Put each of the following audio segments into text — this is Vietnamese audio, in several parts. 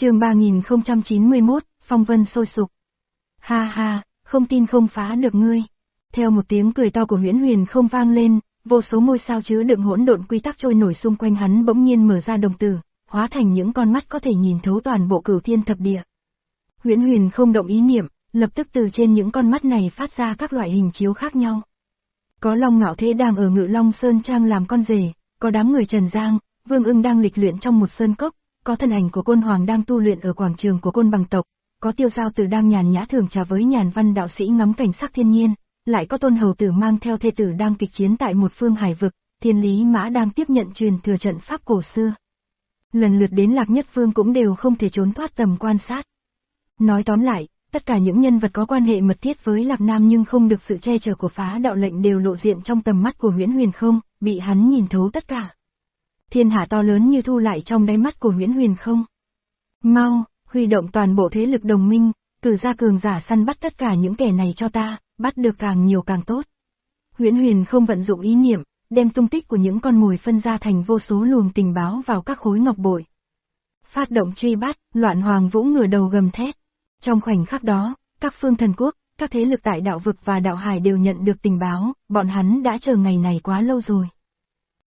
chương 3091, phong vân sôi sục. Ha ha, không tin không phá được ngươi. Theo một tiếng cười to của nguyễn huyền không vang lên, vô số ngôi sao chứa đựng hỗn độn quy tắc trôi nổi xung quanh hắn bỗng nhiên mở ra đồng tử, hóa thành những con mắt có thể nhìn thấu toàn bộ cửu thiên thập địa. nguyễn huyền không động ý niệm, lập tức từ trên những con mắt này phát ra các loại hình chiếu khác nhau. Có Long Ngạo Thế đang ở Ngự Long Sơn Trang làm con rể, có đám người Trần Giang, Vương ưng đang lịch luyện trong một sơn cốc, có thân ảnh của côn hoàng đang tu luyện ở quảng trường của côn bằng tộc, có tiêu giao tử đang nhàn nhã thường trà với nhàn văn đạo sĩ ngắm cảnh sắc thiên nhiên, lại có tôn hầu tử mang theo thê tử đang kịch chiến tại một phương hải vực, thiên lý mã đang tiếp nhận truyền thừa trận pháp cổ xưa. Lần lượt đến lạc nhất phương cũng đều không thể trốn thoát tầm quan sát. Nói tóm lại, tất cả những nhân vật có quan hệ mật thiết với Lạc Nam nhưng không được sự che chở của phá đạo lệnh đều lộ diện trong tầm mắt của Nguyễn Huyền không, bị hắn nhìn thấu tất cả. Thiên hạ to lớn như thu lại trong đáy mắt của Nguyễn Huyền không. Mau, huy động toàn bộ thế lực đồng minh, cử ra cường giả săn bắt tất cả những kẻ này cho ta, bắt được càng nhiều càng tốt. Nguyễn Huyền không vận dụng ý niệm, đem tung tích của những con mồi phân ra thành vô số luồng tình báo vào các khối ngọc bội. Phát động truy bắt, loạn hoàng vũ ngửa đầu gầm thét. Trong khoảnh khắc đó, các phương thần quốc, các thế lực tại đạo vực và đạo hải đều nhận được tình báo, bọn hắn đã chờ ngày này quá lâu rồi.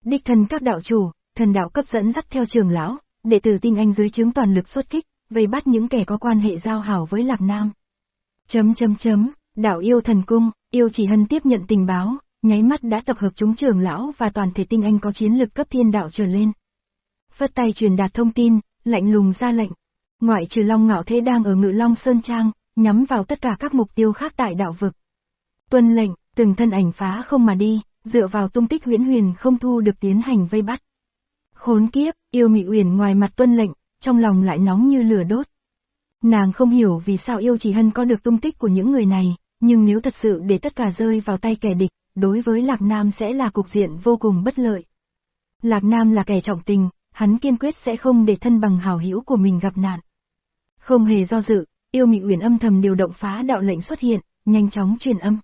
Đích thân các đạo chủ, thần đạo cấp dẫn dắt theo trường lão, đệ tử tinh anh dưới chứng toàn lực xuất kích, vây bắt những kẻ có quan hệ giao hảo với Lạc Nam. Chấm chấm chấm, đạo yêu thần cung, yêu chỉ hân tiếp nhận tình báo, nháy mắt đã tập hợp chúng trường lão và toàn thể tinh anh có chiến lực cấp thiên đạo trở lên. Phất tay truyền đạt thông tin, lạnh lùng ra lệnh. Ngoại trừ Long Ngạo Thế đang ở Ngự Long Sơn Trang, nhắm vào tất cả các mục tiêu khác tại đạo vực. Tuân lệnh, từng thân ảnh phá không mà đi, dựa vào tung tích huyễn huyền không thu được tiến hành vây bắt. Khốn kiếp, yêu mị uyển ngoài mặt tuân lệnh, trong lòng lại nóng như lửa đốt. Nàng không hiểu vì sao yêu chỉ hân có được tung tích của những người này, nhưng nếu thật sự để tất cả rơi vào tay kẻ địch, đối với Lạc Nam sẽ là cục diện vô cùng bất lợi. Lạc Nam là kẻ trọng tình, hắn kiên quyết sẽ không để thân bằng hảo hữu của mình gặp nạn. Không hề do dự, yêu mị uyển âm thầm điều động phá đạo lệnh xuất hiện, nhanh chóng truyền âm.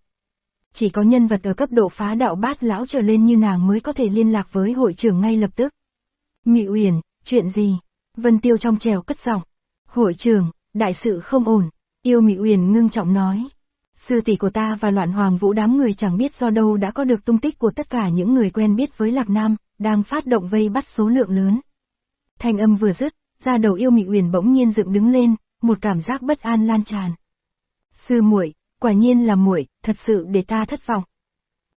Chỉ có nhân vật ở cấp độ phá đạo bát lão trở lên như nàng mới có thể liên lạc với hội trưởng ngay lập tức. Mị uyển, chuyện gì? Vân Tiêu trong trèo cất giọng. Hội trưởng, đại sự không ổn, yêu Mị Uyển ngưng trọng nói. Sư tỷ của ta và loạn hoàng vũ đám người chẳng biết do đâu đã có được tung tích của tất cả những người quen biết với Lạc Nam, đang phát động vây bắt số lượng lớn. Thanh âm vừa dứt, ra đầu yêu Mị Uyển bỗng nhiên dựng đứng lên, một cảm giác bất an lan tràn. Sư muội, quả nhiên là muội, thật sự để ta thất vọng.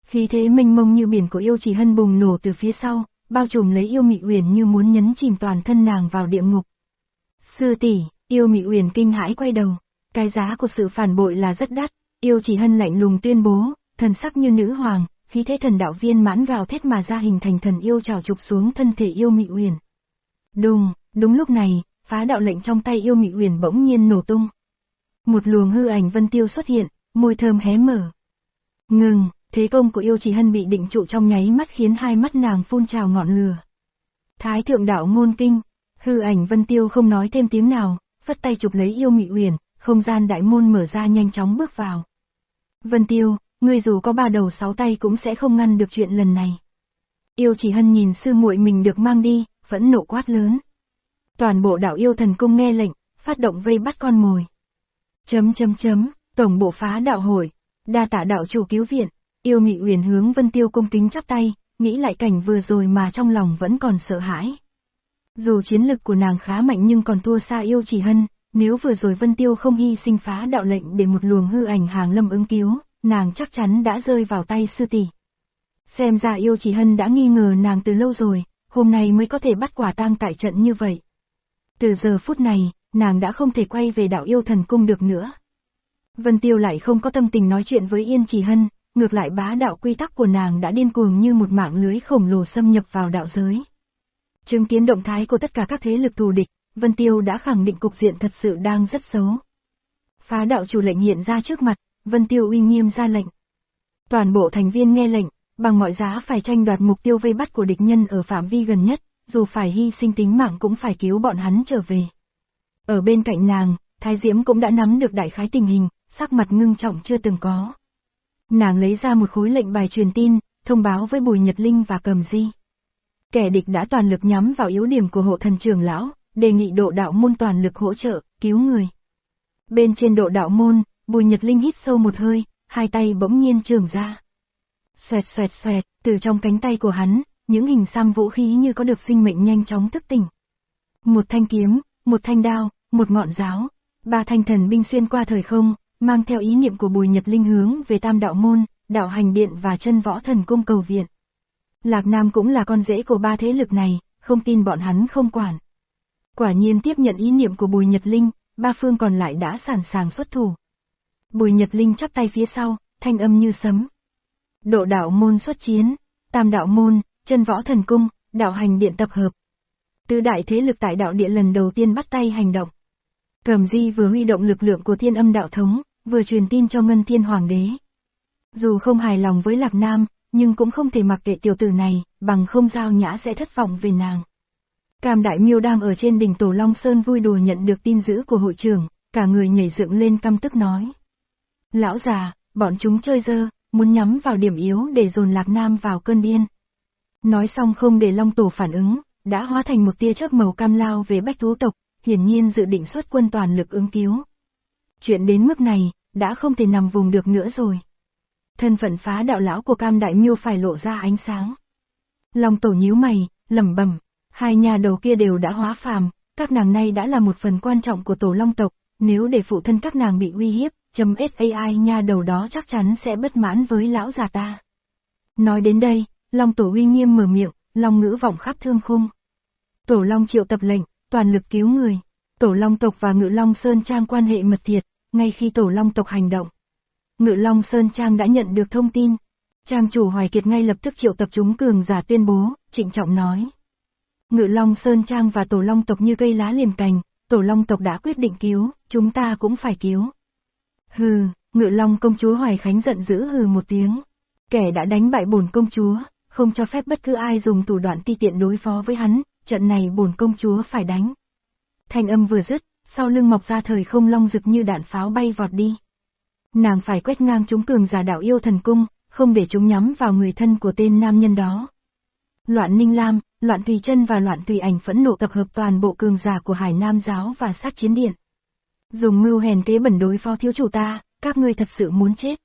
Khí thế mênh mông như biển của yêu chỉ hân bùng nổ từ phía sau, bao trùm lấy yêu mị uyển như muốn nhấn chìm toàn thân nàng vào địa ngục. Sư tỷ, yêu mị uyển kinh hãi quay đầu, cái giá của sự phản bội là rất đắt, yêu chỉ hân lạnh lùng tuyên bố, thần sắc như nữ hoàng, khí thế thần đạo viên mãn gào thét mà ra hình thành thần yêu trào trục xuống thân thể yêu mị uyển. Đùng, đúng lúc này, phá đạo lệnh trong tay yêu mị uyển bỗng nhiên nổ tung. Một luồng hư ảnh vân tiêu xuất hiện, môi thơm hé mở. Ngừng, thế công của yêu chỉ hân bị định trụ trong nháy mắt khiến hai mắt nàng phun trào ngọn lửa. Thái thượng đạo ngôn kinh, hư ảnh vân tiêu không nói thêm tiếng nào, phất tay chụp lấy yêu mị uyển, không gian đại môn mở ra nhanh chóng bước vào. Vân tiêu, ngươi dù có ba đầu sáu tay cũng sẽ không ngăn được chuyện lần này. Yêu chỉ hân nhìn sư muội mình được mang đi, vẫn nộ quát lớn. Toàn bộ đạo yêu thần cung nghe lệnh, phát động vây bắt con mồi. Chấm chấm chấm, tổng bộ phá đạo hội, đa tả đạo chủ cứu viện, Yêu Mị Uyển hướng Vân Tiêu cung kính chắp tay, nghĩ lại cảnh vừa rồi mà trong lòng vẫn còn sợ hãi. Dù chiến lực của nàng khá mạnh nhưng còn thua xa yêu chỉ hân, nếu vừa rồi Vân Tiêu không hy sinh phá đạo lệnh để một luồng hư ảnh hàng lâm ứng cứu, nàng chắc chắn đã rơi vào tay sư tỷ. Xem ra yêu chỉ hân đã nghi ngờ nàng từ lâu rồi, hôm nay mới có thể bắt quả tang tại trận như vậy. Từ giờ phút này, nàng đã không thể quay về đạo yêu thần cung được nữa. Vân Tiêu lại không có tâm tình nói chuyện với Yên Chỉ Hân, ngược lại bá đạo quy tắc của nàng đã điên cuồng như một mạng lưới khổng lồ xâm nhập vào đạo giới. Chứng kiến động thái của tất cả các thế lực thù địch, Vân Tiêu đã khẳng định cục diện thật sự đang rất xấu. Phá đạo chủ lệnh hiện ra trước mặt, Vân Tiêu uy nghiêm ra lệnh. Toàn bộ thành viên nghe lệnh, bằng mọi giá phải tranh đoạt mục tiêu vây bắt của địch nhân ở phạm vi gần nhất, dù phải hy sinh tính mạng cũng phải cứu bọn hắn trở về. Ở bên cạnh nàng, Thái Diễm cũng đã nắm được đại khái tình hình, sắc mặt ngưng trọng chưa từng có. Nàng lấy ra một khối lệnh bài truyền tin, thông báo với Bùi Nhật Linh và Cầm Di. Kẻ địch đã toàn lực nhắm vào yếu điểm của hộ thần trưởng lão, đề nghị độ đạo môn toàn lực hỗ trợ, cứu người. Bên trên độ đạo môn, Bùi Nhật Linh hít sâu một hơi, hai tay bỗng nhiên trường ra. Xoẹt xoẹt xoẹt, từ trong cánh tay của hắn, những hình xăm vũ khí như có được sinh mệnh nhanh chóng thức tỉnh. Một thanh kiếm, một thanh đao, một ngọn giáo, ba thanh thần binh xuyên qua thời không, mang theo ý niệm của Bùi Nhật Linh hướng về Tam Đạo Môn, Đạo Hành Điện và chân võ thần cung cầu viện. Lạc Nam cũng là con rể của ba thế lực này, không tin bọn hắn không quản. Quả nhiên tiếp nhận ý niệm của Bùi Nhật Linh, ba phương còn lại đã sẵn sàng xuất thủ. Bùi Nhật Linh chắp tay phía sau, thanh âm như sấm. Độ đạo môn xuất chiến, tam đạo môn, chân võ thần cung, đạo hành điện tập hợp. Tứ đại thế lực tại đạo địa lần đầu tiên bắt tay hành động. Cầm di vừa huy động lực lượng của thiên âm đạo thống, vừa truyền tin cho Ngân Thiên Hoàng đế. Dù không hài lòng với Lạc Nam, nhưng cũng không thể mặc kệ tiểu tử này, bằng không giao nhã sẽ thất vọng về nàng. Cam Đại Miêu đang ở trên đỉnh Tổ Long Sơn vui đùa nhận được tin dữ của hội trưởng, cả người nhảy dựng lên căm tức nói. Lão già, bọn chúng chơi dơ, muốn nhắm vào điểm yếu để dồn Lạc Nam vào cơn điên. Nói xong không để Long Tổ phản ứng, đã hóa thành một tia chớp màu cam lao về bách thú tộc, hiển nhiên dự định xuất quân toàn lực ứng cứu. Chuyện đến mức này, đã không thể nằm vùng được nữa rồi. Thân phận phá đạo lão của cam đại miêu phải lộ ra ánh sáng. Long tổ nhíu mày, lẩm bẩm, hai nhà đầu kia đều đã hóa phàm, các nàng nay đã là một phần quan trọng của tổ long tộc, nếu để phụ thân các nàng bị uy hiếp, chấm SAI nha đầu đó chắc chắn sẽ bất mãn với lão già ta. Nói đến đây, Long Tổ uy nghiêm mở miệng, Long ngữ vọng khắp thương khung. Tổ Long triệu tập lệnh, toàn lực cứu người. Tổ Long tộc và Ngự Long Sơn Trang quan hệ mật thiết, ngay khi Tổ Long tộc hành động. Ngự Long Sơn Trang đã nhận được thông tin. Trang chủ Hoài Kiệt ngay lập tức triệu tập chúng cường giả tuyên bố, trịnh trọng nói. Ngự Long Sơn Trang và Tổ Long tộc như cây lá liềm cành, Tổ Long tộc đã quyết định cứu, chúng ta cũng phải cứu. Hừ, Ngự Long công chúa Hoài Khánh giận dữ hừ một tiếng. Kẻ đã đánh bại bổn công chúa, không cho phép bất cứ ai dùng thủ đoạn ti tiện đối phó với hắn, trận này bổn công chúa phải đánh. Thanh âm vừa dứt, sau lưng mọc ra thời không long rực như đạn pháo bay vọt đi. Nàng phải quét ngang chúng cường giả đạo yêu thần cung, không để chúng nhắm vào người thân của tên nam nhân đó. Loạn Ninh Lam, Loạn Tùy Chân và Loạn Tùy Ảnh phẫn nộ tập hợp toàn bộ cường giả của Hải Nam giáo và sát chiến điện. Dùng mưu hèn kế bẩn đối phó thiếu chủ ta, các ngươi thật sự muốn chết.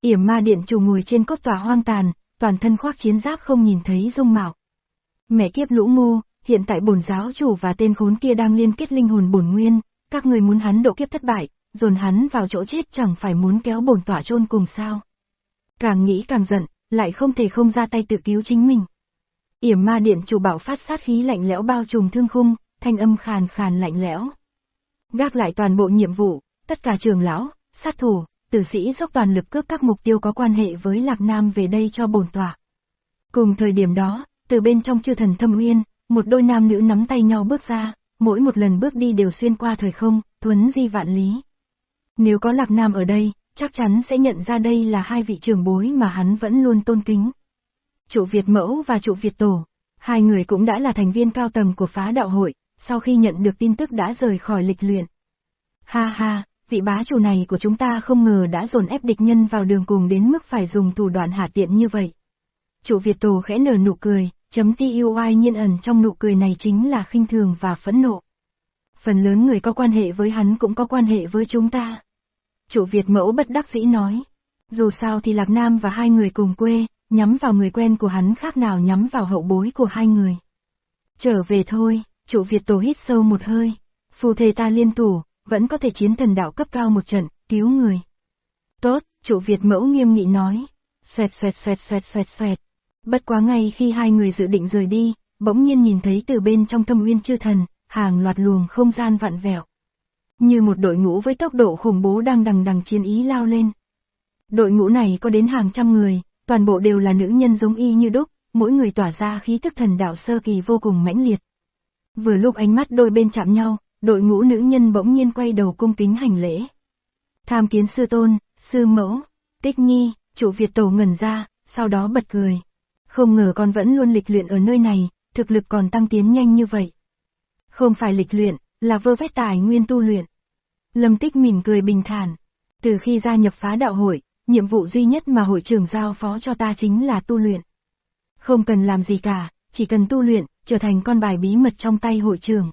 Yểm ma điện chủ ngồi trên cốt tòa hoang tàn, toàn thân khoác chiến giáp không nhìn thấy dung mạo. Mẹ kiếp lũ ngu, hiện tại bổn giáo chủ và tên khốn kia đang liên kết linh hồn bổn nguyên, các người muốn hắn độ kiếp thất bại, dồn hắn vào chỗ chết chẳng phải muốn kéo bổn tỏa chôn cùng sao. Càng nghĩ càng giận, lại không thể không ra tay tự cứu chính mình. Yểm ma điện chủ bảo phát sát khí lạnh lẽo bao trùm thương khung, thanh âm khàn khàn lạnh lẽo. Gác lại toàn bộ nhiệm vụ, tất cả trường lão, sát thủ, tử sĩ dốc toàn lực cướp các mục tiêu có quan hệ với Lạc Nam về đây cho bổn tỏa. Cùng thời điểm đó, từ bên trong chư thần thâm uyên, một đôi nam nữ nắm tay nhau bước ra, mỗi một lần bước đi đều xuyên qua thời không, thuấn di vạn lý. Nếu có Lạc Nam ở đây, chắc chắn sẽ nhận ra đây là hai vị trưởng bối mà hắn vẫn luôn tôn kính. Trụ Việt Mẫu và Trụ Việt Tổ, hai người cũng đã là thành viên cao tầng của phá đạo hội, sau khi nhận được tin tức đã rời khỏi lịch luyện. Ha ha, vị bá chủ này của chúng ta không ngờ đã dồn ép địch nhân vào đường cùng đến mức phải dùng thủ đoạn hạ tiện như vậy. Chủ Việt Tổ khẽ nở nụ cười, chấm TUI nhiên ẩn trong nụ cười này chính là khinh thường và phẫn nộ. Phần lớn người có quan hệ với hắn cũng có quan hệ với chúng ta. Chủ Việt mẫu bất đắc dĩ nói. Dù sao thì Lạc Nam và hai người cùng quê, nhắm vào người quen của hắn khác nào nhắm vào hậu bối của hai người. Trở về thôi, chủ Việt tổ hít sâu một hơi. Phù thề ta liên thủ, vẫn có thể chiến thần đạo cấp cao một trận, cứu người. Tốt, chủ Việt mẫu nghiêm nghị nói. Xoẹt xoẹt xoẹt xoẹt xoẹt xoẹt. Bất quá ngay khi hai người dự định rời đi, bỗng nhiên nhìn thấy từ bên trong thâm uyên chư thần, hàng loạt luồng không gian vặn vẹo. Như một đội ngũ với tốc độ khủng bố đang đằng đằng chiến ý lao lên. Đội ngũ này có đến hàng trăm người, toàn bộ đều là nữ nhân giống y như đúc, mỗi người tỏa ra khí thức thần đạo sơ kỳ vô cùng mãnh liệt. Vừa lúc ánh mắt đôi bên chạm nhau, đội ngũ nữ nhân bỗng nhiên quay đầu cung kính hành lễ. Tham kiến sư tôn, sư mẫu, tích nghi, chủ Việt tổ ngẩn ra, sau đó bật cười. Không ngờ con vẫn luôn lịch luyện ở nơi này, thực lực còn tăng tiến nhanh như vậy. Không phải lịch luyện, là vơ vét tài nguyên tu luyện. Lâm Tích mỉm cười bình thản. Từ khi gia nhập phá đạo hội, nhiệm vụ duy nhất mà hội trưởng giao phó cho ta chính là tu luyện. Không cần làm gì cả, chỉ cần tu luyện, trở thành con bài bí mật trong tay hội trưởng.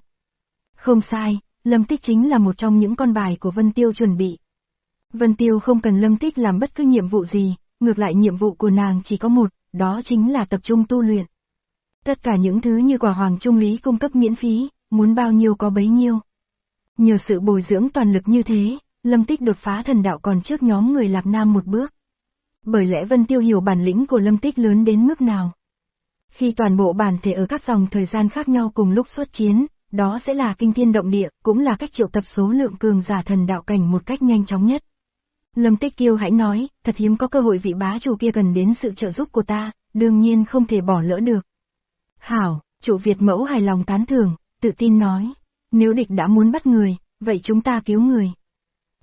Không sai, Lâm Tích chính là một trong những con bài của Vân Tiêu chuẩn bị. Vân Tiêu không cần Lâm Tích làm bất cứ nhiệm vụ gì, ngược lại nhiệm vụ của nàng chỉ có một, đó chính là tập trung tu luyện. Tất cả những thứ như quả hoàng trung lý cung cấp miễn phí, muốn bao nhiêu có bấy nhiêu. Nhờ sự bồi dưỡng toàn lực như thế, Lâm Tích đột phá thần đạo còn trước nhóm người Lạc Nam một bước. Bởi lẽ Vân Tiêu hiểu bản lĩnh của Lâm Tích lớn đến mức nào. Khi toàn bộ bản thể ở các dòng thời gian khác nhau cùng lúc xuất chiến, đó sẽ là kinh thiên động địa, cũng là cách triệu tập số lượng cường giả thần đạo cảnh một cách nhanh chóng nhất. Lâm Tích Kiêu hãy nói, thật hiếm có cơ hội vị bá chủ kia cần đến sự trợ giúp của ta, đương nhiên không thể bỏ lỡ được. Hảo, chủ Việt mẫu hài lòng tán thưởng, tự tin nói, nếu địch đã muốn bắt người, vậy chúng ta cứu người.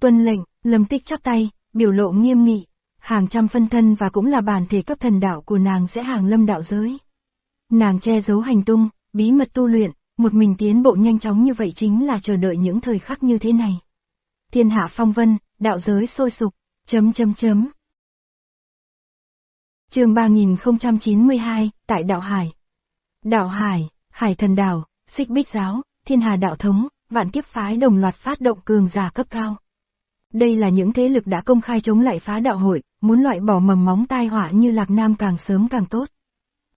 Tuân lệnh, Lâm Tích chắp tay, biểu lộ nghiêm nghị, hàng trăm phân thân và cũng là bản thể cấp thần đạo của nàng sẽ hàng lâm đạo giới. Nàng che giấu hành tung, bí mật tu luyện, một mình tiến bộ nhanh chóng như vậy chính là chờ đợi những thời khắc như thế này. Thiên hạ phong vân, đạo giới sôi sục, chấm chấm chấm. chương 3092, tại Đạo Hải. Đạo Hải, Hải thần đảo, xích bích giáo, thiên hà đạo thống, vạn kiếp phái đồng loạt phát động cường giả cấp cao. Đây là những thế lực đã công khai chống lại phá đạo hội, muốn loại bỏ mầm móng tai họa như Lạc Nam càng sớm càng tốt.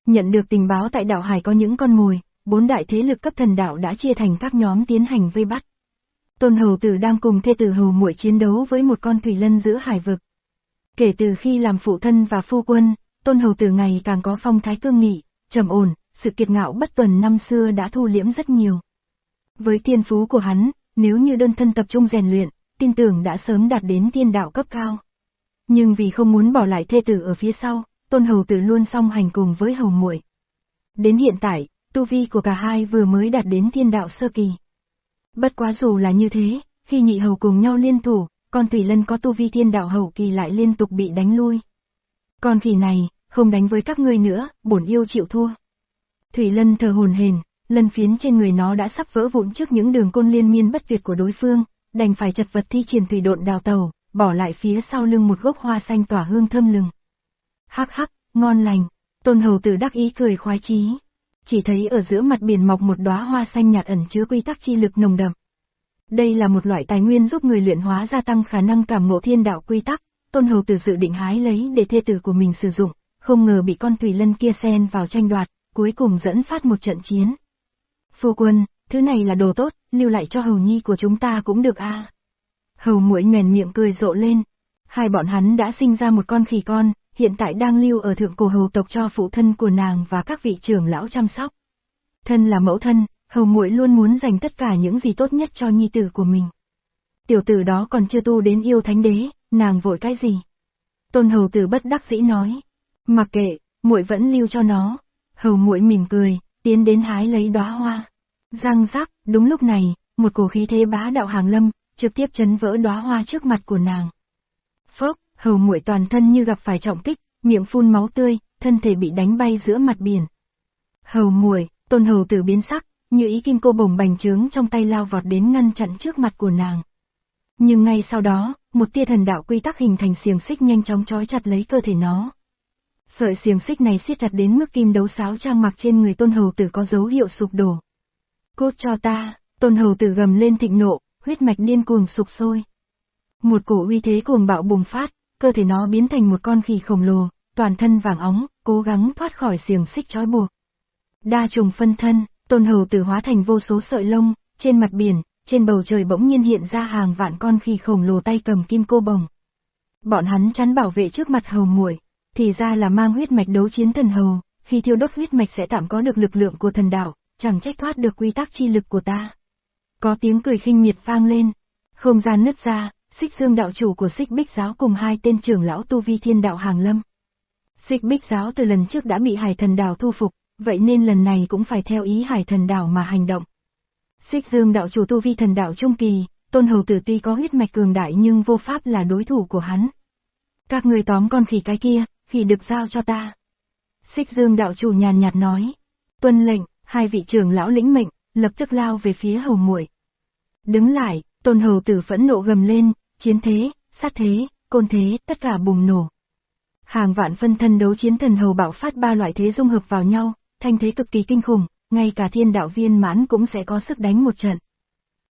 Nhận được tình báo tại đảo Hải có những con mồi, bốn đại thế lực cấp thần đạo đã chia thành các nhóm tiến hành vây bắt. Tôn Hầu Tử đang cùng thê tử Hầu muội chiến đấu với một con thủy lân giữa hải vực. Kể từ khi làm phụ thân và phu quân, Tôn Hầu Tử ngày càng có phong thái cương nghị, trầm ổn, sự kiệt ngạo bất tuần năm xưa đã thu liễm rất nhiều. Với thiên phú của hắn, nếu như đơn thân tập trung rèn luyện, tin tưởng đã sớm đạt đến thiên đạo cấp cao. Nhưng vì không muốn bỏ lại thê tử ở phía sau, Tôn Hầu Tử luôn song hành cùng với Hầu muội. Đến hiện tại, tu vi của cả hai vừa mới đạt đến thiên đạo sơ kỳ. Bất quá dù là như thế, khi nhị hầu cùng nhau liên thủ, con Thủy Lân có tu vi thiên đạo hầu kỳ lại liên tục bị đánh lui. Con khỉ này, không đánh với các ngươi nữa, bổn yêu chịu thua. Thủy Lân thờ hồn hền, lân phiến trên người nó đã sắp vỡ vụn trước những đường côn liên miên bất tuyệt của đối phương, đành phải chật vật thi triển thủy độn đào tàu, bỏ lại phía sau lưng một gốc hoa xanh tỏa hương thơm lừng. Hắc hắc, ngon lành, tôn hầu tử đắc ý cười khoái chí chỉ thấy ở giữa mặt biển mọc một đóa hoa xanh nhạt ẩn chứa quy tắc chi lực nồng đậm. Đây là một loại tài nguyên giúp người luyện hóa gia tăng khả năng cảm ngộ thiên đạo quy tắc, tôn hầu tử dự định hái lấy để thê tử của mình sử dụng, không ngờ bị con tùy lân kia xen vào tranh đoạt, cuối cùng dẫn phát một trận chiến. Phu quân, thứ này là đồ tốt, lưu lại cho hầu nhi của chúng ta cũng được a. Hầu mũi nhoèn miệng cười rộ lên. Hai bọn hắn đã sinh ra một con khỉ con, hiện tại đang lưu ở thượng cổ hầu tộc cho phụ thân của nàng và các vị trưởng lão chăm sóc. Thân là mẫu thân, hầu muội luôn muốn dành tất cả những gì tốt nhất cho nhi tử của mình. Tiểu tử đó còn chưa tu đến yêu thánh đế, nàng vội cái gì? Tôn hầu tử bất đắc dĩ nói, mặc kệ, muội vẫn lưu cho nó. Hầu muội mỉm cười, tiến đến hái lấy đóa hoa. Răng rắc, đúng lúc này, một cổ khí thế bá đạo hàng lâm, trực tiếp chấn vỡ đóa hoa trước mặt của nàng. Phốc, hầu muội toàn thân như gặp phải trọng kích, miệng phun máu tươi, thân thể bị đánh bay giữa mặt biển. Hầu muội, tôn hầu tử biến sắc, như ý kim cô bồng bành trướng trong tay lao vọt đến ngăn chặn trước mặt của nàng. Nhưng ngay sau đó, một tia thần đạo quy tắc hình thành xiềng xích nhanh chóng trói chặt lấy cơ thể nó. Sợi xiềng xích này siết chặt đến mức kim đấu sáo trang mặc trên người tôn hầu tử có dấu hiệu sụp đổ. Cốt cho ta, tôn hầu tử gầm lên thịnh nộ, huyết mạch điên cuồng sụp sôi. Một cổ uy thế cuồng bạo bùng phát, cơ thể nó biến thành một con khỉ khổng lồ, toàn thân vàng óng, cố gắng thoát khỏi xiềng xích trói buộc. Đa trùng phân thân, tôn hầu tử hóa thành vô số sợi lông, trên mặt biển, trên bầu trời bỗng nhiên hiện ra hàng vạn con khỉ khổng lồ tay cầm kim cô bồng. Bọn hắn chắn bảo vệ trước mặt hầu muội, thì ra là mang huyết mạch đấu chiến thần hầu, khi thiêu đốt huyết mạch sẽ tạm có được lực lượng của thần đạo, chẳng trách thoát được quy tắc chi lực của ta. Có tiếng cười khinh miệt vang lên, không gian nứt ra, Xích Dương đạo chủ của Xích Bích giáo cùng hai tên trưởng lão tu vi thiên đạo hàng lâm. Xích Bích giáo từ lần trước đã bị Hải Thần Đảo thu phục, vậy nên lần này cũng phải theo ý Hải Thần Đảo mà hành động. Xích Dương đạo chủ tu vi thần đạo trung kỳ, Tôn Hầu Tử tuy có huyết mạch cường đại nhưng vô pháp là đối thủ của hắn. Các người tóm con khỉ cái kia, khỉ được giao cho ta. Xích Dương đạo chủ nhàn nhạt nói. Tuân lệnh, hai vị trưởng lão lĩnh mệnh, lập tức lao về phía hầu muội. Đứng lại, Tôn Hầu Tử phẫn nộ gầm lên, chiến thế, sát thế, côn thế, tất cả bùng nổ. Hàng vạn phân thân đấu chiến thần hầu bạo phát ba loại thế dung hợp vào nhau, thanh thế cực kỳ kinh khủng, ngay cả thiên đạo viên mãn cũng sẽ có sức đánh một trận.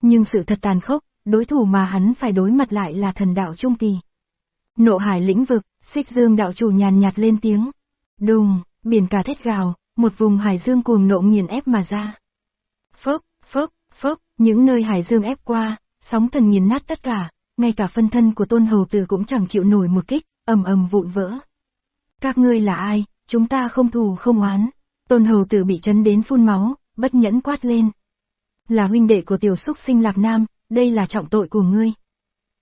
Nhưng sự thật tàn khốc, đối thủ mà hắn phải đối mặt lại là thần đạo trung kỳ. Nộ hải lĩnh vực, xích dương đạo chủ nhàn nhạt lên tiếng. Đùng, biển cả thét gào, một vùng hải dương cuồng nộ nghiền ép mà ra. Phốc, phốc, phốc, những nơi hải dương ép qua, sóng thần nghiền nát tất cả, ngay cả phân thân của tôn hầu tử cũng chẳng chịu nổi một kích, ầm ầm vụn vỡ. Các ngươi là ai, chúng ta không thù không oán. Tôn hầu tử bị chấn đến phun máu, bất nhẫn quát lên. Là huynh đệ của tiểu xúc sinh Lạc Nam, đây là trọng tội của ngươi.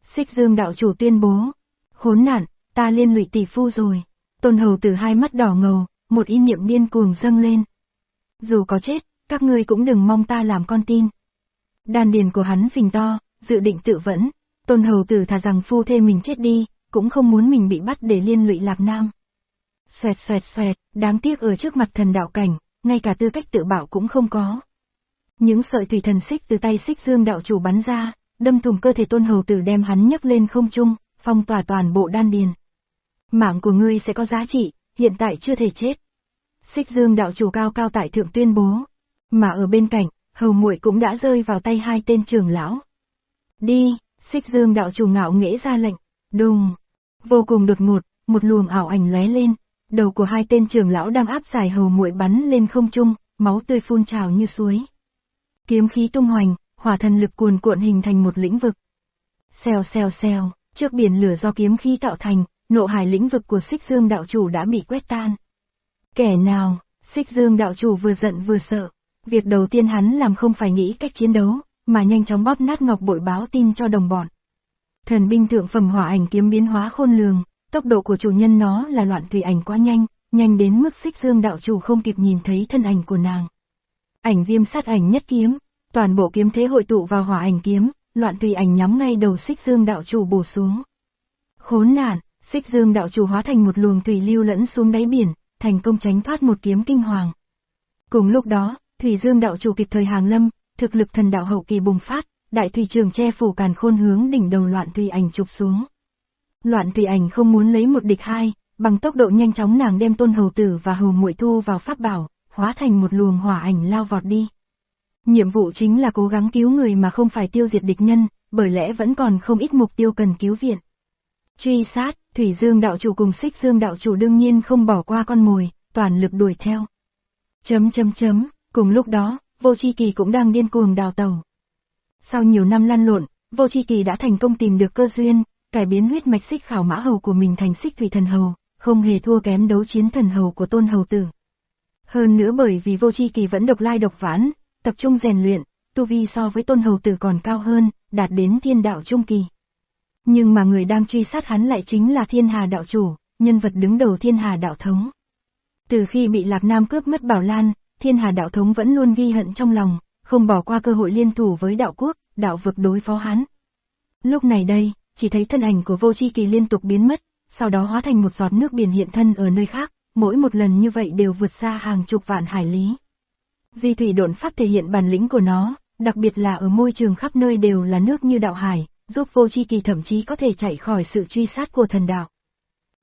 Xích dương đạo chủ tuyên bố. Khốn nạn, ta liên lụy tỷ phu rồi. Tôn hầu tử hai mắt đỏ ngầu, một ý niệm điên cuồng dâng lên. Dù có chết, các ngươi cũng đừng mong ta làm con tin. Đàn điền của hắn phình to, dự định tự vẫn, tôn hầu tử thà rằng phu thê mình chết đi, cũng không muốn mình bị bắt để liên lụy Lạc Nam. Xoẹt xoẹt xoẹt, đáng tiếc ở trước mặt thần đạo cảnh, ngay cả tư cách tự bảo cũng không có. Những sợi thủy thần xích từ tay xích dương đạo chủ bắn ra, đâm thủng cơ thể tôn hầu tử đem hắn nhấc lên không trung, phong tỏa toàn bộ đan điền. Mạng của ngươi sẽ có giá trị, hiện tại chưa thể chết. Xích dương đạo chủ cao cao tại thượng tuyên bố. Mà ở bên cạnh, hầu muội cũng đã rơi vào tay hai tên trưởng lão. Đi, xích dương đạo chủ ngạo nghễ ra lệnh, đùng. Vô cùng đột ngột, một luồng ảo ảnh lóe lên, đầu của hai tên trưởng lão đang áp giải hầu muội bắn lên không trung, máu tươi phun trào như suối. Kiếm khí tung hoành, hỏa thần lực cuồn cuộn hình thành một lĩnh vực. Xèo xèo xèo, trước biển lửa do kiếm khí tạo thành, nộ hải lĩnh vực của xích dương đạo chủ đã bị quét tan. Kẻ nào, xích dương đạo chủ vừa giận vừa sợ, việc đầu tiên hắn làm không phải nghĩ cách chiến đấu, mà nhanh chóng bóp nát ngọc bội báo tin cho đồng bọn. Thần binh thượng phẩm hỏa ảnh kiếm biến hóa khôn lường, tốc độ của chủ nhân nó là loạn thủy ảnh quá nhanh, nhanh đến mức xích dương đạo chủ không kịp nhìn thấy thân ảnh của nàng. Ảnh viêm sát ảnh nhất kiếm, toàn bộ kiếm thế hội tụ vào hỏa ảnh kiếm, loạn thủy ảnh nhắm ngay đầu xích dương đạo chủ bổ xuống. Khốn nạn, xích dương đạo chủ hóa thành một luồng thủy lưu lẫn xuống đáy biển, thành công tránh thoát một kiếm kinh hoàng. Cùng lúc đó, thủy dương đạo chủ kịp thời hàng lâm, thực lực thần đạo hậu kỳ bùng phát, đại thủy trường che phủ càn khôn hướng đỉnh đầu loạn tùy ảnh chụp xuống. Loạn tùy ảnh không muốn lấy một địch hai, bằng tốc độ nhanh chóng nàng đem tôn hầu tử và hầu muội thu vào pháp bảo, hóa thành một luồng hỏa ảnh lao vọt đi. Nhiệm vụ chính là cố gắng cứu người mà không phải tiêu diệt địch nhân, bởi lẽ vẫn còn không ít mục tiêu cần cứu viện. Truy sát, Thủy Dương đạo chủ cùng Xích Dương đạo chủ đương nhiên không bỏ qua con mồi, toàn lực đuổi theo. Chấm chấm chấm, cùng lúc đó, Vô Chi Kỳ cũng đang điên cuồng đào tàu. Sau nhiều năm lăn lộn, Vô Chi Kỳ đã thành công tìm được cơ duyên, cải biến huyết mạch xích khảo mã hầu của mình thành xích thủy thần hầu, không hề thua kém đấu chiến thần hầu của tôn hầu tử. Hơn nữa bởi vì vô chi kỳ vẫn độc lai độc vãn, tập trung rèn luyện, tu vi so với tôn hầu tử còn cao hơn, đạt đến thiên đạo trung kỳ. Nhưng mà người đang truy sát hắn lại chính là thiên hà đạo chủ, nhân vật đứng đầu thiên hà đạo thống. Từ khi bị Lạc Nam cướp mất Bảo Lan, thiên hà đạo thống vẫn luôn ghi hận trong lòng, không bỏ qua cơ hội liên thủ với đạo quốc, đạo vực đối phó hắn. Lúc này đây, chỉ thấy thân ảnh của vô chi kỳ liên tục biến mất, sau đó hóa thành một giọt nước biển hiện thân ở nơi khác, mỗi một lần như vậy đều vượt xa hàng chục vạn hải lý. Di thủy độn pháp thể hiện bản lĩnh của nó, đặc biệt là ở môi trường khắp nơi đều là nước như đạo hải, giúp vô chi kỳ thậm chí có thể chạy khỏi sự truy sát của thần đạo.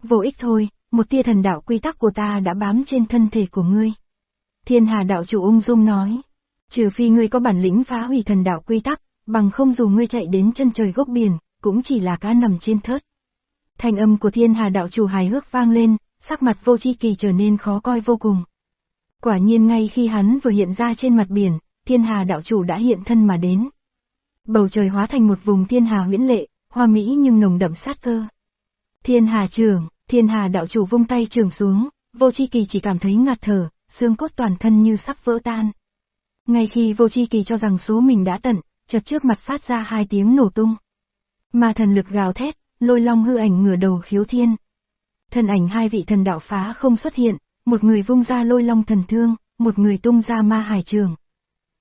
Vô ích thôi, một tia thần đạo quy tắc của ta đã bám trên thân thể của ngươi. Thiên hà đạo chủ ung dung nói, trừ phi ngươi có bản lĩnh phá hủy thần đạo quy tắc, bằng không dù ngươi chạy đến chân trời gốc biển, cũng chỉ là cá nằm trên thớt. Thành âm của thiên hà đạo chủ hài hước vang lên, sắc mặt vô chi kỳ trở nên khó coi vô cùng. Quả nhiên ngay khi hắn vừa hiện ra trên mặt biển, thiên hà đạo chủ đã hiện thân mà đến. Bầu trời hóa thành một vùng thiên hà huyễn lệ, hoa mỹ nhưng nồng đậm sát cơ. Thiên hà trường, thiên hà đạo chủ vung tay trường xuống, vô chi kỳ chỉ cảm thấy ngạt thở, xương cốt toàn thân như sắp vỡ tan. Ngay khi vô chi kỳ cho rằng số mình đã tận, chợt trước mặt phát ra hai tiếng nổ tung. Mà thần lực gào thét, lôi long hư ảnh ngửa đầu khiếu thiên. Thần ảnh hai vị thần đạo phá không xuất hiện, một người vung ra lôi long thần thương, một người tung ra ma hải trường.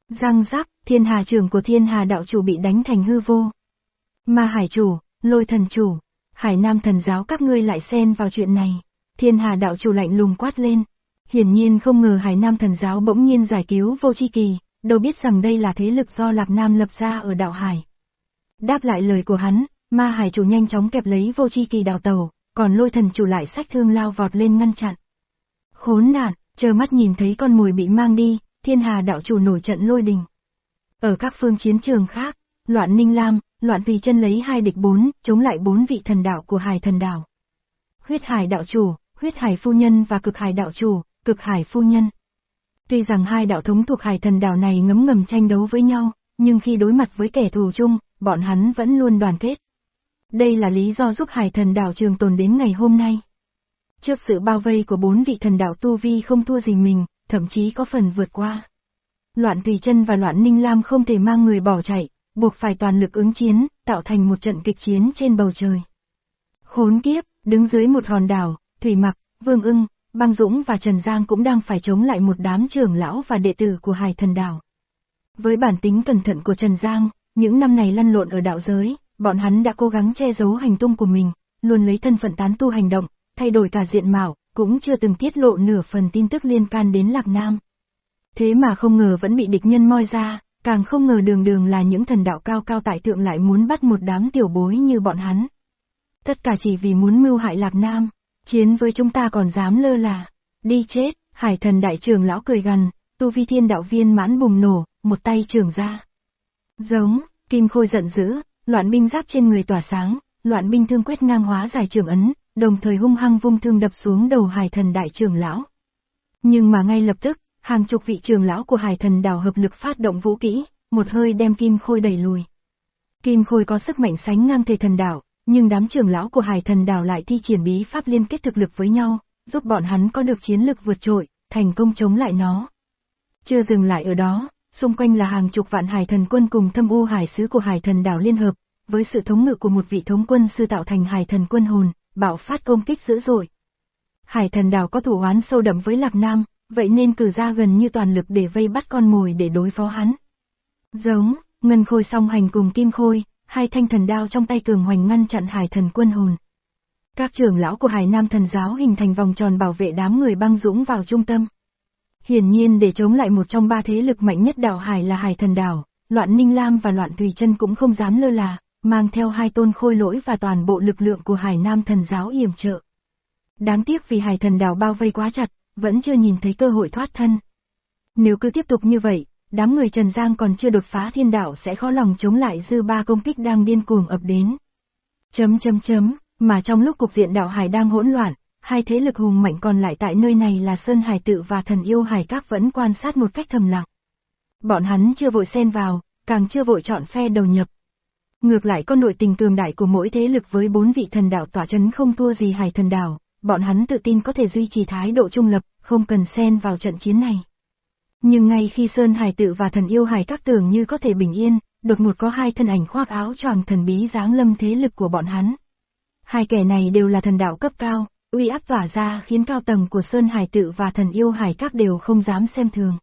Răng rắc, thiên hà trường của thiên hà đạo chủ bị đánh thành hư vô. Ma hải chủ, lôi thần chủ, hải nam thần giáo các ngươi lại xen vào chuyện này. Thiên hà đạo chủ lạnh lùng quát lên. Hiển nhiên không ngờ hải nam thần giáo bỗng nhiên giải cứu vô chi kỳ, đâu biết rằng đây là thế lực do Lạc Nam lập ra ở đạo hải. Đáp lại lời của hắn, ma hải chủ nhanh chóng kẹp lấy vô chi kỳ đào tàu, còn lôi thần chủ lại sách thương lao vọt lên ngăn chặn. Khốn nạn, chờ mắt nhìn thấy con mồi bị mang đi, thiên hà đạo chủ nổi trận lôi đình. Ở các phương chiến trường khác, Loạn Ninh Lam, Loạn Tùy chân lấy hai địch bốn, chống lại bốn vị thần đạo của Hải thần đạo. Huyết Hải đạo chủ, Huyết Hải phu nhân và Cực Hải đạo chủ, Cực Hải phu nhân. Tuy rằng hai đạo thống thuộc Hải thần đảo này ngấm ngầm tranh đấu với nhau, nhưng khi đối mặt với kẻ thù chung, bọn hắn vẫn luôn đoàn kết. Đây là lý do giúp Hải thần đảo trường tồn đến ngày hôm nay. Trước sự bao vây của bốn vị thần đạo Tu Vi không thua gì mình, thậm chí có phần vượt qua. Loạn Tùy chân và Loạn Ninh Lam không thể mang người bỏ chạy, buộc phải toàn lực ứng chiến, tạo thành một trận kịch chiến trên bầu trời. Khốn kiếp, đứng dưới một hòn đảo, Thủy Mặc, Vương ưng, Băng Dũng và Trần Giang cũng đang phải chống lại một đám trưởng lão và đệ tử của Hải Thần Đảo. Với bản tính cẩn thận của Trần Giang, những năm này lăn lộn ở đạo giới, bọn hắn đã cố gắng che giấu hành tung của mình, luôn lấy thân phận tán tu hành động, thay đổi cả diện mạo, cũng chưa từng tiết lộ nửa phần tin tức liên can đến Lạc Nam. Thế mà không ngờ vẫn bị địch nhân moi ra, càng không ngờ đường đường là những thần đạo cao cao tại thượng lại muốn bắt một đám tiểu bối như bọn hắn. Tất cả chỉ vì muốn mưu hại Lạc Nam, chiến với chúng ta còn dám lơ là, đi chết, hải thần đại trưởng lão cười gằn, tu vi thiên đạo viên mãn bùng nổ, một tay trường ra. Giống, kim khôi giận dữ, loạn binh giáp trên người tỏa sáng, loạn binh thương quét ngang hóa giải trường ấn, đồng thời hung hăng vung thương đập xuống đầu hải thần đại trưởng lão. Nhưng mà ngay lập tức, hàng chục vị trưởng lão của hải thần đảo hợp lực phát động vũ kỹ, một hơi đem kim khôi đẩy lùi. Kim khôi có sức mạnh sánh ngang thể thần đảo, nhưng đám trưởng lão của hải thần đảo lại thi triển bí pháp liên kết thực lực với nhau, giúp bọn hắn có được chiến lực vượt trội, thành công chống lại nó. Chưa dừng lại ở đó, xung quanh là hàng chục vạn hải thần quân cùng thâm u hải sứ của hải thần đảo liên hợp, với sự thống ngự của một vị thống quân sư tạo thành hải thần quân hồn, bạo phát công kích dữ dội. Hải thần đảo có thủ oán sâu đậm với Lạc Nam, vậy nên cử ra gần như toàn lực để vây bắt con mồi để đối phó hắn. Giống, ngân khôi song hành cùng kim khôi, hai thanh thần đao trong tay cường hoành ngăn chặn hải thần quân hồn. Các trưởng lão của hải nam thần giáo hình thành vòng tròn bảo vệ đám người băng dũng vào trung tâm. Hiển nhiên để chống lại một trong ba thế lực mạnh nhất đảo hải là hải thần đảo, loạn ninh lam và loạn tùy chân cũng không dám lơ là, mang theo hai tôn khôi lỗi và toàn bộ lực lượng của hải nam thần giáo yểm trợ. Đáng tiếc vì hải thần đảo bao vây quá chặt, vẫn chưa nhìn thấy cơ hội thoát thân. Nếu cứ tiếp tục như vậy, đám người Trần Giang còn chưa đột phá thiên đạo sẽ khó lòng chống lại dư ba công kích đang điên cuồng ập đến. Chấm chấm chấm, mà trong lúc cục diện đạo hải đang hỗn loạn, hai thế lực hùng mạnh còn lại tại nơi này là Sơn Hải Tự và Thần Yêu Hải Các vẫn quan sát một cách thầm lặng. Bọn hắn chưa vội xen vào, càng chưa vội chọn phe đầu nhập. Ngược lại con nội tình cường đại của mỗi thế lực với bốn vị thần đạo tỏa chấn không thua gì hải thần đảo, bọn hắn tự tin có thể duy trì thái độ trung lập, không cần xen vào trận chiến này. Nhưng ngay khi Sơn Hải tự và thần yêu hải các tưởng như có thể bình yên, đột ngột có hai thân ảnh khoác áo choàng thần bí dáng lâm thế lực của bọn hắn. Hai kẻ này đều là thần đạo cấp cao, uy áp tỏa ra khiến cao tầng của Sơn Hải tự và thần yêu hải các đều không dám xem thường.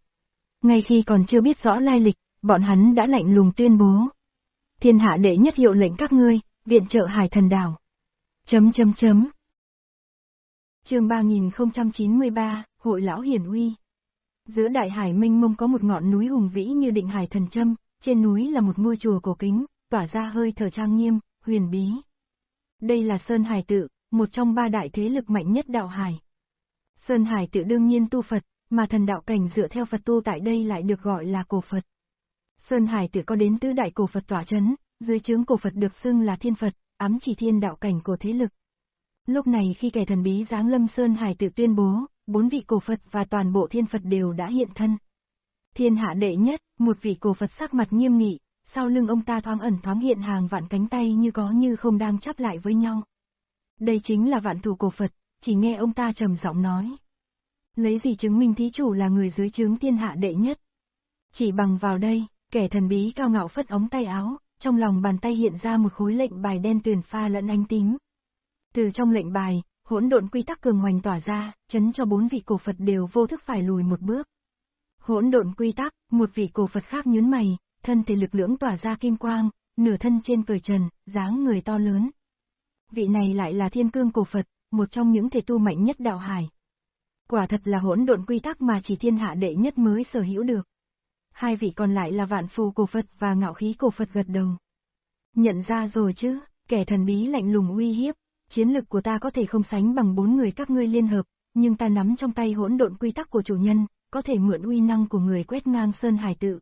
Ngay khi còn chưa biết rõ lai lịch, bọn hắn đã lạnh lùng tuyên bố. Thiên hạ đệ nhất hiệu lệnh các ngươi, viện trợ hải thần đảo. Chấm chấm chấm. chương 3093, Hội Lão Hiển Uy Giữa đại hải minh mông có một ngọn núi hùng vĩ như định hải thần châm, trên núi là một ngôi chùa cổ kính, tỏa ra hơi thở trang nghiêm, huyền bí. Đây là Sơn Hải Tự, một trong ba đại thế lực mạnh nhất đạo hải. Sơn Hải Tự đương nhiên tu Phật, mà thần đạo cảnh dựa theo Phật tu tại đây lại được gọi là cổ Phật. Sơn Hải Tự có đến tứ đại cổ Phật tỏa chấn, dưới chướng cổ Phật được xưng là thiên Phật, ám chỉ thiên đạo cảnh của thế lực. Lúc này khi kẻ thần bí giáng lâm Sơn Hải Tự tuyên bố, bốn vị cổ Phật và toàn bộ thiên Phật đều đã hiện thân. Thiên hạ đệ nhất, một vị cổ Phật sắc mặt nghiêm nghị, sau lưng ông ta thoáng ẩn thoáng hiện hàng vạn cánh tay như có như không đang chắp lại với nhau. Đây chính là vạn thủ cổ Phật, chỉ nghe ông ta trầm giọng nói. Lấy gì chứng minh thí chủ là người dưới chứng thiên hạ đệ nhất? Chỉ bằng vào đây, kẻ thần bí cao ngạo phất ống tay áo, trong lòng bàn tay hiện ra một khối lệnh bài đen tuyền pha lẫn ánh tím. Từ trong lệnh bài, hỗn độn quy tắc cường hoành tỏa ra, chấn cho bốn vị cổ Phật đều vô thức phải lùi một bước. Hỗn độn quy tắc, một vị cổ Phật khác nhướng mày, thân thể lực lưỡng tỏa ra kim quang, nửa thân trên cởi trần, dáng người to lớn. Vị này lại là thiên cương cổ Phật, một trong những thể tu mạnh nhất đạo hải. Quả thật là hỗn độn quy tắc mà chỉ thiên hạ đệ nhất mới sở hữu được. Hai vị còn lại là vạn phù cổ Phật và ngạo khí cổ Phật gật đầu. Nhận ra rồi chứ, kẻ thần bí lạnh lùng uy hiếp, chiến lực của ta có thể không sánh bằng bốn người các ngươi liên hợp, nhưng ta nắm trong tay hỗn độn quy tắc của chủ nhân, có thể mượn uy năng của người quét ngang sơn hải tự.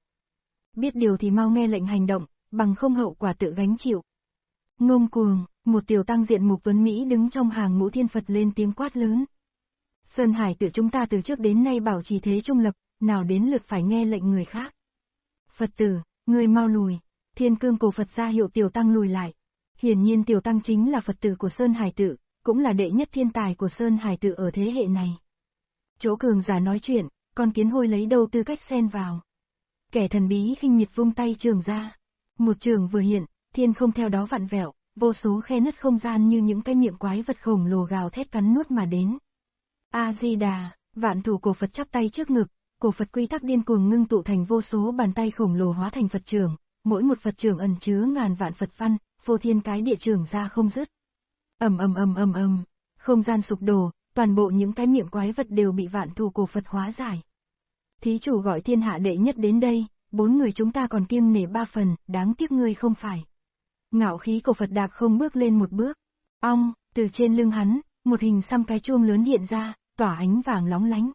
Biết điều thì mau nghe lệnh hành động, bằng không hậu quả tự gánh chịu. Ngông cuồng, một tiểu tăng diện mục tuấn Mỹ đứng trong hàng ngũ thiên Phật lên tiếng quát lớn. Sơn Hải tự chúng ta từ trước đến nay bảo trì thế trung lập, nào đến lượt phải nghe lệnh người khác. Phật tử, người mau lùi, thiên cương cổ Phật ra hiệu tiểu tăng lùi lại. Hiển nhiên tiểu tăng chính là Phật tử của Sơn Hải tự, cũng là đệ nhất thiên tài của Sơn Hải tự ở thế hệ này. Chỗ cường giả nói chuyện, con kiến hôi lấy đâu tư cách xen vào. Kẻ thần bí khinh miệt vung tay trường ra. Một trường vừa hiện, thiên không theo đó vặn vẹo, vô số khe nứt không gian như những cái miệng quái vật khổng lồ gào thét cắn nuốt mà đến. A-di-đà, vạn thủ cổ Phật chắp tay trước ngực, cổ Phật quy tắc điên cuồng ngưng tụ thành vô số bàn tay khổng lồ hóa thành Phật trường, mỗi một Phật trường ẩn chứa ngàn vạn Phật văn, phô thiên cái địa trường ra không dứt. ầm ầm ầm ầm ầm, không gian sụp đổ, toàn bộ những cái miệng quái vật đều bị vạn thù cổ Phật hóa giải. Thí chủ gọi thiên hạ đệ nhất đến đây, bốn người chúng ta còn kiêng nể ba phần, đáng tiếc ngươi không phải. Ngạo khí cổ Phật đạp không bước lên một bước. Ong, từ trên lưng hắn, một hình xăm cái chuông lớn hiện ra, tỏa ánh vàng lóng lánh.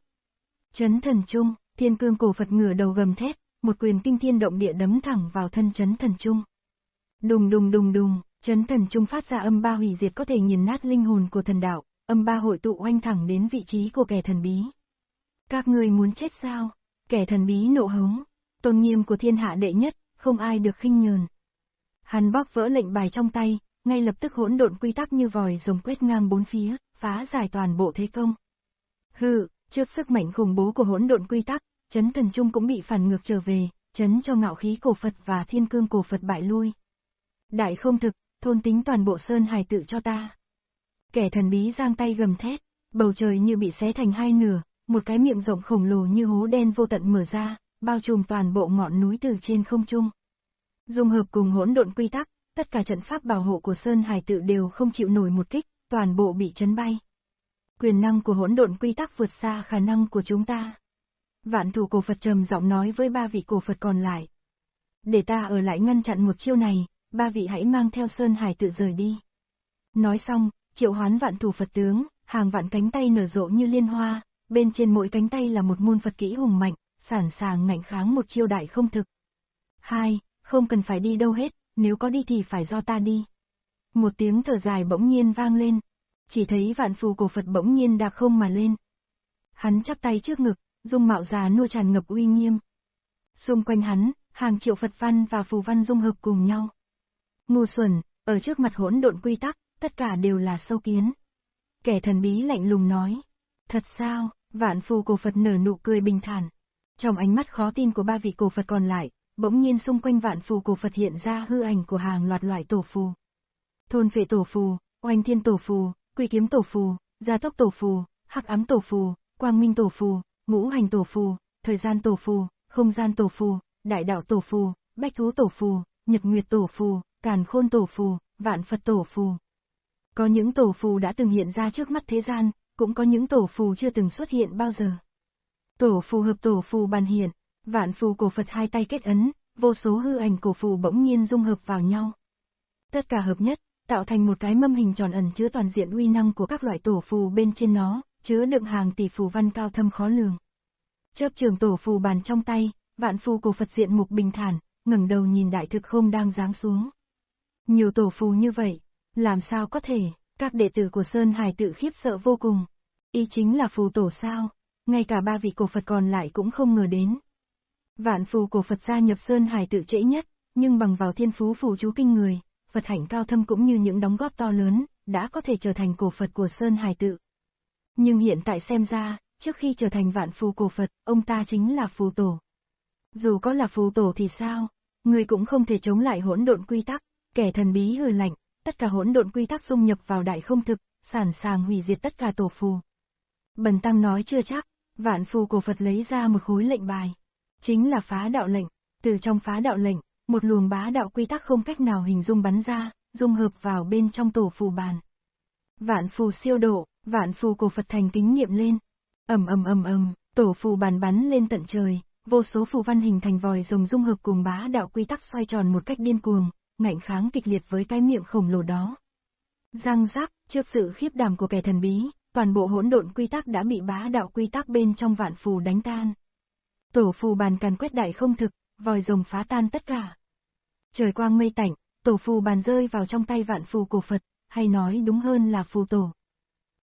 Chấn thần trung, thiên cương cổ Phật ngửa đầu gầm thét, một quyền kinh thiên động địa đấm thẳng vào thân chấn thần trung. Đùng đùng đùng đùng, chấn thần trung phát ra âm ba hủy diệt có thể nghiền nát linh hồn của thần đạo, âm ba hội tụ oanh thẳng đến vị trí của kẻ thần bí. Các người muốn chết sao? Kẻ thần bí nộ hống, tôn nghiêm của thiên hạ đệ nhất, không ai được khinh nhờn. Hắn bóp vỡ lệnh bài trong tay, ngay lập tức hỗn độn quy tắc như vòi rồng quét ngang bốn phía, phá giải toàn bộ thế công. Hừ, trước sức mạnh khủng bố của hỗn độn quy tắc, chấn thần trung cũng bị phản ngược trở về, chấn cho ngạo khí cổ Phật và thiên cương cổ Phật bại lui. Đại không thực, thôn tính toàn bộ sơn hài tự cho ta. Kẻ thần bí giang tay gầm thét, bầu trời như bị xé thành hai nửa, một cái miệng rộng khổng lồ như hố đen vô tận mở ra, bao trùm toàn bộ ngọn núi từ trên không trung. Dung hợp cùng hỗn độn quy tắc, tất cả trận pháp bảo hộ của Sơn Hải tự đều không chịu nổi một kích, toàn bộ bị chấn bay. Quyền năng của hỗn độn quy tắc vượt xa khả năng của chúng ta. Vạn thủ cổ Phật trầm giọng nói với ba vị cổ Phật còn lại. Để ta ở lại ngăn chặn một chiêu này, ba vị hãy mang theo Sơn Hải tự rời đi. Nói xong, triệu hoán vạn thủ Phật tướng, hàng vạn cánh tay nở rộ như liên hoa, bên trên mỗi cánh tay là một môn Phật kỹ hùng mạnh, sẵn sàng ngạnh kháng một chiêu đại không thực. Hai, không cần phải đi đâu hết, nếu có đi thì phải do ta đi. Một tiếng thở dài bỗng nhiên vang lên, chỉ thấy vạn phù cổ Phật bỗng nhiên đạp không mà lên. Hắn chắp tay trước ngực, dung mạo già nua tràn ngập uy nghiêm. Xung quanh hắn, hàng triệu Phật văn và phù văn dung hợp cùng nhau. Ngu xuẩn, ở trước mặt hỗn độn quy tắc, tất cả đều là sâu kiến. Kẻ thần bí lạnh lùng nói. Thật sao, vạn phù cổ Phật nở nụ cười bình thản. Trong ánh mắt khó tin của ba vị cổ Phật còn lại, bỗng nhiên xung quanh vạn phù cổ Phật hiện ra hư ảnh của hàng loạt loại tổ phù. Thôn phệ tổ phù, oanh thiên tổ phù, quy kiếm tổ phù, gia tốc tổ phù, hắc ám tổ phù, quang minh tổ phù, ngũ hành tổ phù, thời gian tổ phù, không gian tổ phù, đại đạo tổ phù, bách thú tổ phù, nhật nguyệt tổ phù, càn khôn tổ phù, vạn Phật tổ phù. Có những tổ phù đã từng hiện ra trước mắt thế gian, cũng có những tổ phù chưa từng xuất hiện bao giờ. Tổ phù hợp tổ phù bàn hiện, vạn phù cổ Phật hai tay kết ấn, vô số hư ảnh cổ phù bỗng nhiên dung hợp vào nhau. Tất cả hợp nhất, tạo thành một cái mâm hình tròn ẩn chứa toàn diện uy năng của các loại tổ phù bên trên nó, chứa đựng hàng tỷ phù văn cao thâm khó lường. Chớp trường tổ phù bàn trong tay, vạn phù cổ Phật diện mục bình thản, ngẩng đầu nhìn đại thực không đang giáng xuống. Nhiều tổ phù như vậy, làm sao có thể, các đệ tử của Sơn Hải tự khiếp sợ vô cùng. Ý chính là phù tổ sao, ngay cả ba vị cổ Phật còn lại cũng không ngờ đến. Vạn phù cổ Phật gia nhập Sơn Hải tự trễ nhất, nhưng bằng vào thiên phú phù chú kinh người, Phật hạnh cao thâm cũng như những đóng góp to lớn, đã có thể trở thành cổ Phật của Sơn Hải tự. Nhưng hiện tại xem ra, trước khi trở thành vạn phù cổ Phật, ông ta chính là phù tổ. Dù có là phù tổ thì sao, người cũng không thể chống lại hỗn độn quy tắc, kẻ thần bí hừ lạnh, tất cả hỗn độn quy tắc dung nhập vào đại không thực, sẵn sàng hủy diệt tất cả tổ phù. Bần tăng nói chưa chắc, vạn phù cổ Phật lấy ra một khối lệnh bài. Chính là phá đạo lệnh, từ trong phá đạo lệnh, một luồng bá đạo quy tắc không cách nào hình dung bắn ra, dung hợp vào bên trong tổ phù bàn. Vạn phù siêu độ, vạn phù cổ Phật thành kính niệm lên. ầm ầm ầm ầm, tổ phù bàn bắn lên tận trời, vô số phù văn hình thành vòi rồng dung hợp cùng bá đạo quy tắc xoay tròn một cách điên cuồng, ngạnh kháng kịch liệt với cái miệng khổng lồ đó. răng rắc trước sự khiếp đảm của kẻ thần bí, toàn bộ hỗn độn quy tắc đã bị bá đạo quy tắc bên trong vạn phù đánh tan. Tổ phù bàn càn quét đại không thực, vòi rồng phá tan tất cả. Trời quang mây tạnh, tổ phù bàn rơi vào trong tay vạn phù cổ Phật, hay nói đúng hơn là phù tổ.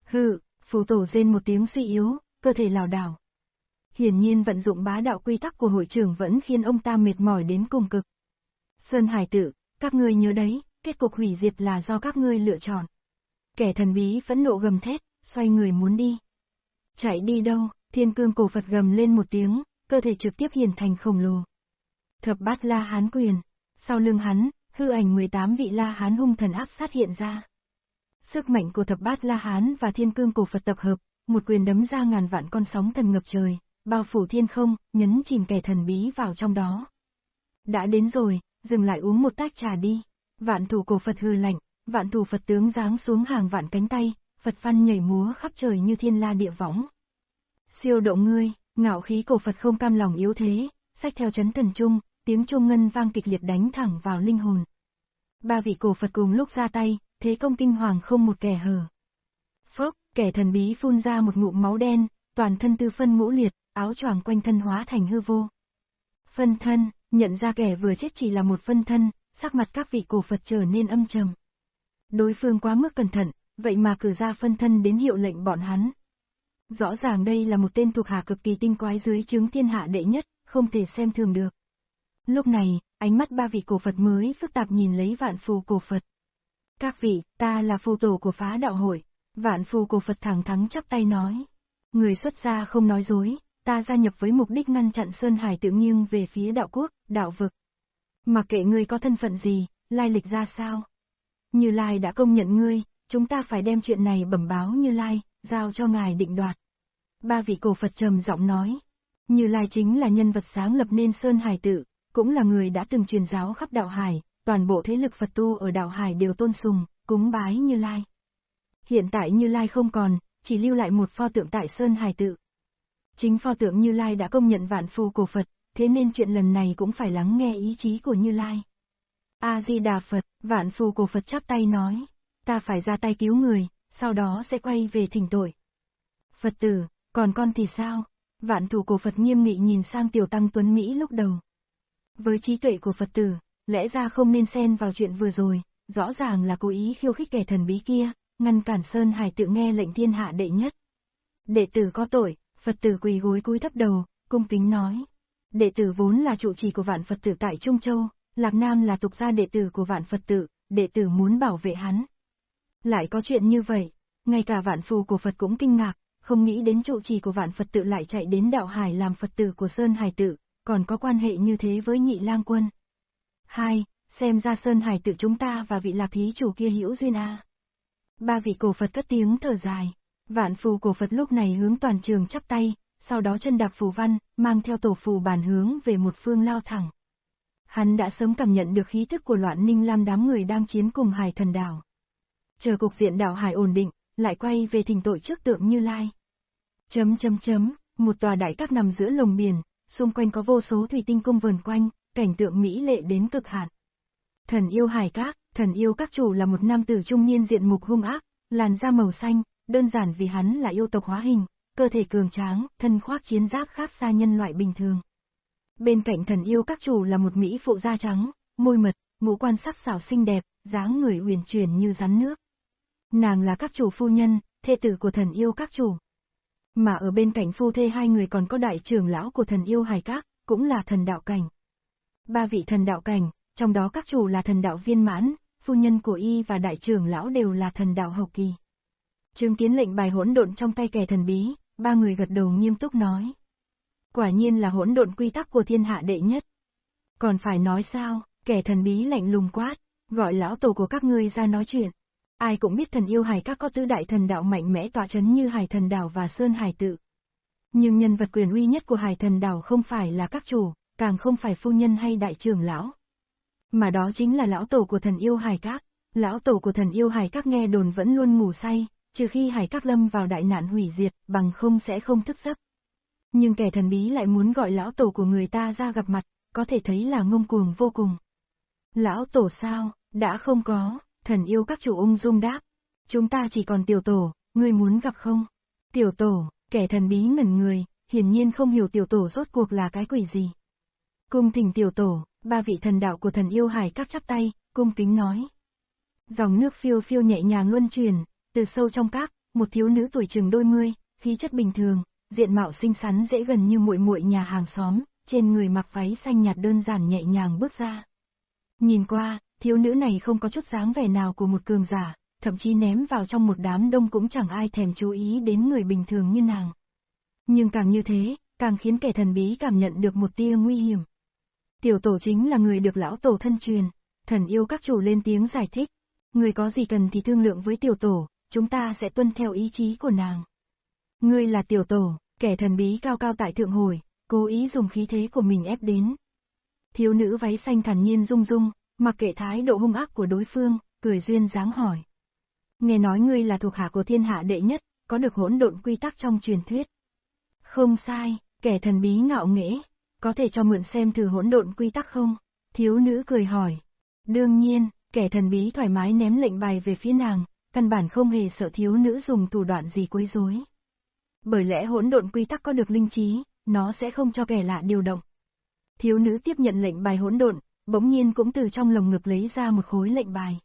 Hừ, phù tổ rên một tiếng suy yếu, cơ thể lảo đảo. Hiển nhiên vận dụng bá đạo quy tắc của hội trưởng vẫn khiến ông ta mệt mỏi đến cùng cực. Sơn Hải tự, các ngươi nhớ đấy, kết cục hủy diệt là do các ngươi lựa chọn. Kẻ thần bí phẫn nộ gầm thét, xoay người muốn đi. Chạy đi đâu, thiên cương cổ Phật gầm lên một tiếng, cơ thể trực tiếp hiển thành khổng lồ. Thập bát la hán quyền, sau lưng hắn, hư ảnh 18 vị la hán hung thần áp sát hiện ra. Sức mạnh của thập bát la hán và thiên cương cổ Phật tập hợp, một quyền đấm ra ngàn vạn con sóng thần ngập trời, bao phủ thiên không, nhấn chìm kẻ thần bí vào trong đó. Đã đến rồi, dừng lại uống một tách trà đi. Vạn thủ cổ Phật hư lạnh, vạn thủ Phật tướng giáng xuống hàng vạn cánh tay, Phật phan nhảy múa khắp trời như thiên la địa võng. Siêu độ ngươi, ngạo khí cổ Phật không cam lòng yếu thế, sách theo chấn thần trung, tiếng trung ngân vang kịch liệt đánh thẳng vào linh hồn. Ba vị cổ Phật cùng lúc ra tay, thế công kinh hoàng không một kẻ hở. Phốc, kẻ thần bí phun ra một ngụm máu đen, toàn thân tư phân ngũ liệt, áo choàng quanh thân hóa thành hư vô. Phân thân, nhận ra kẻ vừa chết chỉ là một phân thân, sắc mặt các vị cổ Phật trở nên âm trầm. Đối phương quá mức cẩn thận, vậy mà cử ra phân thân đến hiệu lệnh bọn hắn. Rõ ràng đây là một tên thuộc hạ cực kỳ tinh quái dưới chứng thiên hạ đệ nhất, không thể xem thường được. Lúc này, ánh mắt ba vị cổ Phật mới phức tạp nhìn lấy vạn phù cổ Phật. Các vị, ta là phù tổ của phá đạo hội. Vạn phù cổ Phật thẳng thắng chắp tay nói. Người xuất gia không nói dối, ta gia nhập với mục đích ngăn chặn Sơn Hải tự nghiêng về phía đạo quốc, đạo vực. Mà kệ ngươi có thân phận gì, lai lịch ra sao? Như Lai đã công nhận ngươi, chúng ta phải đem chuyện này bẩm báo Như Lai, giao cho ngài định đoạt. Ba vị cổ Phật trầm giọng nói. Như Lai chính là nhân vật sáng lập nên Sơn Hải tự, cũng là người đã từng truyền giáo khắp đạo Hải, toàn bộ thế lực Phật tu ở đạo Hải đều tôn sùng, cúng bái Như Lai. Hiện tại Như Lai không còn, chỉ lưu lại một pho tượng tại Sơn Hải tự. Chính pho tượng Như Lai đã công nhận vạn phù cổ Phật, thế nên chuyện lần này cũng phải lắng nghe ý chí của Như Lai. A-di-đà Phật, vạn phù cổ Phật chắp tay nói, ta phải ra tay cứu người, sau đó sẽ quay về thỉnh tội. Phật tử, còn con thì sao? Vạn thủ cổ Phật nghiêm nghị nhìn sang tiểu tăng Tuấn Mỹ lúc đầu. Với trí tuệ của Phật tử, lẽ ra không nên xen vào chuyện vừa rồi, rõ ràng là cố ý khiêu khích kẻ thần bí kia, ngăn cản Sơn Hải tự nghe lệnh thiên hạ đệ nhất. Đệ tử có tội, Phật tử quỳ gối cúi thấp đầu, cung kính nói. Đệ tử vốn là trụ trì của vạn Phật tử tại Trung Châu, Lạc Nam là tục gia đệ tử của vạn Phật tử, đệ tử muốn bảo vệ hắn. Lại có chuyện như vậy, ngay cả vạn phù của Phật cũng kinh ngạc, không nghĩ đến trụ trì của vạn Phật tự lại chạy đến đạo hải làm Phật tử của Sơn Hải tự, còn có quan hệ như thế với nhị lang quân. 2. Xem ra Sơn Hải tự chúng ta và vị lạc thí chủ kia hữu duyên a. Ba vị cổ Phật cất tiếng thở dài. Vạn phù cổ Phật lúc này hướng toàn trường chắp tay, sau đó chân đạp phù văn, mang theo tổ phù bản hướng về một phương lao thẳng. Hắn đã sớm cảm nhận được khí thức của loạn ninh lam đám người đang chiến cùng hải thần đảo. Chờ cục diện đảo hải ổn định, lại quay về thỉnh tội trước tượng như lai. Chấm chấm chấm, một tòa đại các nằm giữa lồng biển, xung quanh có vô số thủy tinh cung vườn quanh, cảnh tượng mỹ lệ đến cực hạn. Thần yêu hải các, thần yêu các chủ là một nam tử trung niên diện mục hung ác, làn da màu xanh, đơn giản vì hắn là yêu tộc hóa hình, cơ thể cường tráng, thân khoác chiến giáp khác xa nhân loại bình thường. Bên cạnh thần yêu các chủ là một mỹ phụ da trắng, môi mật, ngũ quan sắc xảo xinh đẹp, dáng người uyển chuyển như rắn nước. Nàng là các chủ phu nhân, thê tử của thần yêu các chủ. Mà ở bên cạnh phu thê hai người còn có đại trưởng lão của thần yêu hải các, cũng là thần đạo cảnh. Ba vị thần đạo cảnh, trong đó các chủ là thần đạo viên mãn, phu nhân của y và đại trưởng lão đều là thần đạo hậu kỳ. Chứng kiến lệnh bài hỗn độn trong tay kẻ thần bí, ba người gật đầu nghiêm túc nói. Quả nhiên là hỗn độn quy tắc của thiên hạ đệ nhất. Còn phải nói sao, kẻ thần bí lạnh lùng quát, gọi lão tổ của các ngươi ra nói chuyện. Ai cũng biết thần yêu hải các có tứ đại thần đạo mạnh mẽ tọa chấn như hải thần đảo và sơn hải tự. Nhưng nhân vật quyền uy nhất của hải thần đảo không phải là các chủ, càng không phải phu nhân hay đại trưởng lão. Mà đó chính là lão tổ của thần yêu hải các. Lão tổ của thần yêu hải các nghe đồn vẫn luôn ngủ say, trừ khi hải các lâm vào đại nạn hủy diệt, bằng không sẽ không thức giấc. Nhưng kẻ thần bí lại muốn gọi lão tổ của người ta ra gặp mặt, có thể thấy là ngông cuồng vô cùng. Lão tổ sao, đã không có, thần yêu các chủ ung dung đáp. Chúng ta chỉ còn tiểu tổ, ngươi muốn gặp không? Tiểu tổ, kẻ thần bí ngẩn người, hiển nhiên không hiểu tiểu tổ rốt cuộc là cái quỷ gì. Cung thỉnh tiểu tổ, Ba vị thần đạo của thần yêu hải các chắp tay, cung kính nói. Dòng nước phiêu phiêu nhẹ nhàng luân truyền từ sâu trong các, một thiếu nữ tuổi chừng đôi mươi, khí chất bình thường, diện mạo xinh xắn dễ gần như muội muội nhà hàng xóm, trên người mặc váy xanh nhạt đơn giản nhẹ nhàng bước ra. Nhìn qua, thiếu nữ này không có chút dáng vẻ nào của một cường giả, thậm chí ném vào trong một đám đông cũng chẳng ai thèm chú ý đến người bình thường như nàng. Nhưng càng như thế, càng khiến kẻ thần bí cảm nhận được một tia nguy hiểm. Tiểu tổ chính là người được lão tổ thân truyền, thần yêu các chủ lên tiếng giải thích. Người có gì cần thì thương lượng với tiểu tổ, chúng ta sẽ tuân theo ý chí của nàng. Ngươi là tiểu tổ, kẻ thần bí cao cao tại thượng hồi, cố ý dùng khí thế của mình ép đến. Thiếu nữ váy xanh thản nhiên rung rung, mặc kệ thái độ hung ác của đối phương, cười duyên dáng hỏi. Nghe nói ngươi là thuộc hạ của thiên hạ đệ nhất, có được hỗn độn quy tắc trong truyền thuyết. Không sai, kẻ thần bí ngạo nghễ, có thể cho mượn xem thử hỗn độn quy tắc không? Thiếu nữ cười hỏi. Đương nhiên, kẻ thần bí thoải mái ném lệnh bài về phía nàng, căn bản không hề sợ thiếu nữ dùng thủ đoạn gì quấy rối. Bởi lẽ hỗn độn quy tắc có được linh trí, nó sẽ không cho kẻ lạ điều động. Thiếu nữ tiếp nhận lệnh bài hỗn độn, bỗng nhiên cũng từ trong lồng ngực lấy ra một khối lệnh bài.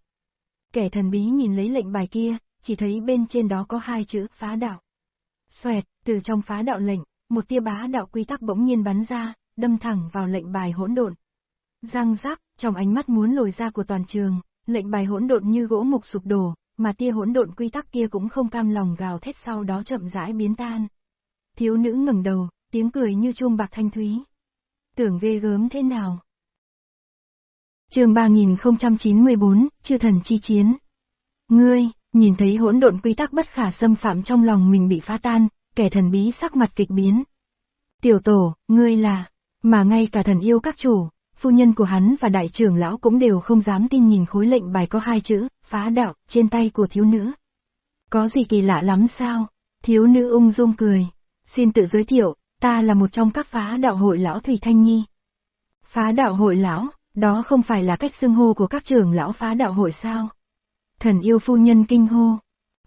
Kẻ thần bí nhìn lấy lệnh bài kia, chỉ thấy bên trên đó có hai chữ phá đạo. Xoẹt, từ trong phá đạo lệnh, một tia bá đạo quy tắc bỗng nhiên bắn ra, đâm thẳng vào lệnh bài hỗn độn. Răng rắc, trong ánh mắt muốn lồi ra của toàn trường, lệnh bài hỗn độn như gỗ mục sụp đổ, mà tia hỗn độn quy tắc kia cũng không cam lòng gào thét sau đó chậm rãi biến tan. Thiếu nữ ngẩng đầu, tiếng cười như chuông bạc thanh thúy. Tưởng ghê gớm thế nào? Chương 3094, Chư thần chi chiến. Ngươi, nhìn thấy hỗn độn quy tắc bất khả xâm phạm trong lòng mình bị phá tan, kẻ thần bí sắc mặt kịch biến. Tiểu tổ, ngươi là, mà ngay cả thần yêu các chủ, phu nhân của hắn và đại trưởng lão cũng đều không dám tin nhìn khối lệnh bài có hai chữ, phá đạo, trên tay của thiếu nữ. Có gì kỳ lạ lắm sao? Thiếu nữ ung dung cười. Xin tự giới thiệu, ta là một trong các phá đạo hội lão Thủy Thanh Nhi. Phá đạo hội lão, đó không phải là cách xưng hô của các trưởng lão phá đạo hội sao? Thần yêu phu nhân kinh hô.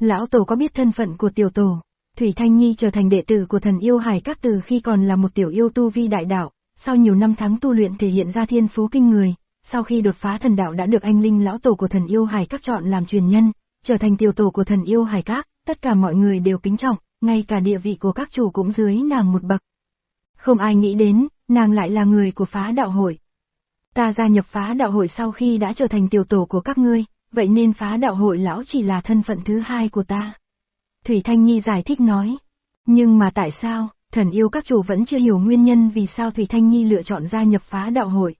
Lão tổ có biết thân phận của tiểu tổ. Thủy Thanh Nhi trở thành đệ tử của thần yêu hải các từ khi còn là một tiểu yêu tu vi đại đạo, sau nhiều năm tháng tu luyện thể hiện ra thiên phú kinh người, sau khi đột phá thần đạo đã được anh linh lão tổ của thần yêu hải các chọn làm truyền nhân, trở thành tiểu tổ của thần yêu hải các, tất cả mọi người đều kính trọng, ngay cả địa vị của các chủ cũng dưới nàng một bậc. Không ai nghĩ đến, nàng lại là người của phá đạo hội. Ta gia nhập phá đạo hội sau khi đã trở thành tiểu tổ của các ngươi, vậy nên phá đạo hội lão chỉ là thân phận thứ hai của ta. Thủy Thanh Nhi giải thích nói. Nhưng mà tại sao, thần yêu các chủ vẫn chưa hiểu nguyên nhân vì sao Thủy Thanh Nhi lựa chọn gia nhập phá đạo hội.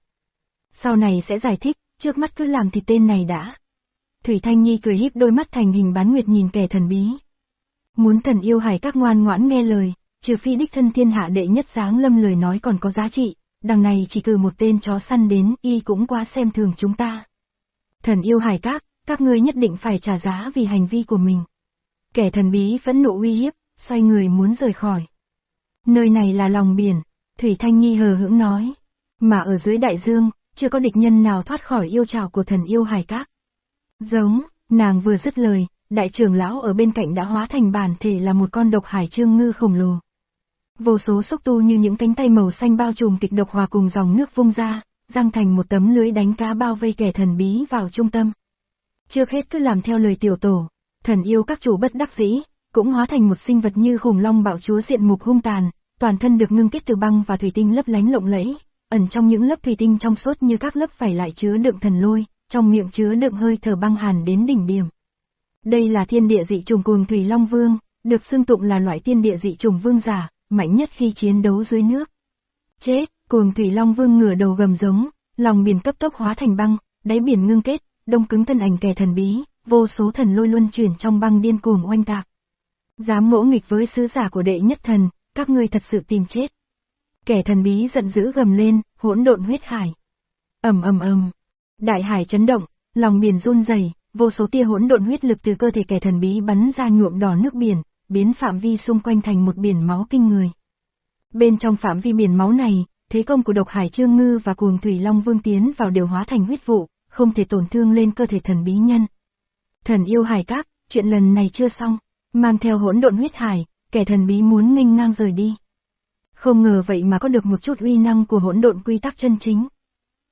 Sau này sẽ giải thích, trước mắt cứ làm thì tên này đã. Thủy Thanh Nhi cười híp đôi mắt thành hình bán nguyệt nhìn kẻ thần bí. Muốn thần yêu hải các ngoan ngoãn nghe lời, trừ phi đích thân thiên hạ đệ nhất dáng lâm lời nói còn có giá trị, đằng này chỉ cử một tên chó săn đến y cũng quá xem thường chúng ta. Thần yêu hải các, các ngươi nhất định phải trả giá vì hành vi của mình. Kẻ thần bí phẫn nộ uy hiếp, xoay người muốn rời khỏi. Nơi này là lòng biển, Thủy Thanh Nhi hờ hững nói. Mà ở dưới đại dương, chưa có địch nhân nào thoát khỏi yêu trào của thần yêu hải các. Giống, nàng vừa dứt lời, đại trưởng lão ở bên cạnh đã hóa thành bản thể là một con độc hải trương ngư khổng lồ. Vô số xúc tu như những cánh tay màu xanh bao trùm kịch độc hòa cùng dòng nước vung ra, răng thành một tấm lưới đánh cá bao vây kẻ thần bí vào trung tâm. Trước hết cứ làm theo lời tiểu tổ, thần yêu các chủ bất đắc dĩ, cũng hóa thành một sinh vật như khủng long bạo chúa diện mục hung tàn, toàn thân được ngưng kết từ băng và thủy tinh lấp lánh lộng lẫy, ẩn trong những lớp thủy tinh trong suốt như các lớp phải lại chứa đựng thần lôi, trong miệng chứa đựng hơi thở băng hàn đến đỉnh điểm. Đây là thiên địa dị trùng cùng thủy long vương, được xưng tụng là loại thiên địa dị trùng vương giả, mạnh nhất khi chiến đấu dưới nước. Chết, cùng thủy long vương ngửa đầu gầm giống, lòng biển cấp tốc hóa thành băng, đáy biển ngưng kết, đông cứng thân ảnh kẻ thần bí, vô số thần lôi luân chuyển trong băng điên cuồng oanh tạc. Dám mỗ nghịch với sứ giả của đệ nhất thần, các ngươi thật sự tìm chết. Kẻ thần bí giận dữ gầm lên, hỗn độn huyết hải. ầm ầm ầm, đại hải chấn động, lòng biển run rẩy, vô số tia hỗn độn huyết lực từ cơ thể kẻ thần bí bắn ra nhuộm đỏ nước biển, biến phạm vi xung quanh thành một biển máu kinh người. Bên trong phạm vi biển máu này, thế công của độc hải trương ngư và cuồng thủy long vương tiến vào đều hóa thành huyết vụ, không thể tổn thương lên cơ thể thần bí nhân. Thần yêu hải các, chuyện lần này chưa xong, mang theo hỗn độn huyết hải, kẻ thần bí muốn nghênh ngang rời đi. Không ngờ vậy mà có được một chút uy năng của hỗn độn quy tắc chân chính.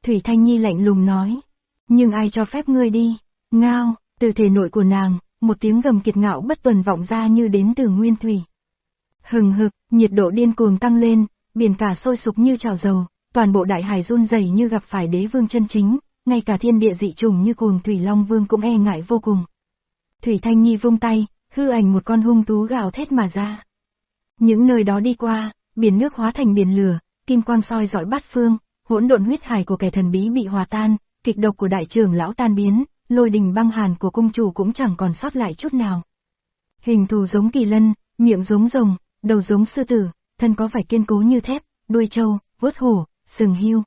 Thủy Thanh Nhi lạnh lùng nói. Nhưng ai cho phép ngươi đi? Ngao, từ thể nội của nàng, một tiếng gầm kiệt ngạo bất tuần vọng ra như đến từ nguyên thủy. Hừng hực, nhiệt độ điên cuồng tăng lên, biển cả sôi sục như trào dầu, toàn bộ đại hải run rẩy như gặp phải đế vương chân chính, ngay cả thiên địa dị trùng như cuồng thủy long vương cũng e ngại vô cùng. Thủy Thanh Nhi vung tay, hư ảnh một con hung tú gào thét mà ra. Những nơi đó đi qua, biển nước hóa thành biển lửa, kim quang soi dọi bát phương, hỗn độn huyết hải của kẻ thần bí bị hòa tan, kịch độc của đại trưởng lão tan biến, lôi đình băng hàn của cung chủ cũng chẳng còn sót lại chút nào. Hình thù giống kỳ lân, miệng giống rồng, đầu giống sư tử, thân có vải kiên cố như thép, đuôi trâu, vuốt hổ, sừng hưu.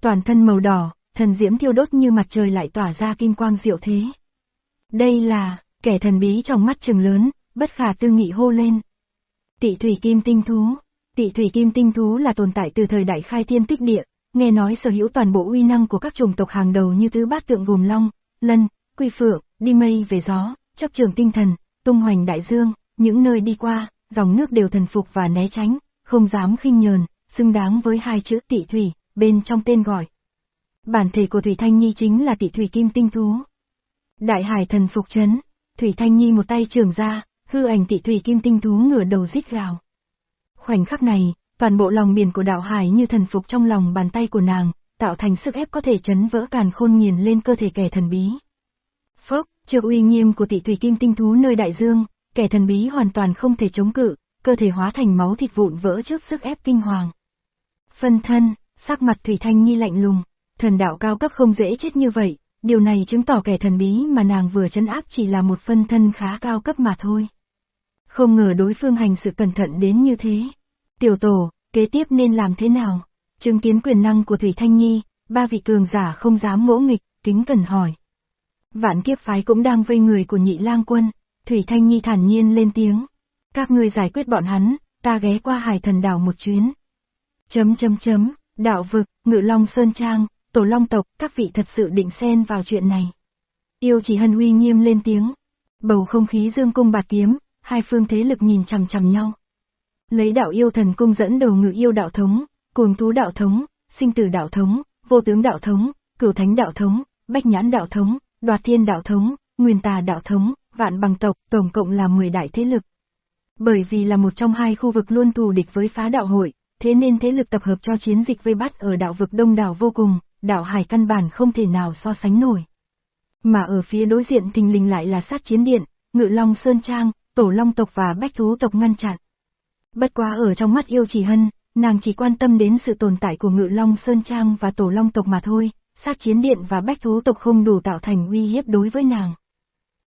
Toàn thân màu đỏ, thần diễm thiêu đốt như mặt trời lại tỏa ra kim quang diệu thế. Đây là, kẻ thần bí trong mắt trừng lớn, bất khả tư nghị hô lên. Tị thủy kim tinh thú. Tị thủy kim tinh thú là tồn tại từ thời đại khai thiên tích địa, nghe nói sở hữu toàn bộ uy năng của các chủng tộc hàng đầu như tứ bát tượng gồm long, lân, quy phượng, đi mây về gió, chấp trường tinh thần, tung hoành đại dương, những nơi đi qua, dòng nước đều thần phục và né tránh, không dám khinh nhờn, xứng đáng với hai chữ tị thủy, bên trong tên gọi. Bản thể của Thủy Thanh Nhi chính là tị thủy kim tinh thú. Đại hải thần phục chấn, Thủy Thanh Nhi một tay trường ra, hư ảnh tị thủy kim tinh thú ngửa đầu rít gào. Khoảnh khắc này, toàn bộ lòng biển của đạo hải như thần phục trong lòng bàn tay của nàng, tạo thành sức ép có thể chấn vỡ càn khôn nghiền lên cơ thể kẻ thần bí. Phốc, trước uy nghiêm của tỷ tùy kim tinh thú nơi đại dương, kẻ thần bí hoàn toàn không thể chống cự, cơ thể hóa thành máu thịt vụn vỡ trước sức ép kinh hoàng. Phân thân, sắc mặt Thủy Thanh Nhi lạnh lùng, thần đạo cao cấp không dễ chết như vậy, điều này chứng tỏ kẻ thần bí mà nàng vừa chấn áp chỉ là một phân thân khá cao cấp mà thôi. Không ngờ đối phương hành sự cẩn thận đến như thế. Tiểu tổ, kế tiếp nên làm thế nào? Chứng kiến quyền năng của Thủy Thanh Nhi, ba vị cường giả không dám ngỗ nghịch, kính cần hỏi. Vạn kiếp phái cũng đang vây người của nhị lang quân, Thủy Thanh Nhi thản nhiên lên tiếng. Các ngươi giải quyết bọn hắn, ta ghé qua hải thần đảo một chuyến. Chấm chấm chấm, đạo vực, ngự long sơn trang, tổ long tộc, các vị thật sự định xen vào chuyện này. Yêu chỉ hân uy nghiêm lên tiếng. Bầu không khí dương cung bạt kiếm, hai phương thế lực nhìn chằm chằm nhau. Lấy đạo yêu thần cung dẫn đầu ngự yêu đạo thống, cuồng thú đạo thống, sinh tử đạo thống, vô tướng đạo thống, cửu thánh đạo thống, bách nhãn đạo thống, đoạt thiên đạo thống, nguyên tà đạo thống, vạn bằng tộc, tổng cộng là 10 đại thế lực. Bởi vì là một trong hai khu vực luôn thù địch với phá đạo hội, thế nên thế lực tập hợp cho chiến dịch vây bắt ở đạo vực đông đảo vô cùng, đạo hải căn bản không thể nào so sánh nổi. Mà ở phía đối diện tình lình lại là sát chiến điện, ngự long sơn trang, tổ long tộc và bách thú tộc ngăn chặn. Bất quá ở trong mắt yêu chỉ hân, nàng chỉ quan tâm đến sự tồn tại của ngự long sơn trang và tổ long tộc mà thôi, sát chiến điện và bách thú tộc không đủ tạo thành uy hiếp đối với nàng.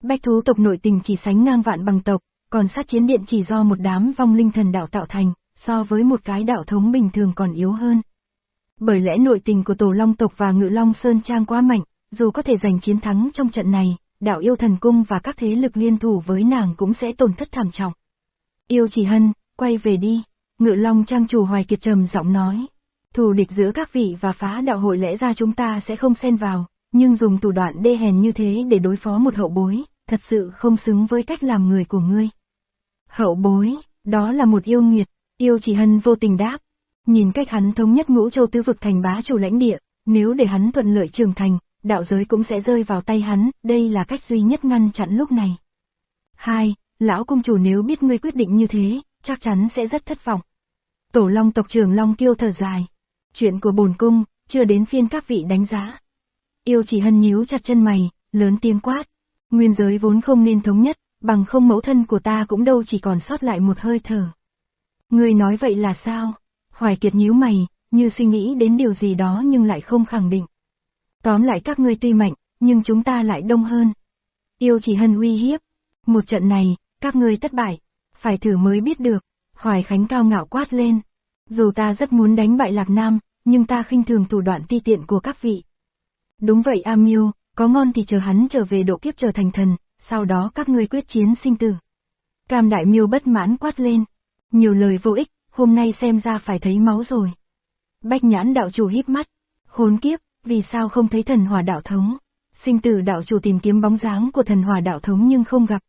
Bách thú tộc nội tình chỉ sánh ngang vạn bằng tộc, còn sát chiến điện chỉ do một đám vong linh thần đạo tạo thành, so với một cái đạo thống bình thường còn yếu hơn. Bởi lẽ nội tình của tổ long tộc và ngự long sơn trang quá mạnh, dù có thể giành chiến thắng trong trận này, đạo yêu thần cung và các thế lực liên thủ với nàng cũng sẽ tổn thất thảm trọng. Yêu chỉ hân, quay về đi, ngự long trang chủ hoài kiệt trầm giọng nói. Thù địch giữa các vị và phá đạo hội lẽ ra chúng ta sẽ không xen vào, nhưng dùng thủ đoạn đê hèn như thế để đối phó một hậu bối, thật sự không xứng với cách làm người của ngươi. Hậu bối, đó là một yêu nghiệt, yêu chỉ hân vô tình đáp. Nhìn cách hắn thống nhất ngũ châu tứ vực thành bá chủ lãnh địa, nếu để hắn thuận lợi trưởng thành, đạo giới cũng sẽ rơi vào tay hắn, đây là cách duy nhất ngăn chặn lúc này. 2. Lão công chủ nếu biết ngươi quyết định như thế, chắc chắn sẽ rất thất vọng. Tổ long tộc trưởng Long Kiêu thở dài. Chuyện của bồn cung, chưa đến phiên các vị đánh giá. Yêu chỉ hân nhíu chặt chân mày, lớn tiếng quát. Nguyên giới vốn không nên thống nhất, bằng không mẫu thân của ta cũng đâu chỉ còn sót lại một hơi thở. Ngươi nói vậy là sao? Hoài Kiệt nhíu mày, như suy nghĩ đến điều gì đó nhưng lại không khẳng định. Tóm lại các ngươi tuy mạnh, nhưng chúng ta lại đông hơn. Yêu chỉ hân uy hiếp. Một trận này, các ngươi thất bại. Phải thử mới biết được. Hoài Khánh cao ngạo quát lên. Dù ta rất muốn đánh bại Lạc Nam, nhưng ta khinh thường thủ đoạn ti tiện của các vị. Đúng vậy A Miêu, có ngon thì chờ hắn trở về độ kiếp trở thành thần, sau đó các ngươi quyết chiến sinh tử. Cam Đại Miêu bất mãn quát lên. Nhiều lời vô ích, hôm nay xem ra phải thấy máu rồi. Bách nhãn đạo chủ híp mắt. Khốn kiếp, vì sao không thấy thần hòa đạo thống? Sinh tử đạo chủ tìm kiếm bóng dáng của thần hòa đạo thống nhưng không gặp.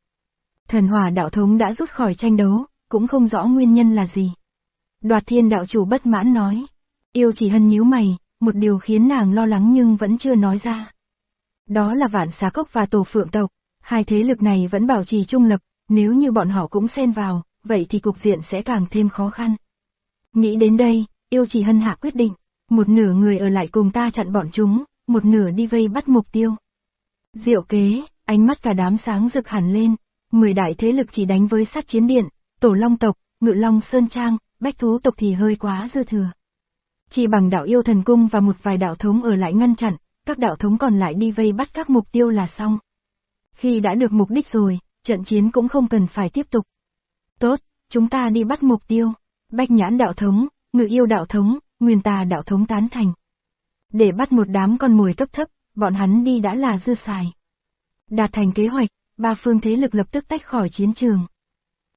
Thần hỏa đạo thống đã rút khỏi tranh đấu, cũng không rõ nguyên nhân là gì. Đoạt thiên đạo chủ bất mãn nói. Yêu chỉ hân nhíu mày, một điều khiến nàng lo lắng nhưng vẫn chưa nói ra. Đó là vạn xá cốc và tổ phượng tộc, hai thế lực này vẫn bảo trì trung lập, nếu như bọn họ cũng xen vào, vậy thì cục diện sẽ càng thêm khó khăn. Nghĩ đến đây, yêu chỉ hân hạ quyết định, một nửa người ở lại cùng ta chặn bọn chúng, một nửa đi vây bắt mục tiêu. Diệu kế, ánh mắt cả đám sáng rực hẳn lên, mười đại thế lực chỉ đánh với sát chiến điện, tổ long tộc, ngự long sơn trang, bách thú tộc thì hơi quá dư thừa. Chỉ bằng đạo yêu thần cung và một vài đạo thống ở lại ngăn chặn, các đạo thống còn lại đi vây bắt các mục tiêu là xong. Khi đã được mục đích rồi, trận chiến cũng không cần phải tiếp tục. Tốt, chúng ta đi bắt mục tiêu. Bách nhãn đạo thống, ngự yêu đạo thống, nguyên tà đạo thống tán thành. Để bắt một đám con mồi cấp thấp, bọn hắn đi đã là dư xài. Đạt thành kế hoạch, ba phương thế lực lập tức tách khỏi chiến trường.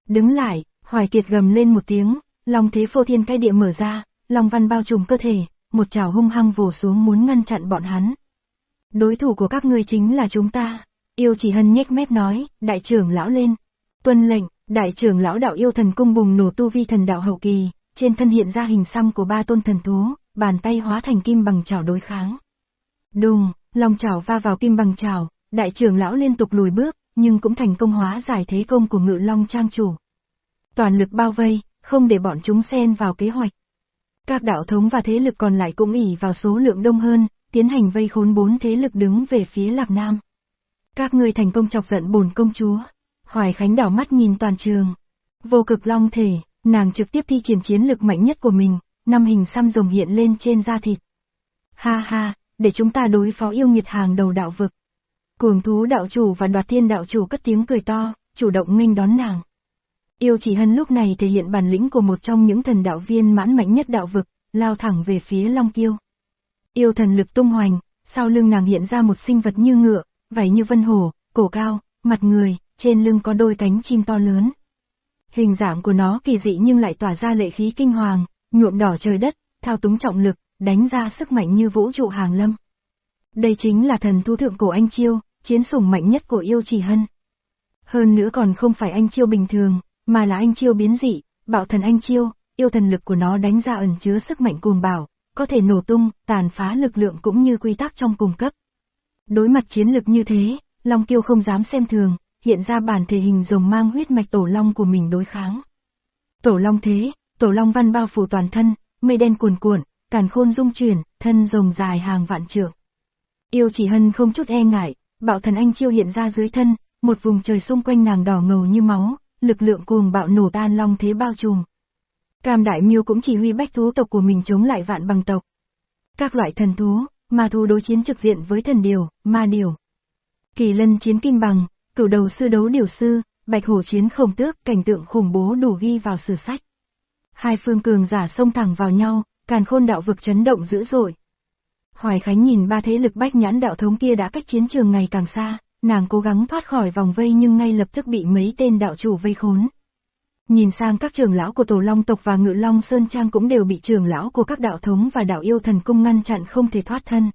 Đứng lại, Hoài Kiệt gầm lên một tiếng, lòng thế phô thiên cái địa mở ra, lòng văn bao trùm cơ thể, một chảo hung hăng vồ xuống muốn ngăn chặn bọn hắn. Đối thủ của các ngươi chính là chúng ta. Yêu chỉ hân nhếch mép nói, đại trưởng lão lên. Tuân lệnh, đại trưởng lão đạo yêu thần cung bùng nổ tu vi thần đạo hậu kỳ, trên thân hiện ra hình xăm của ba tôn thần thú, bàn tay hóa thành kim bằng chảo đối kháng. Đùng, lòng chảo va vào kim bằng chảo, đại trưởng lão liên tục lùi bước, nhưng cũng thành công hóa giải thế công của ngự long trang chủ. Toàn lực bao vây, không để bọn chúng xen vào kế hoạch. Các đạo thống và thế lực còn lại cũng ỉ vào số lượng đông hơn, tiến hành vây khốn bốn thế lực đứng về phía Lạc Nam. Các ngươi thành công chọc giận bổn công chúa. Hoài Khánh đảo mắt nhìn toàn trường. Vô cực long thể, nàng trực tiếp thi triển chiến lực mạnh nhất của mình, năm hình xăm rồng hiện lên trên da thịt. Ha ha, để chúng ta đối phó yêu nghiệt hàng đầu đạo vực. Cuồng thú đạo chủ và đoạt thiên đạo chủ cất tiếng cười to, chủ động nghênh đón nàng. Yêu chỉ hân lúc này thể hiện bản lĩnh của một trong những thần đạo viên mãn mạnh nhất đạo vực, lao thẳng về phía Long Kiêu. Yêu thần lực tung hoành, sau lưng nàng hiện ra một sinh vật như ngựa, vảy như vân hổ, cổ cao, mặt người, trên lưng có đôi cánh chim to lớn. Hình dạng của nó kỳ dị nhưng lại tỏa ra lệ khí kinh hoàng, nhuộm đỏ trời đất, thao túng trọng lực, đánh ra sức mạnh như vũ trụ hàng lâm. Đây chính là thần thu thượng cổ anh Chiêu, chiến sủng mạnh nhất của yêu trì hân. Hơn nữa còn không phải anh Chiêu bình thường, mà là anh Chiêu biến dị, bạo thần anh Chiêu, yêu thần lực của nó đánh ra ẩn chứa sức mạnh cuồng bảo, có thể nổ tung, tàn phá lực lượng cũng như quy tắc trong cùng cấp. Đối mặt chiến lực như thế, Long Kiêu không dám xem thường, hiện ra bản thể hình rồng mang huyết mạch tổ long của mình đối kháng. Tổ long thế, tổ long văn bao phủ toàn thân, mây đen cuồn cuộn, càn khôn dung chuyển, thân rồng dài hàng vạn trượng. Yêu chỉ hân không chút e ngại, bạo thần anh chiêu hiện ra dưới thân, một vùng trời xung quanh nàng đỏ ngầu như máu, lực lượng cuồng bạo nổ tan long thế bao trùm. Cam Đại Miêu cũng chỉ huy bách thú tộc của mình chống lại vạn bằng tộc. Các loại thần thú, ma thú đối chiến trực diện với thần điều, ma điều. Kỳ lân chiến kim bằng, cửu đầu sư đấu điều sư, bạch hổ chiến khổng tước, cảnh tượng khủng bố đủ ghi vào sử sách. Hai phương cường giả xông thẳng vào nhau, càn khôn đạo vực chấn động dữ dội. Hoài Khánh nhìn ba thế lực bách nhãn đạo thống kia đã cách chiến trường ngày càng xa, nàng cố gắng thoát khỏi vòng vây nhưng ngay lập tức bị mấy tên đạo chủ vây khốn. Nhìn sang các trưởng lão của Tổ Long tộc và Ngự Long Sơn Trang cũng đều bị trưởng lão của các đạo thống và đạo yêu thần cung ngăn chặn không thể thoát thân.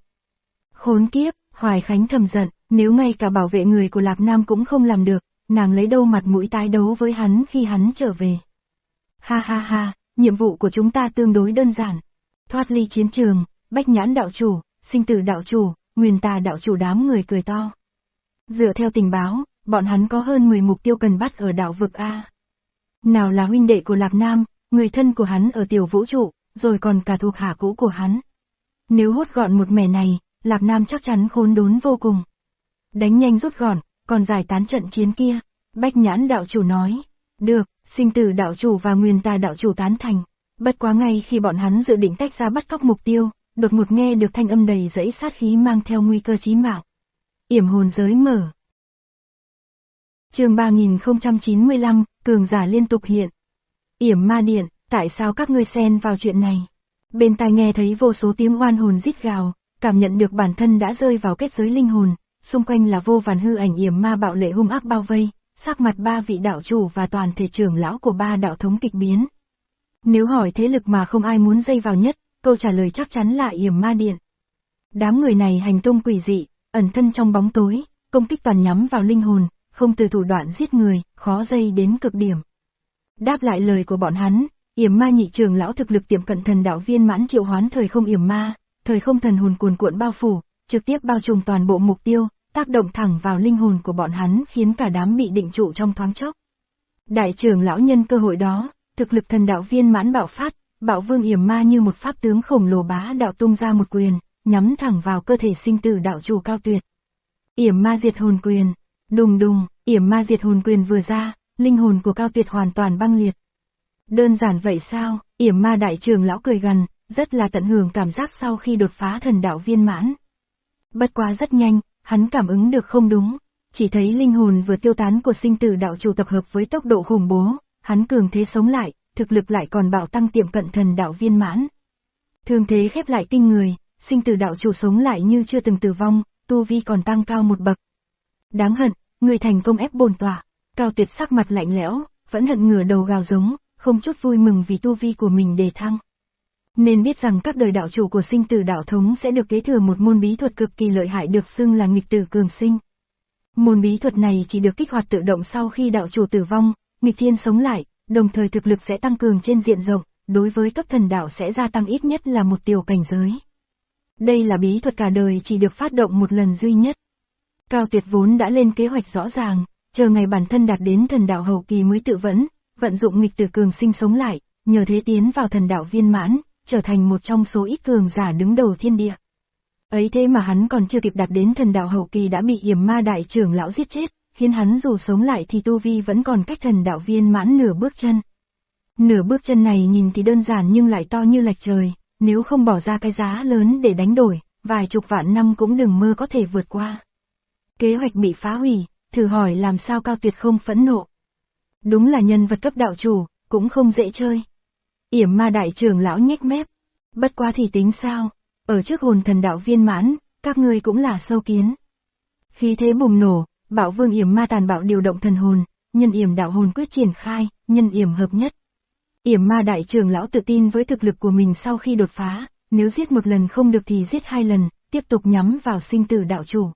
Khốn kiếp, Hoài Khánh thầm giận, nếu ngay cả bảo vệ người của Lạc Nam cũng không làm được, nàng lấy đâu mặt mũi tái đấu với hắn khi hắn trở về. Ha ha ha, nhiệm vụ của chúng ta tương đối đơn giản. Thoát ly chiến trường, bách nhãn đạo chủ, sinh tử đạo chủ, nguyên tà đạo chủ đám người cười to. Dựa theo tình báo, bọn hắn có hơn 10 mục tiêu cần bắt ở đảo vực A. Nào là huynh đệ của Lạc Nam, người thân của hắn ở tiểu vũ trụ, rồi còn cả thuộc hạ cũ của hắn. Nếu hốt gọn một mẻ này, Lạc Nam chắc chắn khốn đốn vô cùng. Đánh nhanh rút gọn, còn giải tán trận chiến kia. Bách nhãn đạo chủ nói. Được, sinh tử đạo chủ và nguyên tà đạo chủ tán thành. Bất quá ngay khi bọn hắn dự định tách ra bắt cóc mục tiêu, đột ngột nghe được thanh âm đầy dẫy sát khí mang theo nguy cơ chí mạng. Yểm hồn giới mở. chương 3095, cường giả liên tục hiện. Yểm ma điện, tại sao các ngươi xen vào chuyện này? Bên tai nghe thấy vô số tiếng oan hồn rít gào, cảm nhận được bản thân đã rơi vào kết giới linh hồn, xung quanh là vô vàn hư ảnh yểm ma bạo lệ hung ác bao vây, sắc mặt ba vị đạo chủ và toàn thể trưởng lão của ba đạo thống kịch biến. Nếu hỏi thế lực mà không ai muốn dây vào nhất, câu trả lời chắc chắn là yểm ma điện. Đám người này hành tung quỷ dị, ẩn thân trong bóng tối, công kích toàn nhắm vào linh hồn, không từ thủ đoạn giết người, khó dây đến cực điểm. Đáp lại lời của bọn hắn, yểm ma nhị trường lão thực lực tiệm cận thần đạo viên mãn triệu hoán thời không yểm ma, thời không thần hồn cuồn cuộn bao phủ, trực tiếp bao trùm toàn bộ mục tiêu, tác động thẳng vào linh hồn của bọn hắn khiến cả đám bị định trụ trong thoáng chốc. Đại trưởng lão nhân cơ hội đó, thực lực thần đạo viên mãn bạo phát, bạo vương yểm ma như một pháp tướng khổng lồ bá đạo tung ra một quyền, nhắm thẳng vào cơ thể sinh tử đạo chủ cao tuyệt. Yểm ma diệt hồn quyền, đùng đùng, yểm ma diệt hồn quyền vừa ra, linh hồn của cao tuyệt hoàn toàn băng liệt. Đơn giản vậy sao, yểm ma đại trưởng lão cười gần, rất là tận hưởng cảm giác sau khi đột phá thần đạo viên mãn. Bất quá rất nhanh, hắn cảm ứng được không đúng, chỉ thấy linh hồn vừa tiêu tán của sinh tử đạo chủ tập hợp với tốc độ khủng bố, hắn cường thế sống lại, thực lực lại còn bảo tăng tiệm cận thần đạo viên mãn. thường thế khép lại kinh người, sinh tử đạo chủ sống lại như chưa từng tử vong, tu vi còn tăng cao một bậc. Đáng hận, người thành công ép bồn tỏa, cao tuyệt sắc mặt lạnh lẽo, vẫn hận ngửa đầu gào giống, không chút vui mừng vì tu vi của mình đề thăng. Nên biết rằng các đời đạo chủ của sinh tử đạo thống sẽ được kế thừa một môn bí thuật cực kỳ lợi hại được xưng là nghịch tử cường sinh. Môn bí thuật này chỉ được kích hoạt tự động sau khi đạo chủ tử vong, nghịch thiên sống lại, đồng thời thực lực sẽ tăng cường trên diện rộng, đối với cấp thần đạo sẽ gia tăng ít nhất là một tiểu cảnh giới. Đây là bí thuật cả đời chỉ được phát động một lần duy nhất. Cao Tuyệt vốn đã lên kế hoạch rõ ràng, chờ ngày bản thân đạt đến thần đạo hậu kỳ mới tự vẫn, vận dụng nghịch tử cường sinh sống lại, nhờ thế tiến vào thần đạo viên mãn, trở thành một trong số ít cường giả đứng đầu thiên địa. Ấy thế mà hắn còn chưa kịp đạt đến thần đạo hậu kỳ đã bị hiểm ma đại trưởng lão giết chết, khiến hắn dù sống lại thì tu vi vẫn còn cách thần đạo viên mãn nửa bước chân. Nửa bước chân này nhìn thì đơn giản nhưng lại to như lạch trời, nếu không bỏ ra cái giá lớn để đánh đổi, vài chục vạn năm cũng đừng mơ có thể vượt qua. Kế hoạch bị phá hủy, thử hỏi làm sao cao tuyệt không phẫn nộ. Đúng là nhân vật cấp đạo chủ, cũng không dễ chơi. Yểm ma đại trưởng lão nhếch mép. Bất quá thì tính sao, ở trước hồn thần đạo viên mãn, các ngươi cũng là sâu kiến. Khi thế bùng nổ, Bạo vương yểm ma tàn bạo điều động thần hồn, nhân yểm đạo hồn quyết triển khai, nhân yểm hợp nhất. Yểm ma đại trưởng lão tự tin với thực lực của mình sau khi đột phá, nếu giết một lần không được thì giết hai lần, tiếp tục nhắm vào sinh tử đạo chủ.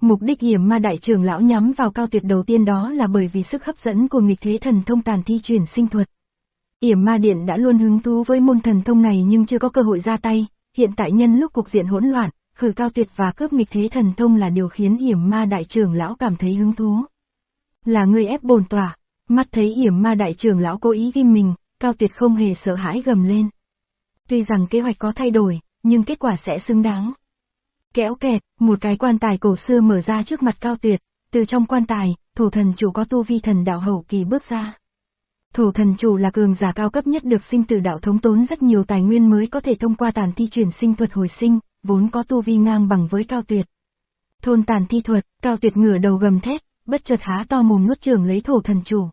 Mục đích yểm ma đại trưởng lão nhắm vào cao tuyệt đầu tiên đó là bởi vì sức hấp dẫn của nghịch thế thần thông tàn thi chuyển sinh thuật. Yểm ma điện đã luôn hứng thú với môn thần thông này nhưng chưa có cơ hội ra tay, hiện tại nhân lúc cục diện hỗn loạn, khử cao tuyệt và cướp nghịch thế thần thông là điều khiến yểm ma đại trưởng lão cảm thấy hứng thú. Là người ép bồn tỏa, mắt thấy yểm ma đại trưởng lão cố ý ghim mình, cao tuyệt không hề sợ hãi gầm lên. Tuy rằng kế hoạch có thay đổi, nhưng kết quả sẽ xứng đáng. Kéo kẹt, một cái quan tài cổ xưa mở ra trước mặt cao tuyệt, từ trong quan tài, thủ thần chủ có tu vi thần đạo hậu kỳ bước ra. Thủ thần chủ là cường giả cao cấp nhất được sinh từ đạo thống tốn rất nhiều tài nguyên mới có thể thông qua tàn thi chuyển sinh thuật hồi sinh, vốn có tu vi ngang bằng với cao tuyệt. Thôn tàn thi thuật, cao tuyệt ngửa đầu gầm thét, bất chợt há to mồm nuốt trường lấy thổ thần chủ.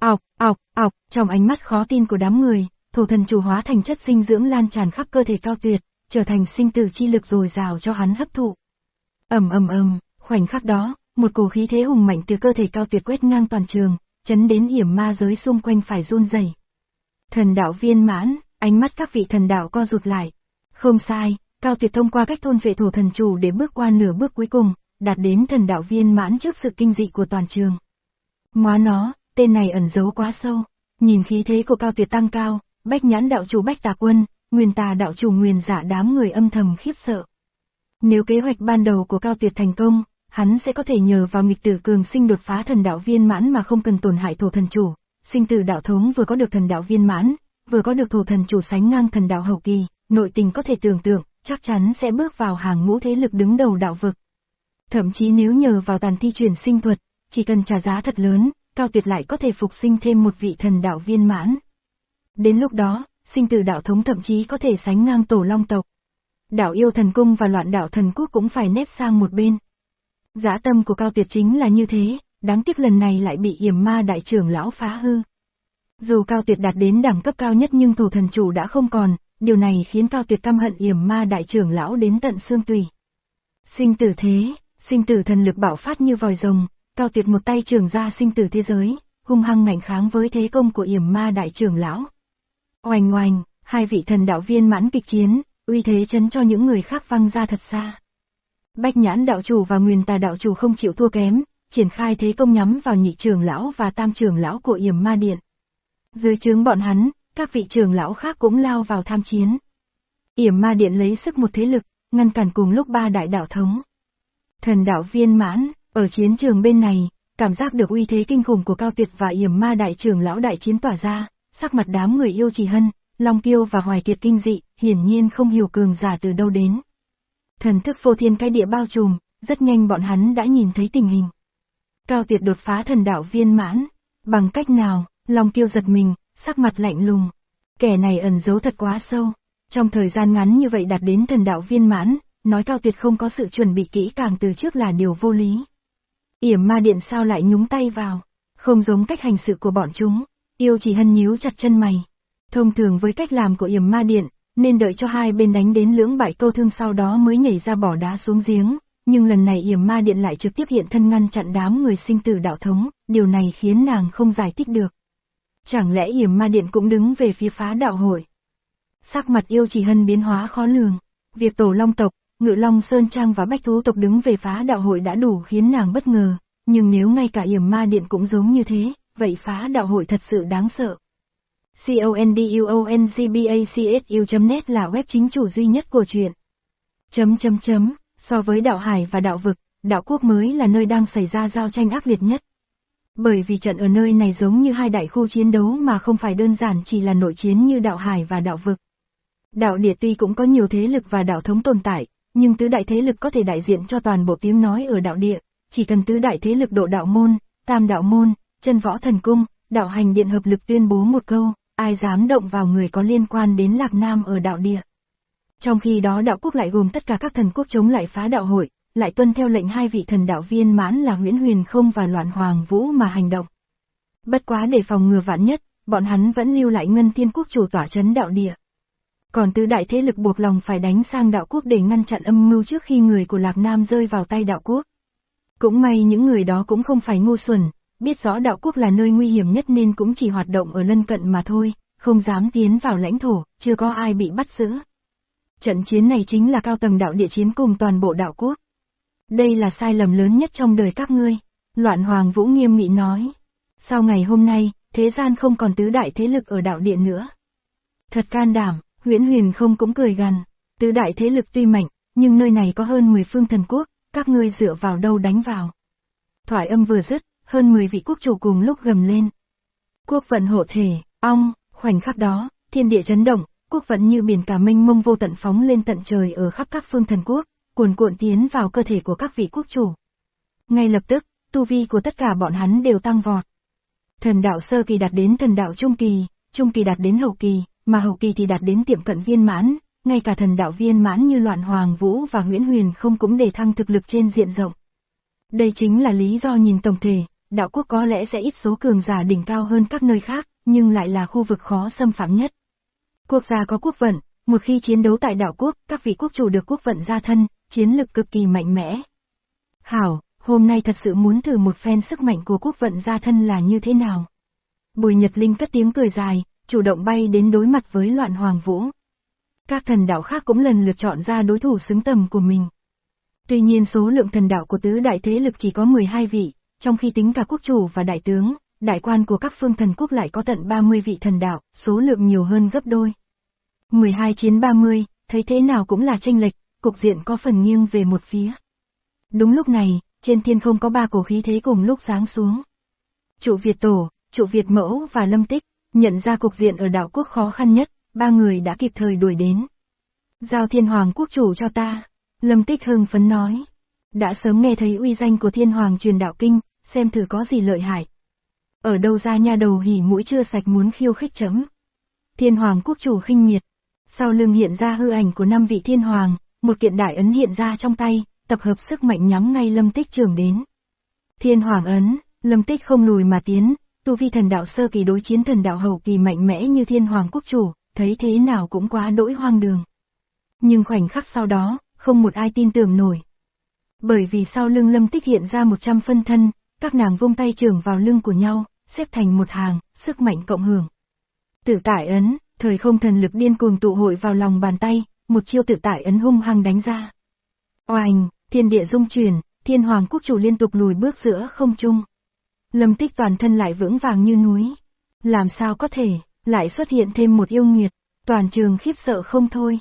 Ọc, ọc, ọc, trong ánh mắt khó tin của đám người, thổ thần chủ hóa thành chất sinh dưỡng lan tràn khắp cơ thể cao tuyệt, trở thành sinh tử chi lực dồi dào cho hắn hấp thụ. ầm ầm ầm, khoảnh khắc đó, một cổ khí thế hùng mạnh từ cơ thể cao tuyệt quét ngang toàn trường, chấn đến hiểm ma giới xung quanh phải run rẩy. Thần đạo viên mãn, ánh mắt các vị thần đạo co rụt lại. Không sai, cao tuyệt thông qua cách thôn vệ thổ thần chủ để bước qua nửa bước cuối cùng, đạt đến thần đạo viên mãn trước sự kinh dị của toàn trường. Ngoá nó, tên này ẩn giấu quá sâu, nhìn khí thế của cao tuyệt tăng cao, bách nhãn đạo chủ bách tà quân, nguyên tà đạo chủ nguyên giả đám người âm thầm khiếp sợ. Nếu kế hoạch ban đầu của cao tuyệt thành công, hắn sẽ có thể nhờ vào nghịch tử cường sinh đột phá thần đạo viên mãn mà không cần tổn hại thổ thần chủ. Sinh tử đạo thống vừa có được thần đạo viên mãn, vừa có được thổ thần chủ sánh ngang thần đạo hậu kỳ, nội tình có thể tưởng tượng, chắc chắn sẽ bước vào hàng ngũ thế lực đứng đầu đạo vực. Thậm chí nếu nhờ vào tàn thi chuyển sinh thuật, chỉ cần trả giá thật lớn, Cao Tuyệt lại có thể phục sinh thêm một vị thần đạo viên mãn. Đến lúc đó, sinh tử đạo thống thậm chí có thể sánh ngang tổ long tộc. Đạo yêu thần cung và loạn đạo thần quốc cũng phải nép sang một bên. Giá tâm của Cao Tuyệt chính là như thế, đáng tiếc lần này lại bị yểm ma đại trưởng lão phá hư. Dù Cao Tuyệt đạt đến đẳng cấp cao nhất nhưng thủ thần chủ đã không còn, điều này khiến Cao Tuyệt căm hận yểm ma đại trưởng lão đến tận xương tùy. Sinh tử thế, sinh tử thần lực bạo phát như vòi rồng, Cao Tuyệt một tay trường ra sinh tử thế giới, hung hăng ngạnh kháng với thế công của yểm ma đại trưởng lão. Oanh oanh, hai vị thần đạo viên mãn kịch chiến, uy thế chấn cho những người khác văng ra thật xa. Bách nhãn đạo chủ và nguyên tà đạo chủ không chịu thua kém, triển khai thế công nhắm vào nhị trưởng lão và tam trưởng lão của yểm ma điện. Dưới trướng bọn hắn, các vị trưởng lão khác cũng lao vào tham chiến. Yểm ma điện lấy sức một thế lực, ngăn cản cùng lúc ba đại đạo thống. Thần đạo viên mãn, ở chiến trường bên này, cảm giác được uy thế kinh khủng của Cao Tuyệt và Yểm ma đại trưởng lão đại chiến tỏa ra, sắc mặt đám người yêu trì hân, Long Kiêu và Hoài Kiệt kinh dị, hiển nhiên không hiểu cường giả từ đâu đến. Thần thức vô thiên cái địa bao trùm, rất nhanh bọn hắn đã nhìn thấy tình hình. Cao Tuyệt đột phá thần đạo viên mãn, bằng cách nào, Long Kiêu giật mình, sắc mặt lạnh lùng. Kẻ này ẩn giấu thật quá sâu, trong thời gian ngắn như vậy đạt đến thần đạo viên mãn, nói Cao Tuyệt không có sự chuẩn bị kỹ càng từ trước là điều vô lý. Yểm ma điện sao lại nhúng tay vào, không giống cách hành sự của bọn chúng, yêu chỉ hân nhíu chặt chân mày. Thông thường với cách làm của yểm ma điện, nên đợi cho hai bên đánh đến lưỡng bại câu thương sau đó mới nhảy ra bỏ đá xuống giếng, nhưng lần này yểm ma điện lại trực tiếp hiện thân ngăn chặn đám người sinh tử đạo thống, điều này khiến nàng không giải thích được. Chẳng lẽ yểm ma điện cũng đứng về phía phá đạo hội? Sắc mặt yêu chỉ hân biến hóa khó lường, việc tổ long tộc, ngự long sơn trang và bách thú tộc đứng về phá đạo hội đã đủ khiến nàng bất ngờ, nhưng nếu ngay cả yểm ma điện cũng giống như thế, vậy phá đạo hội thật sự đáng sợ. CONDUONGBACSU.net là web chính chủ duy nhất của chuyện. Chấm chấm chấm, so với đạo hải và đạo vực, đạo quốc mới là nơi đang xảy ra giao tranh ác liệt nhất. Bởi vì trận ở nơi này giống như hai đại khu chiến đấu mà không phải đơn giản chỉ là nội chiến như đạo hải và đạo vực. Đạo địa tuy cũng có nhiều thế lực và đạo thống tồn tại, nhưng tứ đại thế lực có thể đại diện cho toàn bộ tiếng nói ở đạo địa, chỉ cần tứ đại thế lực độ đạo môn, tam đạo môn, chân võ thần cung, đạo hành điện hợp lực tuyên bố một câu, ai dám động vào người có liên quan đến Lạc Nam ở đạo địa. Trong khi đó đạo quốc lại gồm tất cả các thần quốc chống lại phá đạo hội, lại tuân theo lệnh hai vị thần đạo viên mãn là Nguyễn Huyền Không và Loạn Hoàng Vũ mà hành động. Bất quá để phòng ngừa vạn nhất, bọn hắn vẫn lưu lại ngân thiên quốc chủ tỏa chấn đạo địa. Còn tứ đại thế lực buộc lòng phải đánh sang đạo quốc để ngăn chặn âm mưu trước khi người của Lạc Nam rơi vào tay đạo quốc. Cũng may những người đó cũng không phải ngu xuẩn, biết rõ đạo quốc là nơi nguy hiểm nhất nên cũng chỉ hoạt động ở lân cận mà thôi, không dám tiến vào lãnh thổ, chưa có ai bị bắt giữ. Trận chiến này chính là cao tầng đạo địa chiến cùng toàn bộ đạo quốc. Đây là sai lầm lớn nhất trong đời các ngươi, loạn hoàng vũ nghiêm nghị nói. Sau ngày hôm nay, thế gian không còn tứ đại thế lực ở đạo điện nữa. Thật can đảm, huyễn huyền không cũng cười gằn, tứ đại thế lực tuy mạnh, nhưng nơi này có hơn 10 phương thần quốc, các ngươi dựa vào đâu đánh vào. Thoại âm vừa dứt, hơn 10 vị quốc chủ cùng lúc gầm lên. Quốc vận hộ thể, ong, khoảnh khắc đó, thiên địa chấn động, quốc vận như biển cả mênh mông vô tận phóng lên tận trời ở khắp các phương thần quốc, cuồn cuộn tiến vào cơ thể của các vị quốc chủ. Ngay lập tức, tu vi của tất cả bọn hắn đều tăng vọt. Thần đạo sơ kỳ đạt đến thần đạo trung kỳ, trung kỳ đạt đến hậu kỳ, mà hậu kỳ thì đạt đến tiệm cận viên mãn, ngay cả thần đạo viên mãn như Loạn Hoàng Vũ và Nguyễn Huyền không cũng để thăng thực lực trên diện rộng. Đây chính là lý do nhìn tổng thể, đạo quốc có lẽ sẽ ít số cường giả đỉnh cao hơn các nơi khác, nhưng lại là khu vực khó xâm phạm nhất. Quốc gia có quốc vận, một khi chiến đấu tại đảo quốc, các vị quốc chủ được quốc vận gia thân, chiến lực cực kỳ mạnh mẽ. Hảo, hôm nay thật sự muốn thử một phen sức mạnh của quốc vận gia thân là như thế nào. Bùi Nhật Linh cất tiếng cười dài, chủ động bay đến đối mặt với loạn hoàng vũ. Các thần đạo khác cũng lần lượt chọn ra đối thủ xứng tầm của mình. Tuy nhiên số lượng thần đạo của tứ đại thế lực chỉ có 12 vị, trong khi tính cả quốc chủ và đại tướng, đại quan của các phương thần quốc lại có tận 30 vị thần đạo, số lượng nhiều hơn gấp đôi. 12 chiến 30, thấy thế nào cũng là tranh lệch, cục diện có phần nghiêng về một phía. Đúng lúc này, trên thiên không có ba cổ khí thế cùng lúc sáng xuống. Trụ Việt Tổ, Trụ Việt Mẫu và Lâm Tích, nhận ra cục diện ở đảo quốc khó khăn nhất, ba người đã kịp thời đuổi đến. Giao thiên hoàng quốc chủ cho ta, Lâm Tích hưng phấn nói. Đã sớm nghe thấy uy danh của thiên hoàng truyền đạo kinh, xem thử có gì lợi hại. Ở đâu ra nha đầu hỉ mũi chưa sạch muốn khiêu khích chấm. Thiên hoàng quốc chủ khinh miệt. Sau lưng hiện ra hư ảnh của năm vị thiên hoàng, một kiện đại ấn hiện ra trong tay, tập hợp sức mạnh nhắm ngay lâm tích trường đến. Thiên hoàng ấn, lâm tích không lùi mà tiến, tu vi thần đạo sơ kỳ đối chiến thần đạo hậu kỳ mạnh mẽ như thiên hoàng quốc chủ, thấy thế nào cũng quá đỗi hoang đường. Nhưng khoảnh khắc sau đó, không một ai tin tưởng nổi. Bởi vì sau lưng lâm tích hiện ra một trăm phân thân, các nàng vung tay trường vào lưng của nhau, xếp thành một hàng, sức mạnh cộng hưởng. Tử tải ấn, thời không thần lực điên cuồng tụ hội vào lòng bàn tay, một chiêu tự tại ấn hung hăng đánh ra. Oanh, thiên địa dung chuyển, thiên hoàng quốc chủ liên tục lùi bước giữa không trung. Lâm tích toàn thân lại vững vàng như núi. Làm sao có thể, lại xuất hiện thêm một yêu nghiệt, toàn trường khiếp sợ không thôi.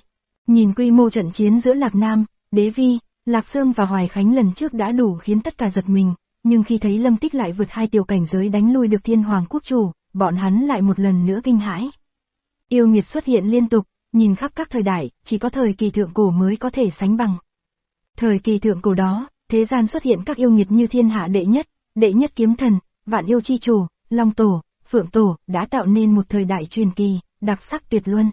Nhìn quy mô trận chiến giữa Lạc Nam, Đế Vi, Lạc Sương và Hoài Khánh lần trước đã đủ khiến tất cả giật mình, nhưng khi thấy Lâm Tích lại vượt hai tiểu cảnh giới đánh lui được Thiên Hoàng Quốc Chủ, bọn hắn lại một lần nữa kinh hãi. Yêu nghiệt xuất hiện liên tục, nhìn khắp các thời đại, chỉ có thời kỳ thượng cổ mới có thể sánh bằng. Thời kỳ thượng cổ đó, thế gian xuất hiện các yêu nghiệt như thiên hạ đệ nhất, đệ nhất kiếm thần, vạn yêu chi chủ, long tổ, phượng tổ, đã tạo nên một thời đại truyền kỳ, đặc sắc tuyệt luân.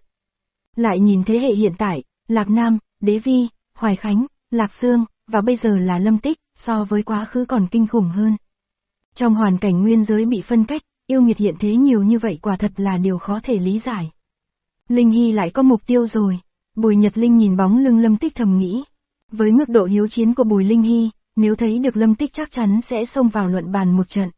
Lại nhìn thế hệ hiện tại, Lạc Nam, Đế Vi, Hoài Khánh, Lạc Sương, và bây giờ là Lâm Tích, so với quá khứ còn kinh khủng hơn. Trong hoàn cảnh nguyên giới bị phân cách, yêu nghiệt hiện thế nhiều như vậy quả thật là điều khó thể lý giải. Linh Hy lại có mục tiêu rồi. Bùi Nhật Linh nhìn bóng lưng Lâm Tích thầm nghĩ. Với mức độ hiếu chiến của Bùi Linh Hy, nếu thấy được Lâm Tích chắc chắn sẽ xông vào luận bàn một trận.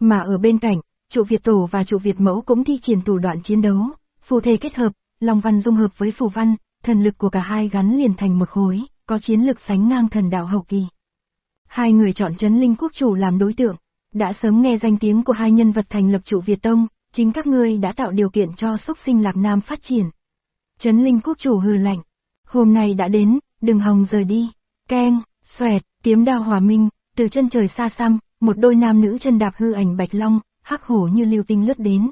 Mà ở bên cạnh, trụ Việt Tổ và trụ Việt Mẫu cũng thi triển thủ đoạn chiến đấu, phù thể kết hợp, Long Văn dung hợp với phù văn, thần lực của cả hai gắn liền thành một khối, có chiến lực sánh ngang thần đạo hậu kỳ. Hai người chọn chấn linh quốc chủ làm đối tượng, đã sớm nghe danh tiếng của hai nhân vật thành lập trụ Việt Tông, chính các ngươi đã tạo điều kiện cho xúc sinh Lạc Nam phát triển. Trấn Linh Quốc chủ hừ lạnh, hôm nay đã đến, đừng hòng rời đi. Keng, xoẹt, kiếm đao hòa minh, từ chân trời xa xăm, một đôi nam nữ chân đạp hư ảnh bạch long, hắc hổ như lưu tinh lướt đến.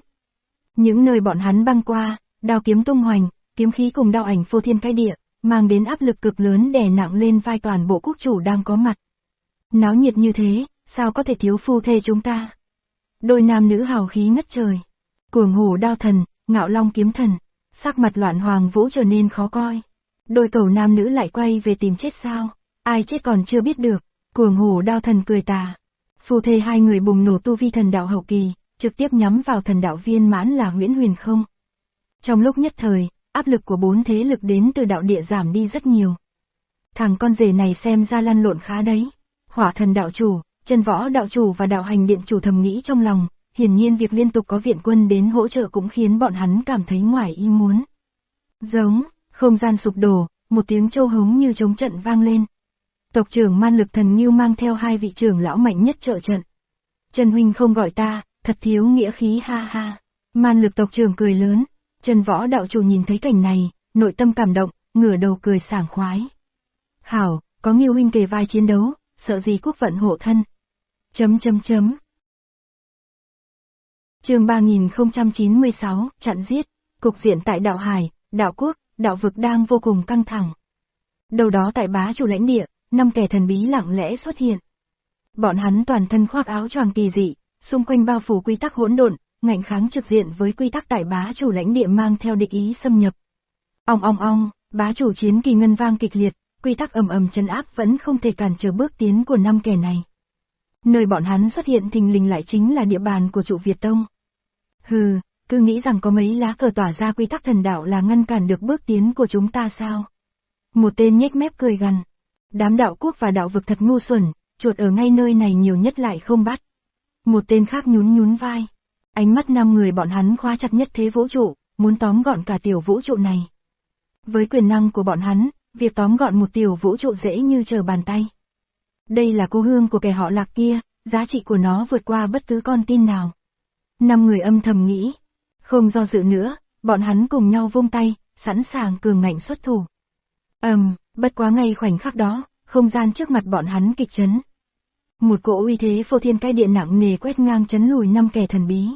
Những nơi bọn hắn băng qua, đao kiếm tung hoành, kiếm khí cùng đao ảnh phô thiên cái địa, mang đến áp lực cực lớn đè nặng lên vai toàn bộ quốc chủ đang có mặt. Náo nhiệt như thế, sao có thể thiếu phu thê chúng ta? Đôi nam nữ hào khí ngất trời. Cuồng hổ đao thần, ngạo long kiếm thần, sắc mặt loạn hoàng vũ trở nên khó coi. Đôi cầu nam nữ lại quay về tìm chết sao, ai chết còn chưa biết được, cuồng hổ đao thần cười tà. Phù thê hai người bùng nổ tu vi thần đạo hậu kỳ, trực tiếp nhắm vào thần đạo viên mãn là Nguyễn Huyền không. Trong lúc nhất thời, áp lực của bốn thế lực đến từ đạo địa giảm đi rất nhiều. Thằng con rể này xem ra lăn lộn khá đấy. Hỏa thần đạo chủ, chân võ đạo chủ và đạo hành điện chủ thầm nghĩ trong lòng, hiển nhiên việc liên tục có viện quân đến hỗ trợ cũng khiến bọn hắn cảm thấy ngoài ý muốn. Giống, không gian sụp đổ, một tiếng châu hống như chống trận vang lên. Tộc trưởng man lực thần nghiêu mang theo hai vị trưởng lão mạnh nhất trợ trận. Trần Huynh không gọi ta, thật thiếu nghĩa khí ha ha. Man lực tộc trưởng cười lớn, Trần Võ đạo chủ nhìn thấy cảnh này, nội tâm cảm động, ngửa đầu cười sảng khoái. Hảo, có Nghiêu huynh kề vai chiến đấu, sợ gì quốc vận hộ thân. Chấm chấm chấm chương 3096, chặn giết, cục diện tại đạo Hải, đạo quốc, đạo vực đang vô cùng căng thẳng. Đầu đó tại bá chủ lãnh địa, năm kẻ thần bí lặng lẽ xuất hiện. Bọn hắn toàn thân khoác áo choàng kỳ dị, xung quanh bao phủ quy tắc hỗn độn, ngạnh kháng trực diện với quy tắc tại bá chủ lãnh địa mang theo địch ý xâm nhập. Ong ong ong, bá chủ chiến kỳ ngân vang kịch liệt, quy tắc ầm ầm chân áp vẫn không thể cản trở bước tiến của năm kẻ này. Nơi bọn hắn xuất hiện thình lình lại chính là địa bàn của trụ Việt Tông. Hừ, cứ nghĩ rằng có mấy lá cờ tỏa ra quy tắc thần đạo là ngăn cản được bước tiến của chúng ta sao? Một tên nhếch mép cười gằn. Đám đạo quốc và đạo vực thật ngu xuẩn, chuột ở ngay nơi này nhiều nhất lại không bắt. Một tên khác nhún nhún vai. Ánh mắt năm người bọn hắn khóa chặt nhất thế vũ trụ, muốn tóm gọn cả tiểu vũ trụ này. Với quyền năng của bọn hắn, việc tóm gọn một tiểu vũ trụ dễ như trở bàn tay. Đây là cô hương của kẻ họ lạc kia, giá trị của nó vượt qua bất cứ con tin nào. Năm người âm thầm nghĩ. Không do dự nữa, bọn hắn cùng nhau vung tay, sẵn sàng cường ngạnh xuất thủ. Ầm, um, bất quá ngay khoảnh khắc đó, không gian trước mặt bọn hắn kịch chấn. Một cỗ uy thế phô thiên cái điện nặng nề quét ngang chấn lùi năm kẻ thần bí.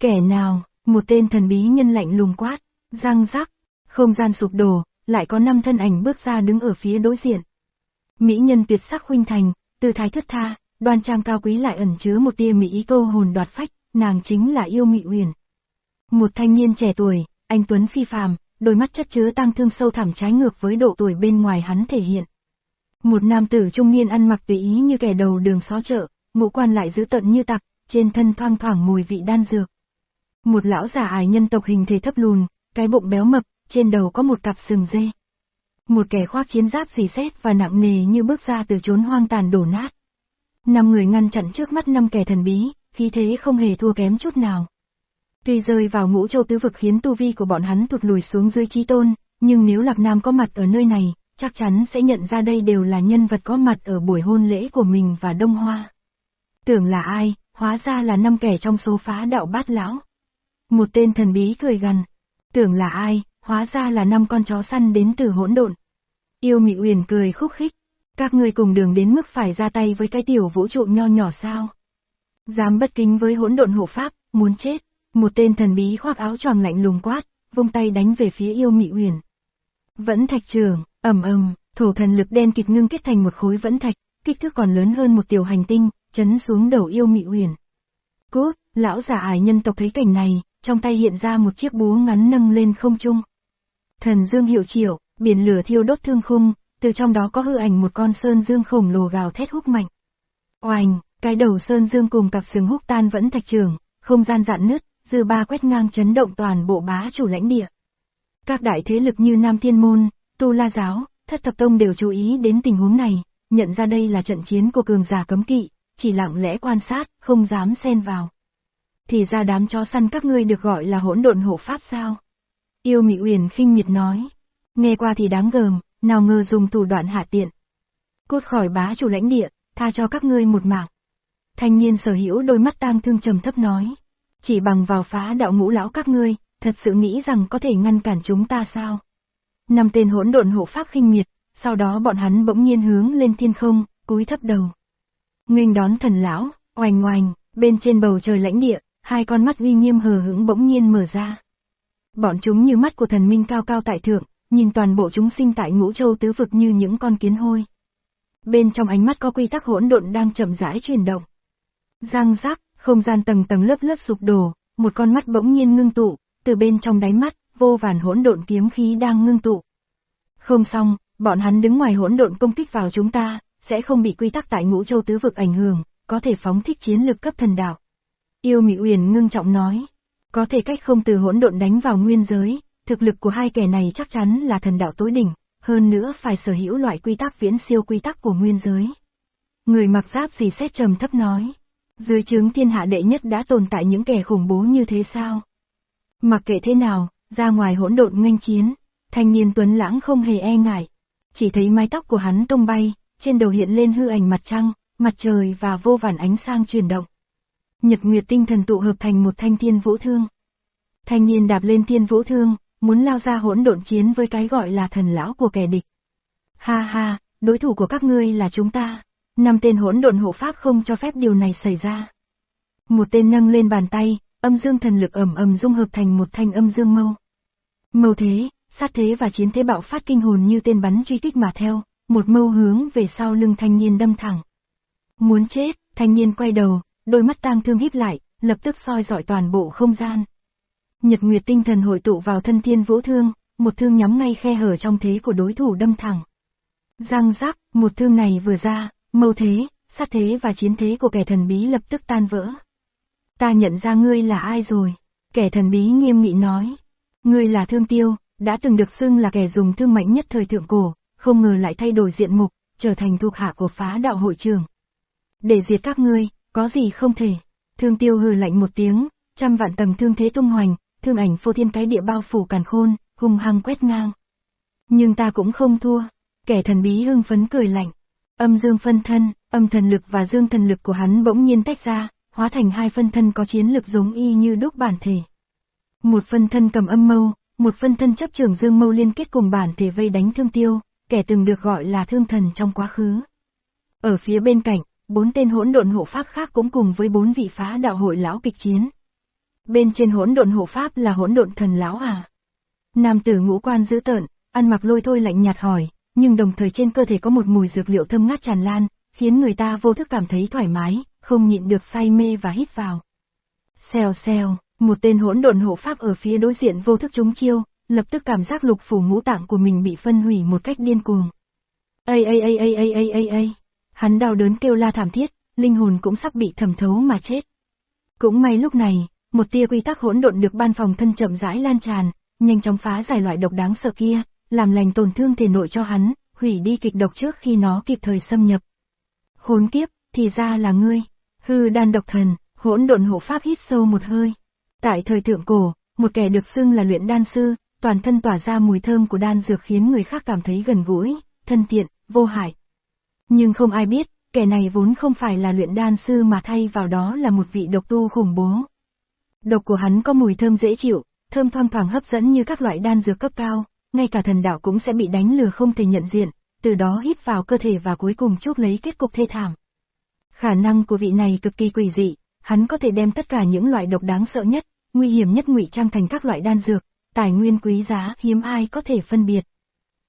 Kẻ nào, một tên thần bí nhân lạnh lùng quát, răng rắc, không gian sụp đổ, lại có năm thân ảnh bước ra đứng ở phía đối diện. Mỹ nhân tuyệt sắc huynh thành, tư thái thất tha, đoan trang cao quý lại ẩn chứa một tia mỹ ý câu hồn đoạt phách, nàng chính là yêu mị huyền. Một thanh niên trẻ tuổi, anh Tuấn phi phàm, đôi mắt chất chứa tăng thương sâu thẳm trái ngược với độ tuổi bên ngoài hắn thể hiện. Một nam tử trung niên ăn mặc tùy ý như kẻ đầu đường xó chợ, ngũ quan lại giữ tận như tặc, trên thân thoang thoảng mùi vị đan dược. Một lão già ải nhân tộc hình thể thấp lùn, cái bụng béo mập, trên đầu có một cặp sừng dê. Một kẻ khoác chiến giáp dì xét và nặng nề như bước ra từ chốn hoang tàn đổ nát. Năm người ngăn chặn trước mắt năm kẻ thần bí, khí thế không hề thua kém chút nào. Tuy rơi vào ngũ châu tứ vực khiến tu vi của bọn hắn tụt lùi xuống dưới trí tôn, nhưng nếu Lạc Nam có mặt ở nơi này, chắc chắn sẽ nhận ra đây đều là nhân vật có mặt ở buổi hôn lễ của mình và Đông Hoa. Tưởng là ai, hóa ra là năm kẻ trong số phá đạo bát lão. Một tên thần bí cười gần. Tưởng là ai, hóa ra là năm con chó săn đến từ hỗn độn. Yêu Mị Uyển cười khúc khích, các ngươi cùng đường đến mức phải ra tay với cái tiểu vũ trụ nho nhỏ sao? Dám bất kính với hỗn độn hộ pháp, muốn chết. Một tên thần bí khoác áo tròn lạnh lùng quát, vung tay đánh về phía yêu Mị Uyển. Vẫn thạch trường, ầm ầm, thổ thần lực đen kịch ngưng kết thành một khối vẫn thạch, kích thước còn lớn hơn một tiểu hành tinh, chấn xuống đầu yêu Mị Uyển. Cốt, lão giả ải nhân tộc thấy cảnh này, trong tay hiện ra một chiếc búa ngắn nâng lên không trung. Thần dương hiệu triệu, biển lửa thiêu đốt thương khung, từ trong đó có hư ảnh một con sơn dương khổng lồ gào thét húc mạnh. Oành, cái đầu sơn dương cùng cặp sừng húc tan vẫn thạch trường, không gian dạn nứt, dư ba quét ngang chấn động toàn bộ bá chủ lãnh địa. Các đại thế lực như Nam Thiên Môn, Tu La Giáo, Thất Thập Tông đều chú ý đến tình huống này, nhận ra đây là trận chiến của cường giả cấm kỵ, chỉ lặng lẽ quan sát, không dám xen vào. Thì ra đám chó săn các ngươi được gọi là hỗn độn hộ pháp sao? Yêu Mỹ Uyển khinh miệt nói. Nghe qua thì đáng gờm, nào ngờ dùng thủ đoạn hạ tiện. Cút khỏi bá chủ lãnh địa, tha cho các ngươi một mạng. Thanh niên sở hữu đôi mắt tang thương trầm thấp nói. Chỉ bằng vào phá đạo ngũ lão các ngươi, thật sự nghĩ rằng có thể ngăn cản chúng ta sao? Năm tên hỗn độn hộ pháp khinh miệt, sau đó bọn hắn bỗng nhiên hướng lên thiên không, cúi thấp đầu. Nghênh đón thần lão, oành oành, bên trên bầu trời lãnh địa, hai con mắt uy nghiêm hờ hững bỗng nhiên mở ra. Bọn chúng như mắt của thần minh cao cao tại thượng, nhìn toàn bộ chúng sinh tại ngũ châu tứ vực như những con kiến hôi. Bên trong ánh mắt có quy tắc hỗn độn đang chậm rãi chuyển động. Giang giác, không gian tầng tầng lớp lớp sụp đổ, một con mắt bỗng nhiên ngưng tụ, từ bên trong đáy mắt, vô vàn hỗn độn kiếm khí đang ngưng tụ. Không xong, bọn hắn đứng ngoài hỗn độn công kích vào chúng ta, sẽ không bị quy tắc tại ngũ châu tứ vực ảnh hưởng, có thể phóng thích chiến lực cấp thần đạo. Yêu Mỹ Uyển ngưng trọng nói, có thể cách không từ hỗn độn đánh vào nguyên giới, thực lực của hai kẻ này chắc chắn là thần đạo tối đỉnh, hơn nữa phải sở hữu loại quy tắc viễn siêu quy tắc của nguyên giới. Người mặc giáp gì xét trầm thấp nói, dưới chứng thiên hạ đệ nhất đã tồn tại những kẻ khủng bố như thế sao? Mặc kệ thế nào, ra ngoài hỗn độn nghênh chiến, thanh niên tuấn lãng không hề e ngại. Chỉ thấy mái tóc của hắn tung bay, trên đầu hiện lên hư ảnh mặt trăng, mặt trời và vô vàn ánh sang chuyển động. Nhật Nguyệt tinh thần tụ hợp thành một thanh thiên vũ thương. Thanh niên đạp lên thiên vũ thương, muốn lao ra hỗn độn chiến với cái gọi là thần lão của kẻ địch. Ha ha, đối thủ của các ngươi là chúng ta. Năm tên hỗn độn hộ pháp không cho phép điều này xảy ra. Một tên nâng lên bàn tay, âm dương thần lực ẩm ẩm dung hợp thành một thanh âm dương mâu. Mâu thế, sát thế và chiến thế bạo phát kinh hồn như tên bắn truy kích mà theo, một mâu hướng về sau lưng thanh niên đâm thẳng. Muốn chết, thanh niên quay đầu, đôi mắt tang thương híp lại, lập tức soi dọi toàn bộ không gian. Nhật Nguyệt tinh thần hội tụ vào thân thiên vũ thương, một thương nhắm ngay khe hở trong thế của đối thủ đâm thẳng. Giang giác, một thương này vừa ra, mâu thế, sát thế và chiến thế của kẻ thần bí lập tức tan vỡ. Ta nhận ra ngươi là ai rồi, kẻ thần bí nghiêm nghị nói. Ngươi là thương tiêu, đã từng được xưng là kẻ dùng thương mạnh nhất thời thượng cổ, không ngờ lại thay đổi diện mục, trở thành thuộc hạ của phá đạo hội trường. Để diệt các ngươi, có gì không thể. Thương tiêu hừ lạnh một tiếng, trăm vạn tầng thương thế tung hoành, thương ảnh phô thiên cái địa bao phủ càn khôn, hung hăng quét ngang. Nhưng ta cũng không thua, kẻ thần bí hưng phấn cười lạnh. Âm dương phân thân, âm thần lực và dương thần lực của hắn bỗng nhiên tách ra, hóa thành hai phân thân có chiến lực giống y như đúc bản thể. Một phân thân cầm âm mâu, một phân thân chấp trường dương mâu liên kết cùng bản thể vây đánh thương tiêu, kẻ từng được gọi là thương thần trong quá khứ. Ở phía bên cạnh, bốn tên hỗn độn hộ pháp khác cũng cùng với bốn vị phá đạo hội lão kịch chiến. Bên trên hỗn độn hộ pháp là hỗn độn thần lão à? Nam tử ngũ quan dữ tợn, ăn mặc lôi thôi lạnh nhạt hỏi, nhưng đồng thời trên cơ thể có một mùi dược liệu thơm ngát tràn lan, khiến người ta vô thức cảm thấy thoải mái, không nhịn được say mê và hít vào. Xèo xèo, một tên hỗn độn hộ pháp ở phía đối diện vô thức trúng chiêu, lập tức cảm giác lục phủ ngũ tạng của mình bị phân hủy một cách điên cuồng. Ây ây ây ây ây ây ây ây, hắn đau đớn kêu la thảm thiết, linh hồn cũng sắp bị thẩm thấu mà chết. Cũng may lúc này, một tia quy tắc hỗn độn được ban phòng thân chậm rãi lan tràn, nhanh chóng phá giải loại độc đáng sợ kia, làm lành tổn thương thể nội cho hắn, hủy đi kịch độc trước khi nó kịp thời xâm nhập. Khốn kiếp, thì ra là ngươi. Hư đan độc thần, hỗn độn hộ pháp hít sâu một hơi. Tại thời thượng cổ, một kẻ được xưng là luyện đan sư, toàn thân tỏa ra mùi thơm của đan dược khiến người khác cảm thấy gần gũi, thân thiện, vô hại. Nhưng không ai biết, kẻ này vốn không phải là luyện đan sư mà thay vào đó là một vị độc tu khủng bố. Độc của hắn có mùi thơm dễ chịu, thơm thoang thoảng hấp dẫn như các loại đan dược cấp cao, ngay cả thần đạo cũng sẽ bị đánh lừa không thể nhận diện, từ đó hít vào cơ thể và cuối cùng chuốc lấy kết cục thê thảm. Khả năng của vị này cực kỳ quỷ dị, hắn có thể đem tất cả những loại độc đáng sợ nhất, nguy hiểm nhất ngụy trang thành các loại đan dược, tài nguyên quý giá hiếm ai có thể phân biệt.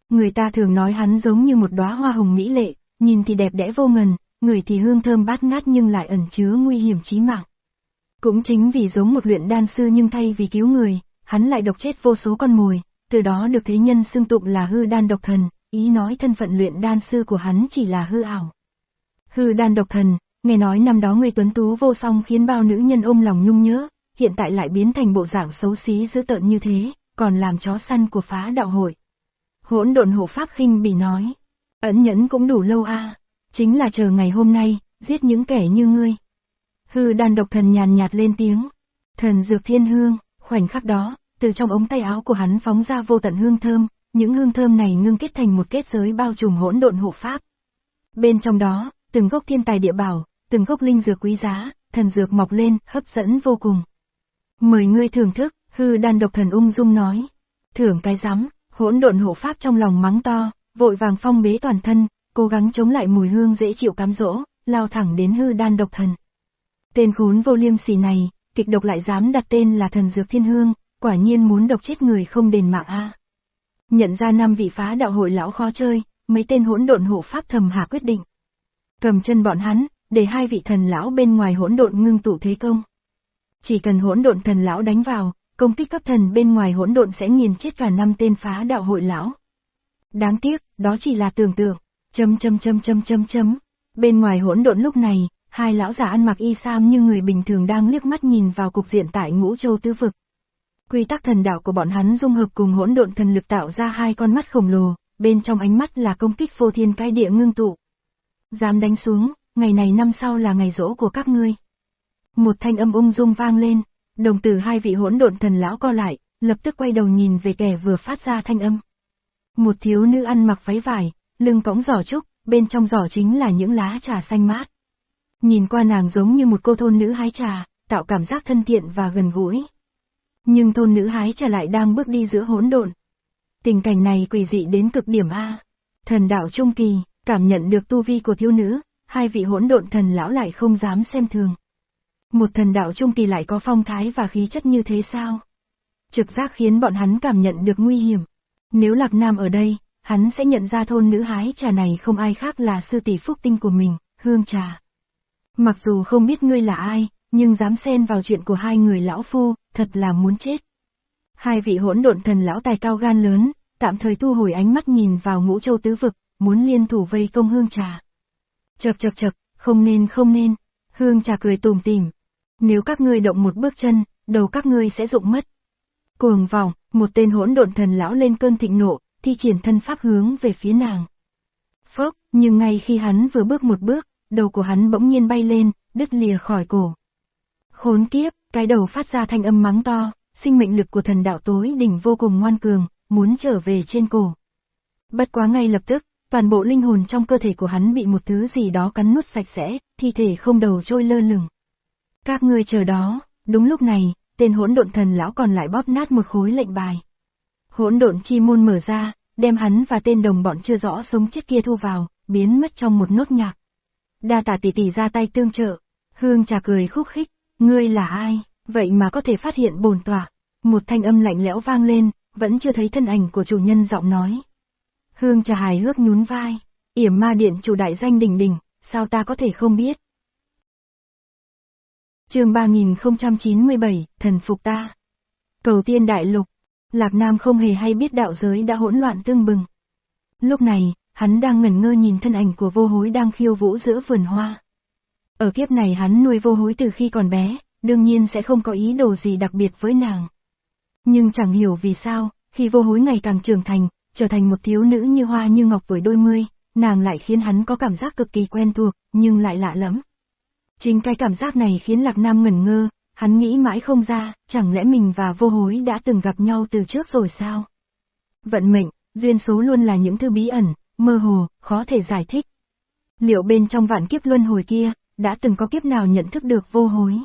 Người ta thường nói hắn giống như một đóa hoa hồng mỹ lệ, nhìn thì đẹp đẽ vô ngần, người thì hương thơm bát ngát nhưng lại ẩn chứa nguy hiểm chí mạng. Cũng chính vì giống một luyện đan sư nhưng thay vì cứu người, hắn lại độc chết vô số con mồi, từ đó được thế nhân xưng tụng là hư đan độc thần, ý nói thân phận luyện đan sư của hắn chỉ là hư ảo. Hư đan độc thần, nghe nói năm đó người tuấn tú vô song khiến bao nữ nhân ôm lòng nhung nhớ, hiện tại lại biến thành bộ dạng xấu xí dữ tợn như thế, còn làm chó săn của phá đạo hội. Hỗn độn hộ pháp khinh bỉ nói, ẩn nhẫn cũng đủ lâu a, chính là chờ ngày hôm nay, giết những kẻ như ngươi. Hư đan độc thần nhàn nhạt lên tiếng, thần dược thiên hương, khoảnh khắc đó, từ trong ống tay áo của hắn phóng ra vô tận hương thơm, những hương thơm này ngưng kết thành một kết giới bao trùm hỗn độn hộ pháp. Bên trong đó, từng gốc thiên tài địa bảo, từng gốc linh dược quý giá, thần dược mọc lên, hấp dẫn vô cùng. Mời ngươi thưởng thức, hư đan độc thần ung dung nói. Thưởng cái rắm, hỗn độn hộ pháp trong lòng mắng to, vội vàng phong bế toàn thân, cố gắng chống lại mùi hương dễ chịu cám dỗ, lao thẳng đến hư đan độc thần. Tên khốn vô liêm sỉ này, kịch độc lại dám đặt tên là thần dược thiên hương, quả nhiên muốn độc chết người không đền mạng a. Nhận ra năm vị phá đạo hội lão khó chơi, mấy tên hỗn độn hộ pháp thầm hạ quyết định. Cầm chân bọn hắn, để hai vị thần lão bên ngoài hỗn độn ngưng tụ thế công. Chỉ cần hỗn độn thần lão đánh vào, công kích cấp thần bên ngoài hỗn độn sẽ nghiền chết cả năm tên phá đạo hội lão. Đáng tiếc, đó chỉ là tưởng tượng. Chấm chấm chấm chấm chấm chấm. Bên ngoài hỗn độn lúc này, hai lão giả ăn mặc y sam như người bình thường đang liếc mắt nhìn vào cục diện tại ngũ châu tứ vực. Quy tắc thần đạo của bọn hắn dung hợp cùng hỗn độn thần lực tạo ra hai con mắt khổng lồ, bên trong ánh mắt là công kích vô thiên cái địa ngưng tụ. Dám đánh xuống, ngày này năm sau là ngày rỗ của các ngươi. Một thanh âm ung dung vang lên, đồng tử hai vị hỗn độn thần lão co lại, lập tức quay đầu nhìn về kẻ vừa phát ra thanh âm. Một thiếu nữ ăn mặc váy vải, lưng cõng giỏ trúc, bên trong giỏ chính là những lá trà xanh mát. Nhìn qua nàng giống như một cô thôn nữ hái trà, tạo cảm giác thân thiện và gần gũi. Nhưng thôn nữ hái trà lại đang bước đi giữa hỗn độn. Tình cảnh này quỷ dị đến cực điểm A. Thần đạo trung kỳ, cảm nhận được tu vi của thiếu nữ, hai vị hỗn độn thần lão lại không dám xem thường. Một thần đạo trung kỳ lại có phong thái và khí chất như thế sao? Trực giác khiến bọn hắn cảm nhận được nguy hiểm. Nếu Lạc Nam ở đây, hắn sẽ nhận ra thôn nữ hái trà này không ai khác là sư tỷ phúc tinh của mình, hương trà. Mặc dù không biết ngươi là ai, nhưng dám xen vào chuyện của hai người lão phu, thật là muốn chết. Hai vị hỗn độn thần lão tài cao gan lớn, tạm thời thu hồi ánh mắt nhìn vào ngũ châu tứ vực, muốn liên thủ vây công hương trà. Chật chật chật, không nên không nên, hương trà cười tùm tìm. Nếu các ngươi động một bước chân, đầu các ngươi sẽ rụng mất. Cuồng vòng, một tên hỗn độn thần lão lên cơn thịnh nộ, thi triển thân pháp hướng về phía nàng. Phốc, nhưng ngay khi hắn vừa bước một bước, đầu của hắn bỗng nhiên bay lên, đứt lìa khỏi cổ. Khốn kiếp, cái đầu phát ra thanh âm mắng to, sinh mệnh lực của thần đạo tối đỉnh vô cùng ngoan cường, muốn trở về trên cổ. Bất quá ngay lập tức, toàn bộ linh hồn trong cơ thể của hắn bị một thứ gì đó cắn nuốt sạch sẽ, thi thể không đầu trôi lơ lửng. Các ngươi chờ đó, đúng lúc này, tên hỗn độn thần lão còn lại bóp nát một khối lệnh bài. Hỗn độn chi môn mở ra, đem hắn và tên đồng bọn chưa rõ sống chết kia thu vào, biến mất trong một nốt nhạc. Đa tả tỷ tỷ ra tay tương trợ, hương trà cười khúc khích, ngươi là ai, vậy mà có thể phát hiện bồn tỏa. Một thanh âm lạnh lẽo vang lên, vẫn chưa thấy thân ảnh của chủ nhân giọng nói. Hương trà hài hước nhún vai, yểm ma điện chủ đại danh đình đình, sao ta có thể không biết chương 3097, thần phục ta. Cầu tiên đại lục, Lạc Nam không hề hay biết đạo giới đã hỗn loạn tương bừng. Lúc này, hắn đang ngẩn ngơ nhìn thân ảnh của vô hối đang khiêu vũ giữa vườn hoa. Ở kiếp này hắn nuôi vô hối từ khi còn bé, đương nhiên sẽ không có ý đồ gì đặc biệt với nàng. Nhưng chẳng hiểu vì sao, khi vô hối ngày càng trưởng thành, trở thành một thiếu nữ như hoa như ngọc tuổi đôi mươi, nàng lại khiến hắn có cảm giác cực kỳ quen thuộc, nhưng lại lạ lắm. Chính cái cảm giác này khiến Lạc Nam ngẩn ngơ, hắn nghĩ mãi không ra, chẳng lẽ mình và vô hối đã từng gặp nhau từ trước rồi sao? Vận mệnh, duyên số luôn là những thứ bí ẩn, mơ hồ, khó thể giải thích. Liệu bên trong vạn kiếp luân hồi kia, đã từng có kiếp nào nhận thức được vô hối?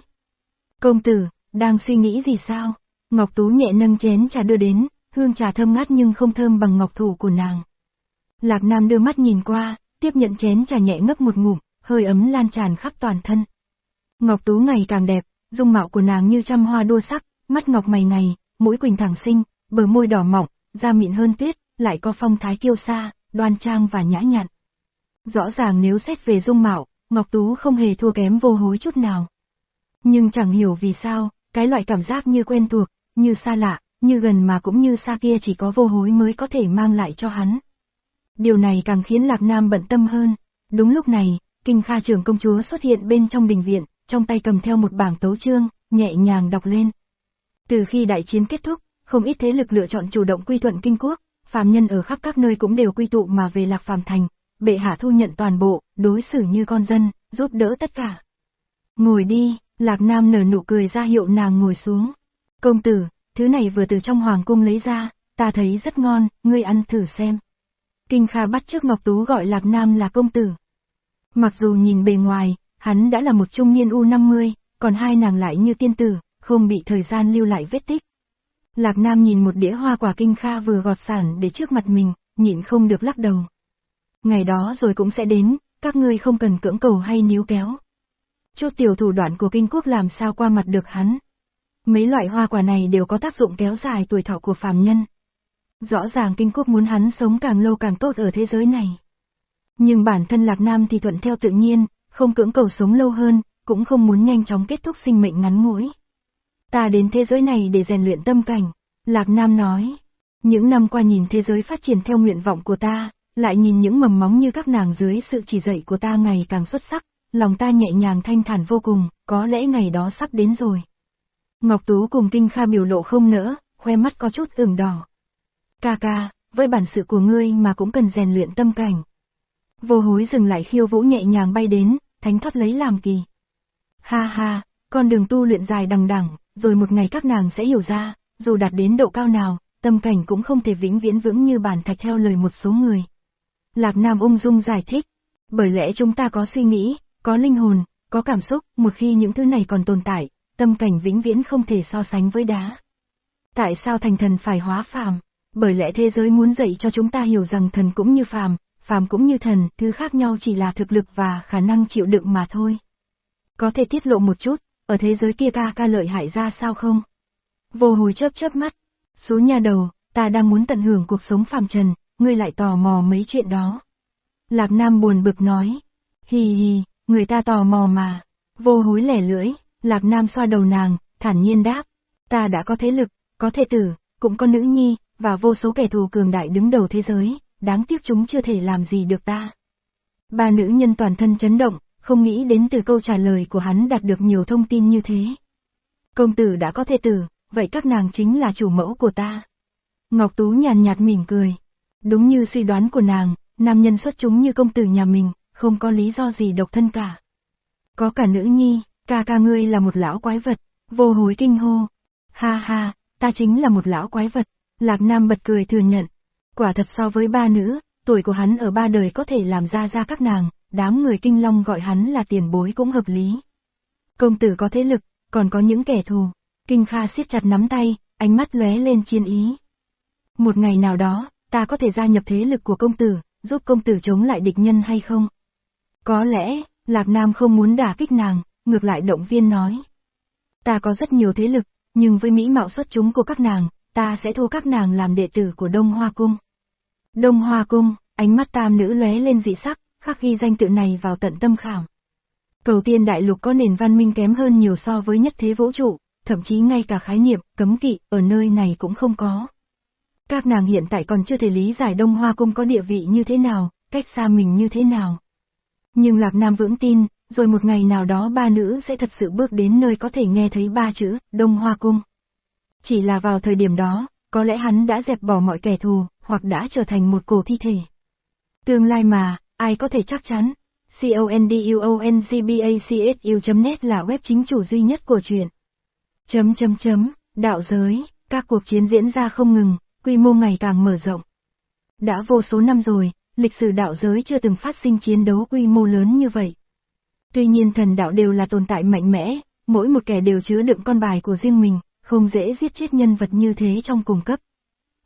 Công tử, đang suy nghĩ gì sao? Ngọc Tú nhẹ nâng chén trà đưa đến, hương trà thơm ngát nhưng không thơm bằng ngọc thủ của nàng. Lạc Nam đưa mắt nhìn qua, tiếp nhận chén trà nhẹ ngấp một ngụm, hơi ấm lan tràn khắp toàn thân. Ngọc Tú ngày càng đẹp, dung mạo của nàng như trăm hoa đua sắc, mắt ngọc mày ngày, mũi quỳnh thẳng xinh, bờ môi đỏ mọng, da mịn hơn tuyết, lại có phong thái kiêu sa, đoan trang và nhã nhặn. Rõ ràng nếu xét về dung mạo, Ngọc Tú không hề thua kém vô hối chút nào. Nhưng chẳng hiểu vì sao, cái loại cảm giác như quen thuộc, như xa lạ, như gần mà cũng như xa kia chỉ có vô hối mới có thể mang lại cho hắn. Điều này càng khiến Lạc Nam bận tâm hơn. Đúng lúc này, Kinh Kha trưởng công chúa xuất hiện bên trong đình viện, trong tay cầm theo một bảng tấu chương, nhẹ nhàng đọc lên. Từ khi đại chiến kết thúc, không ít thế lực lựa chọn chủ động quy thuận kinh quốc, phàm nhân ở khắp các nơi cũng đều quy tụ mà về Lạc Phàm Thành, bệ hạ thu nhận toàn bộ, đối xử như con dân, giúp đỡ tất cả. Ngồi đi, Lạc Nam nở nụ cười ra hiệu nàng ngồi xuống. Công tử, thứ này vừa từ trong hoàng cung lấy ra, ta thấy rất ngon, ngươi ăn thử xem. Kinh Kha bắt trước Ngọc Tú gọi Lạc Nam là công tử. Mặc dù nhìn bề ngoài, hắn đã là một trung niên U50, còn hai nàng lại như tiên tử, không bị thời gian lưu lại vết tích. Lạc Nam nhìn một đĩa hoa quả Kinh Kha vừa gọt sản để trước mặt mình, nhịn không được lắc đầu. Ngày đó rồi cũng sẽ đến, các ngươi không cần cưỡng cầu hay níu kéo. Chút tiểu thủ đoạn của kinh quốc làm sao qua mặt được hắn. Mấy loại hoa quả này đều có tác dụng kéo dài tuổi thọ của phàm nhân. Rõ ràng kinh quốc muốn hắn sống càng lâu càng tốt ở thế giới này. Nhưng bản thân Lạc Nam thì thuận theo tự nhiên, không cưỡng cầu sống lâu hơn, cũng không muốn nhanh chóng kết thúc sinh mệnh ngắn ngủi. Ta đến thế giới này để rèn luyện tâm cảnh, Lạc Nam nói. Những năm qua nhìn thế giới phát triển theo nguyện vọng của ta, lại nhìn những mầm móng như các nàng dưới sự chỉ dạy của ta ngày càng xuất sắc, lòng ta nhẹ nhàng thanh thản vô cùng, có lẽ ngày đó sắp đến rồi. Ngọc Tú cùng Kinh Kha biểu lộ không nỡ, khoe mắt có chút ửng đỏ. Ca ca, với bản sự của ngươi mà cũng cần rèn luyện tâm cảnh. Vô hối dừng lại khiêu vũ nhẹ nhàng bay đến, thánh thoát lấy làm kỳ. Ha ha, con đường tu luyện dài đằng đẳng, rồi một ngày các nàng sẽ hiểu ra, dù đạt đến độ cao nào, tâm cảnh cũng không thể vĩnh viễn vững như bản thạch theo lời một số người. Lạc Nam ung dung giải thích, bởi lẽ chúng ta có suy nghĩ, có linh hồn, có cảm xúc, một khi những thứ này còn tồn tại, tâm cảnh vĩnh viễn không thể so sánh với đá. Tại sao thành thần phải hóa phàm? Bởi lẽ thế giới muốn dạy cho chúng ta hiểu rằng thần cũng như phàm, phàm cũng như thần, thứ khác nhau chỉ là thực lực và khả năng chịu đựng mà thôi. Có thể tiết lộ một chút, ở thế giới kia ta ca lợi hại ra sao không? Vô hồi chớp chớp mắt, số nhà đầu, ta đang muốn tận hưởng cuộc sống phàm trần, ngươi lại tò mò mấy chuyện đó. Lạc Nam buồn bực nói, hì hì, người ta tò mò mà, vô hối lẻ lưỡi, Lạc Nam xoa đầu nàng, thản nhiên đáp, ta đã có thế lực, có thể tử, cũng có nữ nhi, và vô số kẻ thù cường đại đứng đầu thế giới, đáng tiếc chúng chưa thể làm gì được ta. Ba nữ nhân toàn thân chấn động, không nghĩ đến từ câu trả lời của hắn đạt được nhiều thông tin như thế. Công tử đã có thể tử, vậy các nàng chính là chủ mẫu của ta. Ngọc Tú nhàn nhạt mỉm cười. Đúng như suy đoán của nàng, nam nhân xuất chúng như công tử nhà mình, không có lý do gì độc thân cả. Có cả nữ nhi, ca ca ngươi là một lão quái vật, vô hối kinh hô. Ha ha, ta chính là một lão quái vật, Lạc Nam bật cười thừa nhận. Quả thật so với ba nữ, tuổi của hắn ở ba đời có thể làm ra ra các nàng, đám người kinh long gọi hắn là tiền bối cũng hợp lý. Công tử có thế lực, còn có những kẻ thù. Kinh Kha siết chặt nắm tay, ánh mắt lóe lên chiên ý. Một ngày nào đó, ta có thể gia nhập thế lực của công tử, giúp công tử chống lại địch nhân hay không? Có lẽ, Lạc Nam không muốn đả kích nàng, ngược lại động viên nói. Ta có rất nhiều thế lực, nhưng với mỹ mạo xuất chúng của các nàng, ta sẽ thu các nàng làm đệ tử của Đông Hoa Cung. Đông Hoa Cung, ánh mắt tam nữ lóe lên dị sắc, khắc ghi danh tự này vào tận tâm khảm. Cầu tiên đại lục có nền văn minh kém hơn nhiều so với nhất thế vũ trụ, thậm chí ngay cả khái niệm, cấm kỵ, ở nơi này cũng không có. Các nàng hiện tại còn chưa thể lý giải Đông Hoa Cung có địa vị như thế nào, cách xa mình như thế nào. Nhưng Lạc Nam vững tin, rồi một ngày nào đó ba nữ sẽ thật sự bước đến nơi có thể nghe thấy ba chữ, Đông Hoa Cung. Chỉ là vào thời điểm đó, có lẽ hắn đã dẹp bỏ mọi kẻ thù, hoặc đã trở thành một cổ thi thể. Tương lai mà, ai có thể chắc chắn. CONDUONGBACSU.net là web chính chủ duy nhất của truyện. Chấm chấm chấm, đạo giới, các cuộc chiến diễn ra không ngừng, quy mô ngày càng mở rộng. Đã vô số năm rồi, lịch sử đạo giới chưa từng phát sinh chiến đấu quy mô lớn như vậy. Tuy nhiên thần đạo đều là tồn tại mạnh mẽ, mỗi một kẻ đều chứa đựng con bài của riêng mình, không dễ giết chết nhân vật như thế trong cùng cấp.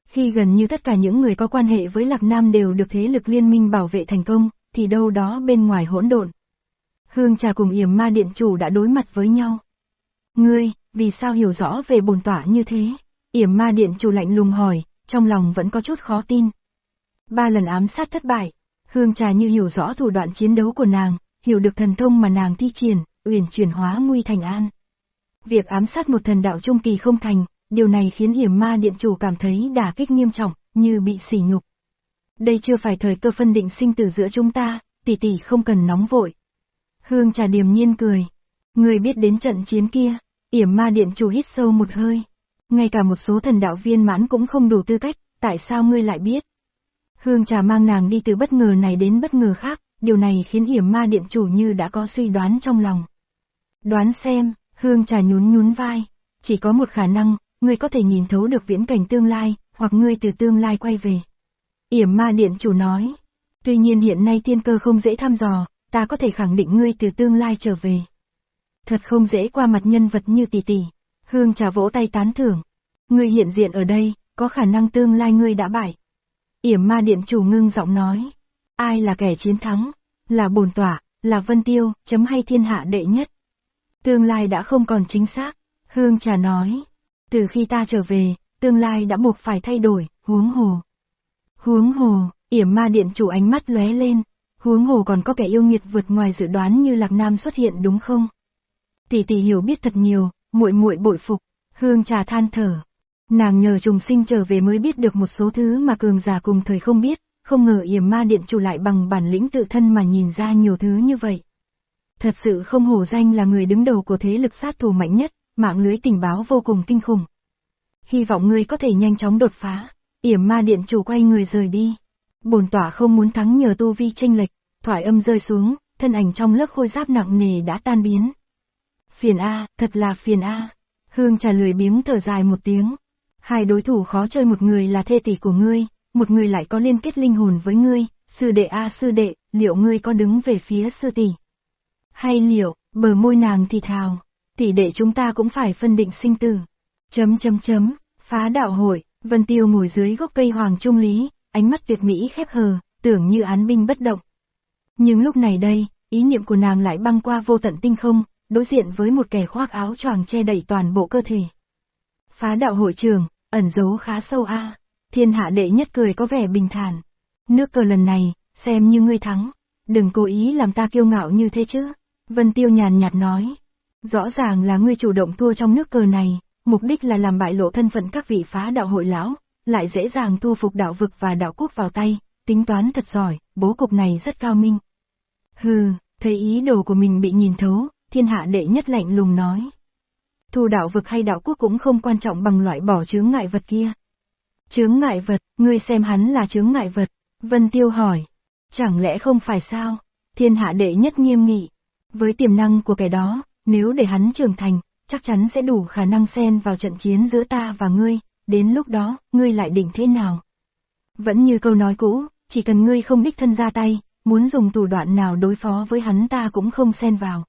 Khi gần như tất cả những người có quan hệ với Lạc Nam đều được thế lực liên minh bảo vệ thành công, thì đâu đó bên ngoài hỗn độn. Hương trà cùng yểm ma điện chủ đã đối mặt với nhau. Ngươi, vì sao hiểu rõ về bồn tỏa như thế? Yểm ma điện chủ lạnh lùng hỏi, trong lòng vẫn có chút khó tin. Ba lần ám sát thất bại, Hương trà như hiểu rõ thủ đoạn chiến đấu của nàng, hiểu được thần thông mà nàng thi triển, uyển chuyển hóa nguy thành an. Việc ám sát một thần đạo trung kỳ không thành, điều này khiến hiểm ma điện chủ cảm thấy đả kích nghiêm trọng, như bị sỉ nhục. Đây chưa phải thời cơ phân định sinh tử giữa chúng ta, tỷ tỷ không cần nóng vội. Hương trà điềm nhiên cười. Người biết đến trận chiến kia, yểm ma điện chủ hít sâu một hơi. Ngay cả một số thần đạo viên mãn cũng không đủ tư cách, tại sao ngươi lại biết? Hương trà mang nàng đi từ bất ngờ này đến bất ngờ khác, điều này khiến yểm ma điện chủ như đã có suy đoán trong lòng. Đoán xem, hương trà nhún nhún vai, chỉ có một khả năng, ngươi có thể nhìn thấu được viễn cảnh tương lai, hoặc ngươi từ tương lai quay về. Yểm ma điện chủ nói, tuy nhiên hiện nay tiên cơ không dễ thăm dò, ta có thể khẳng định ngươi từ tương lai trở về. Thật không dễ qua mặt nhân vật như tỷ tỷ. Hương trà vỗ tay tán thưởng. Ngươi hiện diện ở đây, có khả năng tương lai ngươi đã bại. Yểm ma điện chủ ngưng giọng nói. Ai là kẻ chiến thắng? Là bồn tỏa, là vân tiêu, chấm hay thiên hạ đệ nhất. Tương lai đã không còn chính xác. Hương trà nói. Từ khi ta trở về, tương lai đã buộc phải thay đổi, huống hồ. Huống hồ, yểm ma điện chủ ánh mắt lóe lên. Huống hồ còn có kẻ yêu nghiệt vượt ngoài dự đoán như Lạc Nam xuất hiện đúng không? Tỷ tỷ hiểu biết thật nhiều, muội muội bội phục. Hương trà than thở. Nàng nhờ trùng sinh trở về mới biết được một số thứ mà cường giả cùng thời không biết, không ngờ yểm ma điện chủ lại bằng bản lĩnh tự thân mà nhìn ra nhiều thứ như vậy. Thật sự không hổ danh là người đứng đầu của thế lực sát thủ mạnh nhất, mạng lưới tình báo vô cùng kinh khủng. Hy vọng ngươi có thể nhanh chóng đột phá, yểm ma điện chủ quay người rời đi. Bồn tỏa không muốn thắng nhờ tu vi tranh lệch, thoại âm rơi xuống, thân ảnh trong lớp khôi giáp nặng nề đã tan biến. Phiền A, thật là phiền A. Hương trả lời biếng thở dài một tiếng. Hai đối thủ khó chơi một người là thê tỷ của ngươi, một người lại có liên kết linh hồn với ngươi, sư đệ A sư đệ, liệu ngươi có đứng về phía sư tỷ? Hay liệu, bờ môi nàng thì thào, tỷ đệ chúng ta cũng phải phân định sinh tử. Chấm chấm chấm, phá đạo hội, Vân Tiêu ngồi dưới gốc cây hoàng trung lý, ánh mắt tuyệt mỹ khép hờ, tưởng như án binh bất động. Nhưng lúc này đây, ý niệm của nàng lại băng qua vô tận tinh không, đối diện với một kẻ khoác áo choàng che đẩy toàn bộ cơ thể. Phá đạo hội trường, ẩn giấu khá sâu a. Thiên hạ đệ nhất cười có vẻ bình thản. Nước cờ lần này, xem như ngươi thắng. Đừng cố ý làm ta kiêu ngạo như thế chứ. Vân Tiêu nhàn nhạt nói. Rõ ràng là ngươi chủ động thua trong nước cờ này, mục đích là làm bại lộ thân phận các vị phá đạo hội lão, lại dễ dàng thu phục đạo vực và đạo quốc vào tay, tính toán thật giỏi, bố cục này rất cao minh. Hừ, thấy ý đồ của mình bị nhìn thấu, thiên hạ đệ nhất lạnh lùng nói. Thu đạo vực hay đạo quốc cũng không quan trọng bằng loại bỏ chướng ngại vật kia. Chướng ngại vật, ngươi xem hắn là chướng ngại vật, Vân Tiêu hỏi. Chẳng lẽ không phải sao? Thiên hạ đệ nhất nghiêm nghị. Với tiềm năng của kẻ đó, nếu để hắn trưởng thành, chắc chắn sẽ đủ khả năng xen vào trận chiến giữa ta và ngươi, đến lúc đó, ngươi lại định thế nào? Vẫn như câu nói cũ, chỉ cần ngươi không đích thân ra tay, muốn dùng thủ đoạn nào đối phó với hắn ta cũng không xen vào.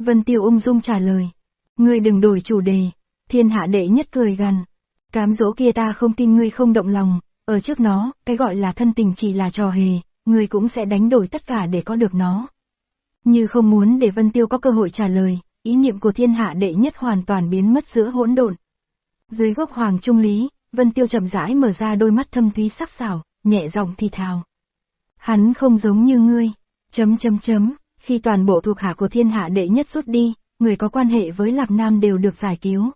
Vân Tiêu ung dung trả lời. Ngươi đừng đổi chủ đề. Thiên hạ đệ nhất cười gằn. Cám dỗ kia ta không tin ngươi không động lòng, ở trước nó, cái gọi là thân tình chỉ là trò hề, ngươi cũng sẽ đánh đổi tất cả để có được nó. Như không muốn để Vân Tiêu có cơ hội trả lời, ý niệm của thiên hạ đệ nhất hoàn toàn biến mất giữa hỗn độn. Dưới gốc hoàng trung lý, Vân Tiêu chậm rãi mở ra đôi mắt thâm thúy sắc sảo, nhẹ giọng thì thào. Hắn không giống như ngươi, chấm chấm chấm, khi toàn bộ thuộc hạ của thiên hạ đệ nhất rút đi, người có quan hệ với Lạc Nam đều được giải cứu.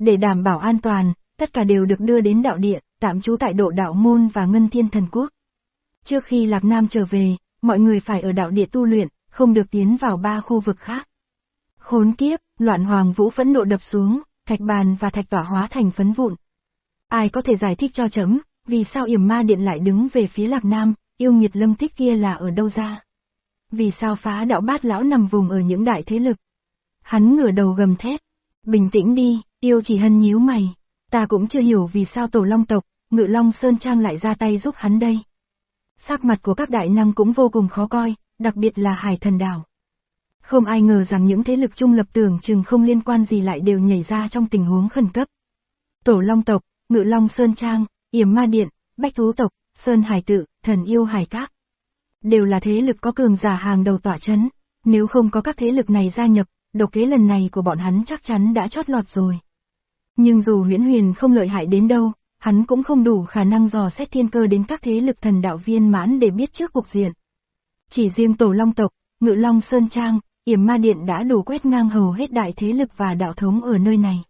Để đảm bảo an toàn, tất cả đều được đưa đến đạo địa, tạm trú tại độ đạo môn và ngân thiên thần quốc. Trước khi Lạc Nam trở về, mọi người phải ở đạo địa tu luyện, không được tiến vào ba khu vực khác. Khốn kiếp, loạn hoàng vũ phẫn nộ đập xuống, thạch bàn và thạch tỏa hóa thành phấn vụn. Ai có thể giải thích cho chấm, vì sao yểm ma điện lại đứng về phía Lạc Nam, yêu nghiệt lâm thích kia là ở đâu ra? Vì sao phá đạo bát lão nằm vùng ở những đại thế lực? Hắn ngửa đầu gầm thét. Bình tĩnh đi, yêu chỉ hân nhíu mày. Ta cũng chưa hiểu vì sao tổ long tộc, ngự long sơn trang lại ra tay giúp hắn đây. Sắc mặt của các đại năng cũng vô cùng khó coi, đặc biệt là hải thần đảo. Không ai ngờ rằng những thế lực trung lập tưởng chừng không liên quan gì lại đều nhảy ra trong tình huống khẩn cấp. Tổ Long tộc, Ngự Long Sơn Trang, Yểm Ma Điện, Bách Thú tộc, Sơn Hải Tự, Thần Yêu Hải Các. Đều là thế lực có cường giả hàng đầu tỏa chấn, nếu không có các thế lực này gia nhập, độc kế lần này của bọn hắn chắc chắn đã chót lọt rồi. Nhưng dù huyễn huyền không lợi hại đến đâu, hắn cũng không đủ khả năng dò xét thiên cơ đến các thế lực thần đạo viên mãn để biết trước cuộc diện. Chỉ riêng tổ long tộc, ngự long sơn trang, yểm ma điện đã đủ quét ngang hầu hết đại thế lực và đạo thống ở nơi này.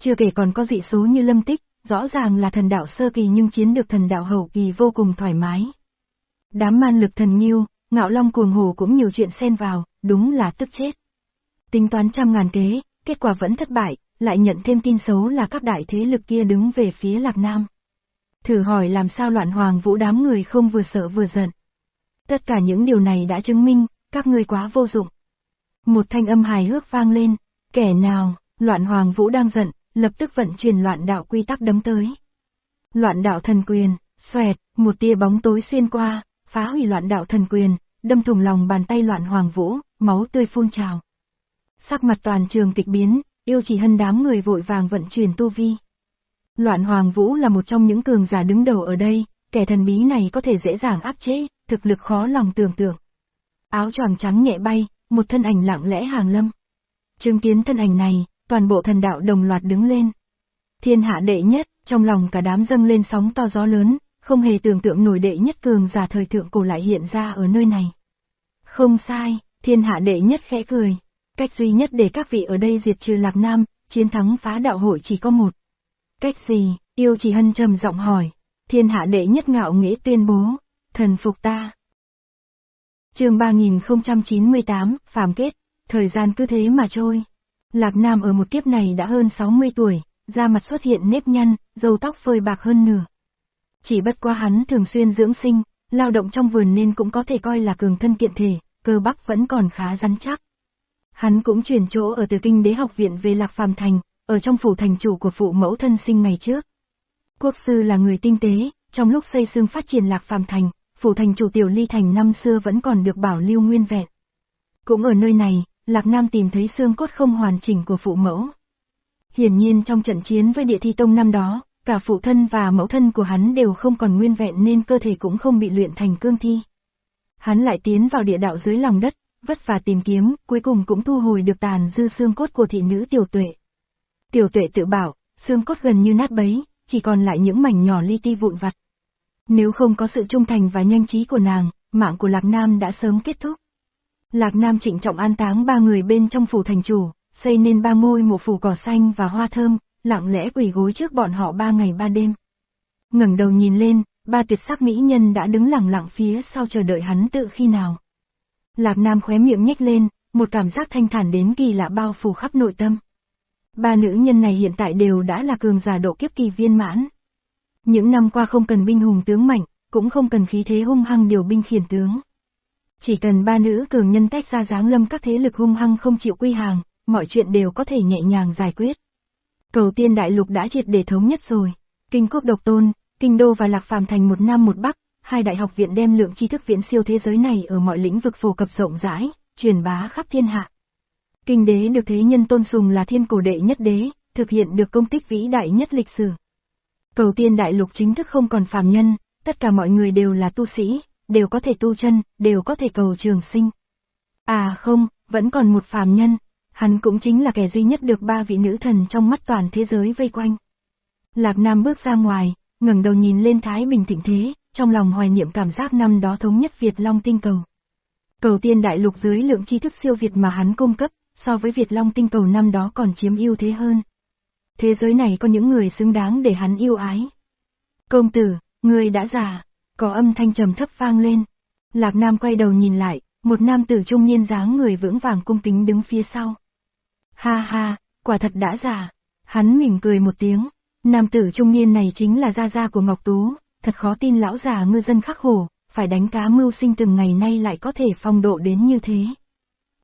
Chưa kể còn có dị số như lâm tích, rõ ràng là thần đạo sơ kỳ nhưng chiến được thần đạo hậu kỳ vô cùng thoải mái. Đám man lực thần nghiêu, ngạo long cuồng hồ cũng nhiều chuyện xen vào, đúng là tức chết. Tính toán trăm ngàn kế, kết quả vẫn thất bại, lại nhận thêm tin xấu là các đại thế lực kia đứng về phía Lạc Nam. Thử hỏi làm sao loạn hoàng vũ đám người không vừa sợ vừa giận. Tất cả những điều này đã chứng minh, các ngươi quá vô dụng. Một thanh âm hài hước vang lên, kẻ nào, loạn hoàng vũ đang giận, lập tức vận chuyển loạn đạo quy tắc đấm tới. Loạn đạo thần quyền, xoẹt, một tia bóng tối xuyên qua, phá hủy loạn đạo thần quyền, đâm thủng lòng bàn tay loạn hoàng vũ, máu tươi phun trào. Sắc mặt toàn trường tịch biến, yêu chỉ hân đám người vội vàng vận chuyển tu vi. Loạn hoàng vũ là một trong những cường giả đứng đầu ở đây, kẻ thần bí này có thể dễ dàng áp chế, thực lực khó lòng tưởng tượng. Áo tròn trắng nhẹ bay, một thân ảnh lặng lẽ hàng lâm. Chứng kiến thân ảnh này, toàn bộ thần đạo đồng loạt đứng lên. Thiên hạ đệ nhất, trong lòng cả đám dâng lên sóng to gió lớn, không hề tưởng tượng nổi đệ nhất cường giả thời thượng cổ lại hiện ra ở nơi này. Không sai, thiên hạ đệ nhất khẽ cười. Cách duy nhất để các vị ở đây diệt trừ Lạc Nam, chiến thắng phá đạo hội chỉ có một. Cách gì, yêu chỉ hân trầm giọng hỏi. Thiên hạ đệ nhất ngạo nghĩa tuyên bố, thần phục ta. chương 3098, phàm kết, thời gian cứ thế mà trôi. Lạc Nam ở một kiếp này đã hơn 60 tuổi, da mặt xuất hiện nếp nhăn, dầu tóc phơi bạc hơn nửa. Chỉ bất qua hắn thường xuyên dưỡng sinh, lao động trong vườn nên cũng có thể coi là cường thân kiện thể, cơ bắp vẫn còn khá rắn chắc. Hắn cũng chuyển chỗ ở từ kinh đế học viện về Lạc Phàm Thành, ở trong phủ thành chủ của phụ mẫu thân sinh ngày trước. Quốc sư là người tinh tế, trong lúc xây xương phát triển Lạc Phàm Thành, phủ thành chủ tiểu ly thành năm xưa vẫn còn được bảo lưu nguyên vẹn. Cũng ở nơi này, Lạc Nam tìm thấy xương cốt không hoàn chỉnh của phụ mẫu. Hiển nhiên trong trận chiến với địa thi tông năm đó, cả phụ thân và mẫu thân của hắn đều không còn nguyên vẹn nên cơ thể cũng không bị luyện thành cương thi. Hắn lại tiến vào địa đạo dưới lòng đất, vất vả tìm kiếm, cuối cùng cũng thu hồi được tàn dư xương cốt của thị nữ tiểu tuệ. Tiểu tuệ tự bảo, xương cốt gần như nát bấy, chỉ còn lại những mảnh nhỏ li ti vụn vặt. Nếu không có sự trung thành và nhanh trí của nàng, mạng của Lạc Nam đã sớm kết thúc. Lạc Nam trịnh trọng an táng ba người bên trong phủ thành chủ, xây nên ba ngôi một phủ cỏ xanh và hoa thơm, lặng lẽ quỳ gối trước bọn họ ba ngày ba đêm. ngẩng đầu nhìn lên, ba tuyệt sắc mỹ nhân đã đứng lặng lặng phía sau chờ đợi hắn tự khi nào. Lạc Nam khóe miệng nhếch lên, một cảm giác thanh thản đến kỳ lạ bao phủ khắp nội tâm. Ba nữ nhân này hiện tại đều đã là cường giả độ kiếp kỳ viên mãn. Những năm qua không cần binh hùng tướng mạnh, cũng không cần khí thế hung hăng điều binh khiển tướng. Chỉ cần ba nữ cường nhân tách ra dáng lâm các thế lực hung hăng không chịu quy hàng, mọi chuyện đều có thể nhẹ nhàng giải quyết. Cầu tiên đại lục đã triệt để thống nhất rồi. Kinh quốc độc tôn, kinh đô và lạc phàm thành một nam một bắc, hai đại học viện đem lượng tri thức viễn siêu thế giới này ở mọi lĩnh vực phổ cập rộng rãi, truyền bá khắp thiên hạ. Kinh đế được thế nhân tôn sùng là thiên cổ đệ nhất đế, thực hiện được công tích vĩ đại nhất lịch sử. Cầu tiên đại lục chính thức không còn phàm nhân, tất cả mọi người đều là tu sĩ, đều có thể tu chân, đều có thể cầu trường sinh. À không, vẫn còn một phàm nhân, hắn cũng chính là kẻ duy nhất được ba vị nữ thần trong mắt toàn thế giới vây quanh. Lạc Nam bước ra ngoài, ngẩng đầu nhìn lên Thái Bình thịnh thế, trong lòng hoài niệm cảm giác năm đó thống nhất Việt Long tinh cầu. Cầu tiên đại lục dưới lượng tri thức siêu Việt mà hắn cung cấp, so với Việt Long tinh cầu năm đó còn chiếm ưu thế hơn. Thế giới này có những người xứng đáng để hắn yêu ái. Công tử, người đã già, có âm thanh trầm thấp vang lên. Lạc Nam quay đầu nhìn lại, một nam tử trung niên dáng người vững vàng cung kính đứng phía sau. Ha ha, quả thật đã già. Hắn mỉm cười một tiếng. Nam tử trung niên này chính là gia gia của Ngọc Tú, thật khó tin lão già ngư dân khắc khổ, phải đánh cá mưu sinh từng ngày nay lại có thể phong độ đến như thế.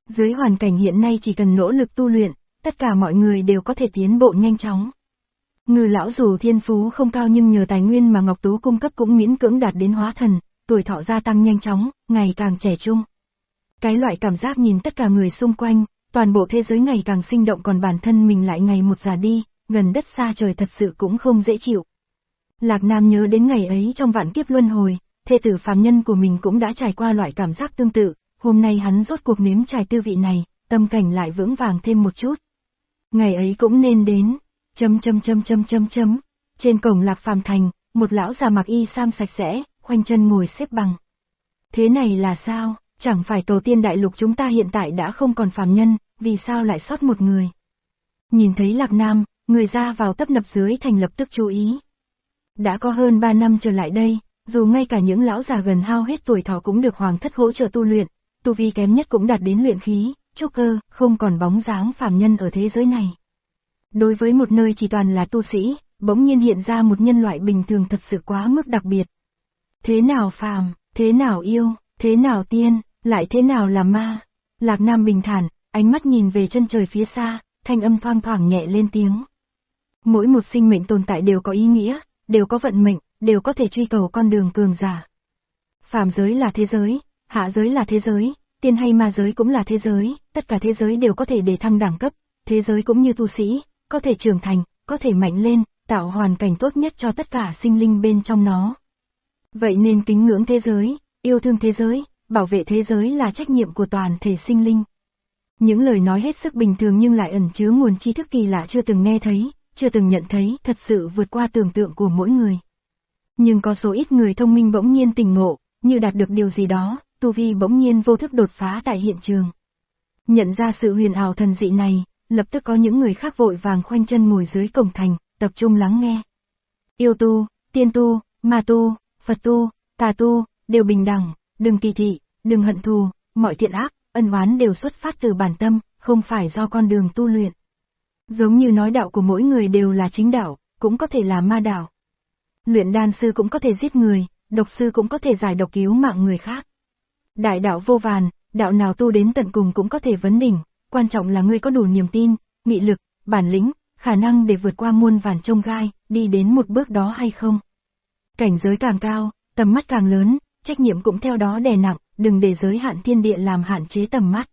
Dưới hoàn cảnh hiện nay chỉ cần nỗ lực tu luyện, tất cả mọi người đều có thể tiến bộ nhanh chóng. Ngư lão dù thiên phú không cao nhưng nhờ tài nguyên mà Ngọc Tú cung cấp cũng miễn cưỡng đạt đến hóa thần, tuổi thọ gia tăng nhanh chóng, ngày càng trẻ trung. cái loại cảm giác nhìn tất cả người xung quanh, toàn bộ thế giới ngày càng sinh động còn bản thân mình lại ngày một già đi, gần đất xa trời thật sự cũng không dễ chịu. Lạc Nam nhớ đến ngày ấy trong vạn kiếp luân hồi, thê tử phàm nhân của mình cũng đã trải qua loại cảm giác tương tự, hôm nay hắn rốt cuộc nếm trải tư vị này, tâm cảnh lại vững vàng thêm một chút. Ngày ấy cũng nên đến, chấm chấm chấm chấm chấm chấm, trên cổng Lạc Phàm Thành, một lão già mặc y sam sạch sẽ, khoanh chân ngồi xếp bằng. Thế này là sao, chẳng phải tổ tiên đại lục chúng ta hiện tại đã không còn phàm nhân, vì sao lại sót một người? Nhìn thấy Lạc Nam, người ra vào tấp nập dưới thành lập tức chú ý. Đã có hơn 3 năm trở lại đây, dù ngay cả những lão già gần hao hết tuổi thọ cũng được hoàng thất hỗ trợ tu luyện, tu vi kém nhất cũng đạt đến luyện khí, Joker, cơ, không còn bóng dáng phàm nhân ở thế giới này. Đối với một nơi chỉ toàn là tu sĩ, bỗng nhiên hiện ra một nhân loại bình thường thật sự quá mức đặc biệt. Thế nào phàm, thế nào yêu, thế nào tiên, lại thế nào là ma? Lạc Nam bình thản, ánh mắt nhìn về chân trời phía xa, thanh âm thoang thoảng nhẹ lên tiếng. Mỗi một sinh mệnh tồn tại đều có ý nghĩa, đều có vận mệnh, đều có thể truy cầu con đường cường giả. Phàm giới là thế giới, hạ giới là thế giới, tiên hay ma giới cũng là thế giới, tất cả thế giới đều có thể để thăng đẳng cấp, thế giới cũng như tu sĩ, có thể trưởng thành, có thể mạnh lên, tạo hoàn cảnh tốt nhất cho tất cả sinh linh bên trong nó. Vậy nên kính ngưỡng thế giới, yêu thương thế giới, bảo vệ thế giới là trách nhiệm của toàn thể sinh linh. Những lời nói hết sức bình thường nhưng lại ẩn chứa nguồn tri thức kỳ lạ chưa từng nghe thấy, chưa từng nhận thấy, thật sự vượt qua tưởng tượng của mỗi người. Nhưng có số ít người thông minh bỗng nhiên tình ngộ, như đạt được điều gì đó, tu vi bỗng nhiên vô thức đột phá tại hiện trường. Nhận ra sự huyền ảo thần dị này, lập tức có những người khác vội vàng khoanh chân ngồi dưới cổng thành, tập trung lắng nghe. Yêu tu, tiên tu, ma tu, Phật tu, tà tu, đều bình đẳng, đừng kỳ thị, đừng hận thù, mọi thiện ác, ân oán đều xuất phát từ bản tâm, không phải do con đường tu luyện. Giống như nói đạo của mỗi người đều là chính đạo, cũng có thể là ma đạo. Luyện đan sư cũng có thể giết người, độc sư cũng có thể giải độc cứu mạng người khác. Đại đạo vô vàn, đạo nào tu đến tận cùng cũng có thể vấn đỉnh, quan trọng là ngươi có đủ niềm tin, nghị lực, bản lĩnh, khả năng để vượt qua muôn vàn trông gai, đi đến một bước đó hay không. Cảnh giới càng cao, tầm mắt càng lớn, trách nhiệm cũng theo đó đè nặng, đừng để giới hạn thiên địa làm hạn chế tầm mắt.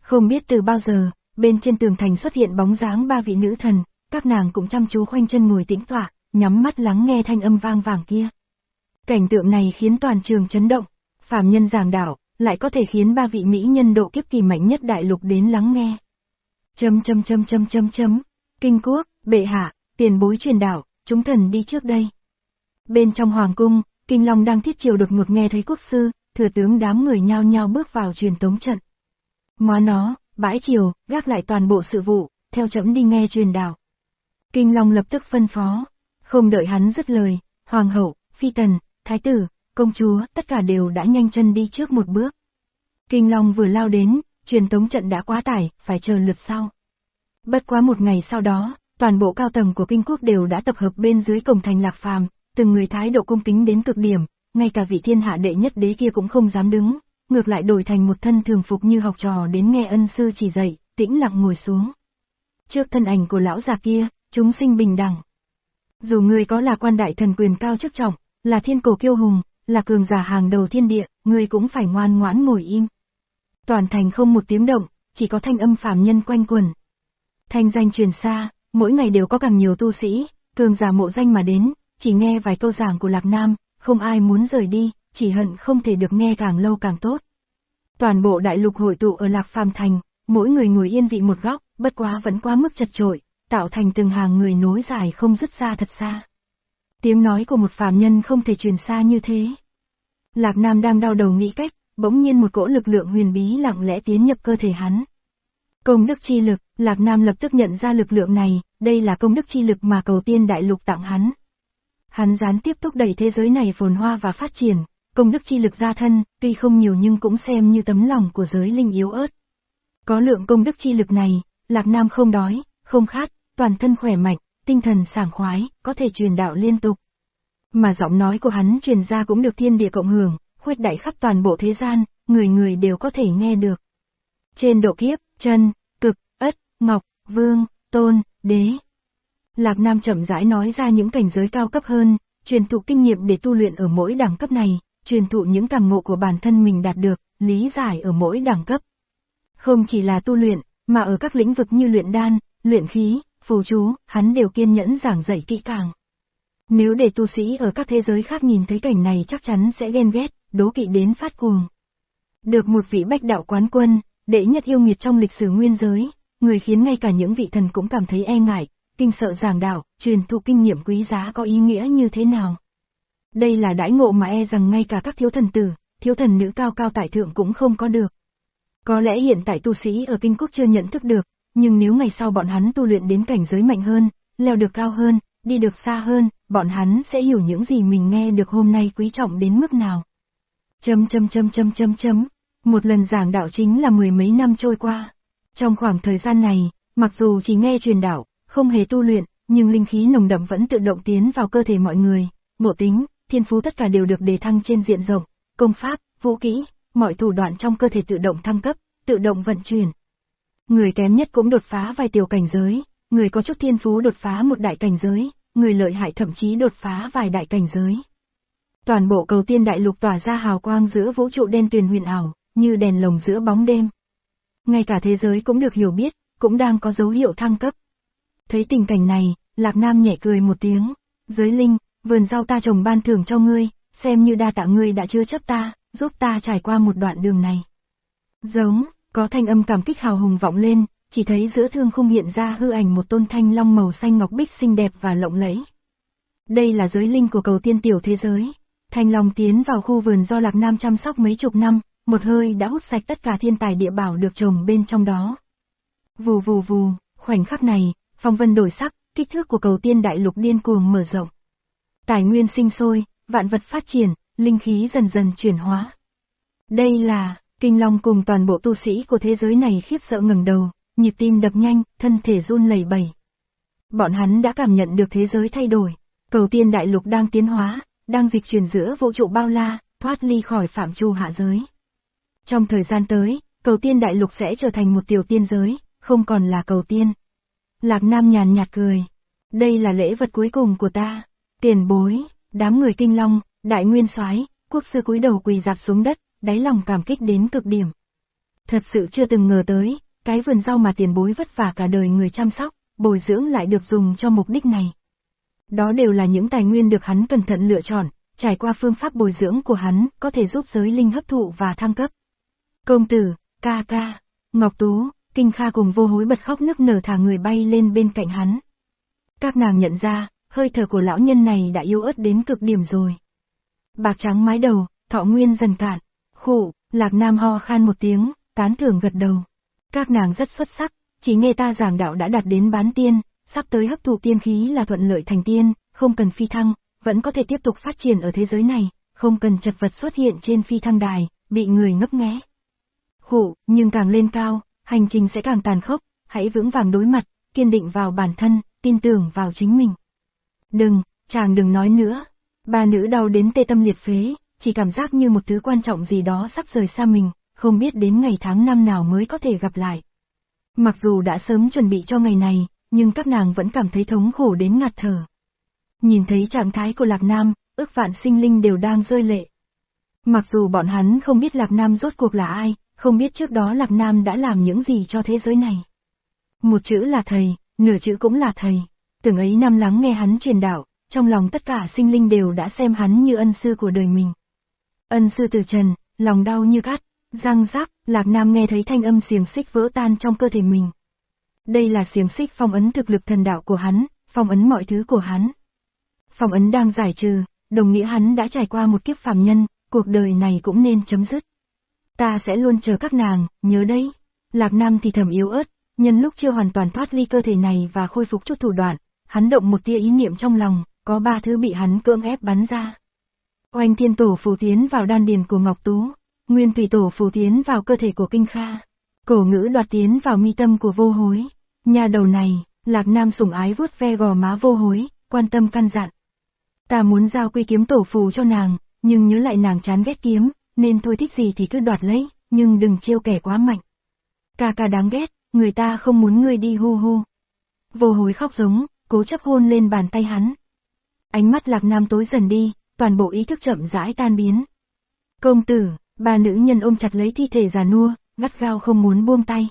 Không biết từ bao giờ, bên trên tường thành xuất hiện bóng dáng ba vị nữ thần, các nàng cũng chăm chú khoanh chân ngồi tĩnh tọa, nhắm mắt lắng nghe thanh âm vang vàng kia. Cảnh tượng này khiến toàn trường chấn động, phàm nhân giảng đạo, lại có thể khiến ba vị mỹ nhân độ kiếp kỳ mạnh nhất đại lục đến lắng nghe. Chấm chấm chấm chấm chấm chấm, kinh quốc, bệ hạ, tiền bối truyền đạo, chúng thần đi trước đây. Bên trong hoàng cung, kinh long đang thiết chiều đột ngột nghe thấy quốc sư, thừa tướng đám người nhao nhao bước vào truyền tống trận. Móa nó, bãi chiều, gác lại toàn bộ sự vụ, theo chấm đi nghe truyền đạo. Kinh long lập tức phân phó, không đợi hắn dứt lời, hoàng hậu, phi tần, thái tử, công chúa, tất cả đều đã nhanh chân đi trước một bước. Kinh long vừa lao đến, truyền tống trận đã quá tải, phải chờ lượt sau. Bất quá một ngày sau đó, toàn bộ cao tầng của kinh quốc đều đã tập hợp bên dưới cổng thành lạc phàm, từng người thái độ cung kính đến cực điểm, ngay cả vị thiên hạ đệ nhất đế kia cũng không dám đứng, ngược lại đổi thành một thân thường phục như học trò đến nghe ân sư chỉ dạy, tĩnh lặng ngồi xuống. Trước thân ảnh của lão già kia, chúng sinh bình đẳng. Dù người có là quan đại thần quyền cao chức trọng, là thiên cổ kiêu hùng, là cường giả hàng đầu thiên địa, người cũng phải ngoan ngoãn ngồi im. Toàn thành không một tiếng động, chỉ có thanh âm phàm nhân quanh quẩn. Thanh danh truyền xa, mỗi ngày đều có càng nhiều tu sĩ, cường giả mộ danh mà đến, chỉ nghe vài câu giảng của Lạc Nam, không ai muốn rời đi, chỉ hận không thể được nghe càng lâu càng tốt. Toàn bộ đại lục hội tụ ở Lạc Phàm Thành, mỗi người ngồi yên vị một góc, bất quá vẫn quá mức chật trội, tạo thành từng hàng người nối dài không dứt ra thật xa. Tiếng nói của một phàm nhân không thể truyền xa như thế. Lạc Nam đang đau đầu nghĩ cách, bỗng nhiên một cỗ lực lượng huyền bí lặng lẽ tiến nhập cơ thể hắn. Công đức chi lực, Lạc Nam lập tức nhận ra lực lượng này, đây là công đức chi lực mà cầu tiên đại lục tặng hắn. Hắn gián tiếp thúc đẩy thế giới này phồn hoa và phát triển, công đức chi lực gia thân, tuy không nhiều nhưng cũng xem như tấm lòng của giới linh yếu ớt. Có lượng công đức chi lực này, Lạc Nam không đói, không khát, toàn thân khỏe mạnh, tinh thần sảng khoái, có thể truyền đạo liên tục. Mà giọng nói của hắn truyền ra cũng được thiên địa cộng hưởng, khuếch đại khắp toàn bộ thế gian, người người đều có thể nghe được. Trên độ kiếp, chân, cực, ất, ngọc, vương, tôn, đế. Lạc Nam chậm rãi nói ra những cảnh giới cao cấp hơn, truyền thụ kinh nghiệm để tu luyện ở mỗi đẳng cấp này, truyền thụ những cảm ngộ của bản thân mình đạt được, lý giải ở mỗi đẳng cấp. Không chỉ là tu luyện, mà ở các lĩnh vực như luyện đan, luyện khí, phù chú, hắn đều kiên nhẫn giảng dạy kỹ càng. Nếu để tu sĩ ở các thế giới khác nhìn thấy cảnh này chắc chắn sẽ ghen ghét, đố kỵ đến phát cuồng. Được một vị bách đạo quán quân, đệ nhất yêu nghiệt trong lịch sử nguyên giới, người khiến ngay cả những vị thần cũng cảm thấy e ngại, kinh sợ giảng đạo, truyền thụ kinh nghiệm quý giá có ý nghĩa như thế nào. Đây là đãi ngộ mà e rằng ngay cả các thiếu thần tử, thiếu thần nữ cao cao tại thượng cũng không có được. Có lẽ hiện tại tu sĩ ở kinh quốc chưa nhận thức được, nhưng nếu ngày sau bọn hắn tu luyện đến cảnh giới mạnh hơn, leo được cao hơn, đi được xa hơn, bọn hắn sẽ hiểu những gì mình nghe được hôm nay quý trọng đến mức nào. Chấm chấm chấm chấm chấm chấm, một lần giảng đạo chính là mười mấy năm trôi qua. Trong khoảng thời gian này, mặc dù chỉ nghe truyền đạo, không hề tu luyện, nhưng linh khí nồng đậm vẫn tự động tiến vào cơ thể mọi người, bộ tính, thiên phú tất cả đều được đề thăng trên diện rộng, công pháp, vũ kỹ, mọi thủ đoạn trong cơ thể tự động thăng cấp, tự động vận chuyển. Người kém nhất cũng đột phá vài tiểu cảnh giới, người có chút thiên phú đột phá một đại cảnh giới, người lợi hại thậm chí đột phá vài đại cảnh giới. Toàn bộ cầu tiên đại lục tỏa ra hào quang giữa vũ trụ đen tuyền huyền ảo, như đèn lồng giữa bóng đêm. Ngay cả thế giới cũng được hiểu biết, cũng đang có dấu hiệu thăng cấp. Thấy tình cảnh này, Lạc Nam nhẹ cười một tiếng, giới linh, vườn rau ta trồng ban thưởng cho ngươi, xem như đa tạ ngươi đã chưa chấp ta, giúp ta trải qua một đoạn đường này. Giống, có thanh âm cảm kích hào hùng vọng lên, chỉ thấy giữa thương không hiện ra hư ảnh một tôn thanh long màu xanh ngọc bích xinh đẹp và lộng lẫy. Đây là giới linh của cầu tiên tiểu thế giới. Thanh long tiến vào khu vườn do Lạc Nam chăm sóc mấy chục năm, một hơi đã hút sạch tất cả thiên tài địa bảo được trồng bên trong đó. Vù vù vù, khoảnh khắc này, phong vân đổi sắc, kích thước của cầu tiên đại lục điên cuồng mở rộng. Tài nguyên sinh sôi, vạn vật phát triển, linh khí dần dần chuyển hóa. Đây là, Kinh Long cùng toàn bộ tu sĩ của thế giới này khiếp sợ ngẩng đầu, nhịp tim đập nhanh, thân thể run lẩy bẩy. Bọn hắn đã cảm nhận được thế giới thay đổi, cầu tiên đại lục đang tiến hóa, đang dịch chuyển giữa vũ trụ bao la, thoát ly khỏi phạm trù hạ giới. Trong thời gian tới, cầu tiên đại lục sẽ trở thành một tiểu tiên giới, không còn là cầu tiên. Lạc Nam nhàn nhạt cười. Đây là lễ vật cuối cùng của ta. Tiền bối, đám người kinh long, đại nguyên soái, quốc sư cúi đầu quỳ dạp xuống đất, đáy lòng cảm kích đến cực điểm. Thật sự chưa từng ngờ tới, cái vườn rau mà tiền bối vất vả cả đời người chăm sóc, bồi dưỡng lại được dùng cho mục đích này. Đó đều là những tài nguyên được hắn cẩn thận lựa chọn, trải qua phương pháp bồi dưỡng của hắn, có thể giúp giới linh hấp thụ và thăng cấp. Công tử, ca ca, Ngọc Tú, Kinh Kha cùng vô hối bật khóc nức nở thả người bay lên bên cạnh hắn. Các nàng nhận ra, hơi thở của lão nhân này đã yếu ớt đến cực điểm rồi. Bạc trắng mái đầu, thọ nguyên dần cạn, Khụ, lạc nam ho khan một tiếng, tán thưởng gật đầu. Các nàng rất xuất sắc, chỉ nghe ta giảng đạo đã đạt đến bán tiên, sắp tới hấp thụ tiên khí là thuận lợi thành tiên, không cần phi thăng, vẫn có thể tiếp tục phát triển ở thế giới này, không cần chật vật xuất hiện trên phi thăng đài, bị người ngấp nghé. Khụ, nhưng càng lên cao, hành trình sẽ càng tàn khốc, hãy vững vàng đối mặt, kiên định vào bản thân, tin tưởng vào chính mình. Đừng, chàng đừng nói nữa. Ba nữ đau đến tê tâm liệt phế, chỉ cảm giác như một thứ quan trọng gì đó sắp rời xa mình, không biết đến ngày tháng năm nào mới có thể gặp lại. Mặc dù đã sớm chuẩn bị cho ngày này, nhưng các nàng vẫn cảm thấy thống khổ đến ngạt thở. Nhìn thấy trạng thái của Lạc Nam, ước vạn sinh linh đều đang rơi lệ. Mặc dù bọn hắn không biết Lạc Nam rốt cuộc là ai, không biết trước đó Lạc Nam đã làm những gì cho thế giới này. Một chữ là thầy, nửa chữ cũng là thầy. Từng ấy năm lắng nghe hắn truyền đạo, trong lòng tất cả sinh linh đều đã xem hắn như ân sư của đời mình. Ân sư từ trần, lòng đau như cắt, răng rắc, Lạc Nam nghe thấy thanh âm xiềng xích vỡ tan trong cơ thể mình. Đây là xiềng xích phong ấn thực lực thần đạo của hắn, phong ấn mọi thứ của hắn. Phong ấn đang giải trừ, đồng nghĩa hắn đã trải qua một kiếp phàm nhân, cuộc đời này cũng nên chấm dứt. Ta sẽ luôn chờ các nàng, nhớ đấy. Lạc Nam thì thầm yếu ớt, nhân lúc chưa hoàn toàn thoát ly cơ thể này và khôi phục chút thủ đoạn, hắn động một tia ý niệm trong lòng, có ba thứ bị hắn cưỡng ép bắn ra. Oanh thiên tổ phù tiến vào đan điền của Ngọc Tú, nguyên thủy tổ phù tiến vào cơ thể của Kinh Kha, cổ ngữ đoạt tiến vào mi tâm của vô hối. Nhà đầu này, Lạc Nam sủng ái vuốt ve gò má vô hối, quan tâm căn dặn. Ta muốn giao quy kiếm tổ phù cho nàng, nhưng nhớ lại nàng chán ghét kiếm, nên thôi thích gì thì cứ đoạt lấy, nhưng đừng trêu kẻ quá mạnh. Ca ca đáng ghét, người ta không muốn ngươi đi hu hu. Vô hối khóc giống, cố chấp hôn lên bàn tay hắn. Ánh mắt lạc nam tối dần đi, toàn bộ ý thức chậm rãi tan biến. Công tử, Ba nữ nhân ôm chặt lấy thi thể già nua, gắt gao không muốn buông tay.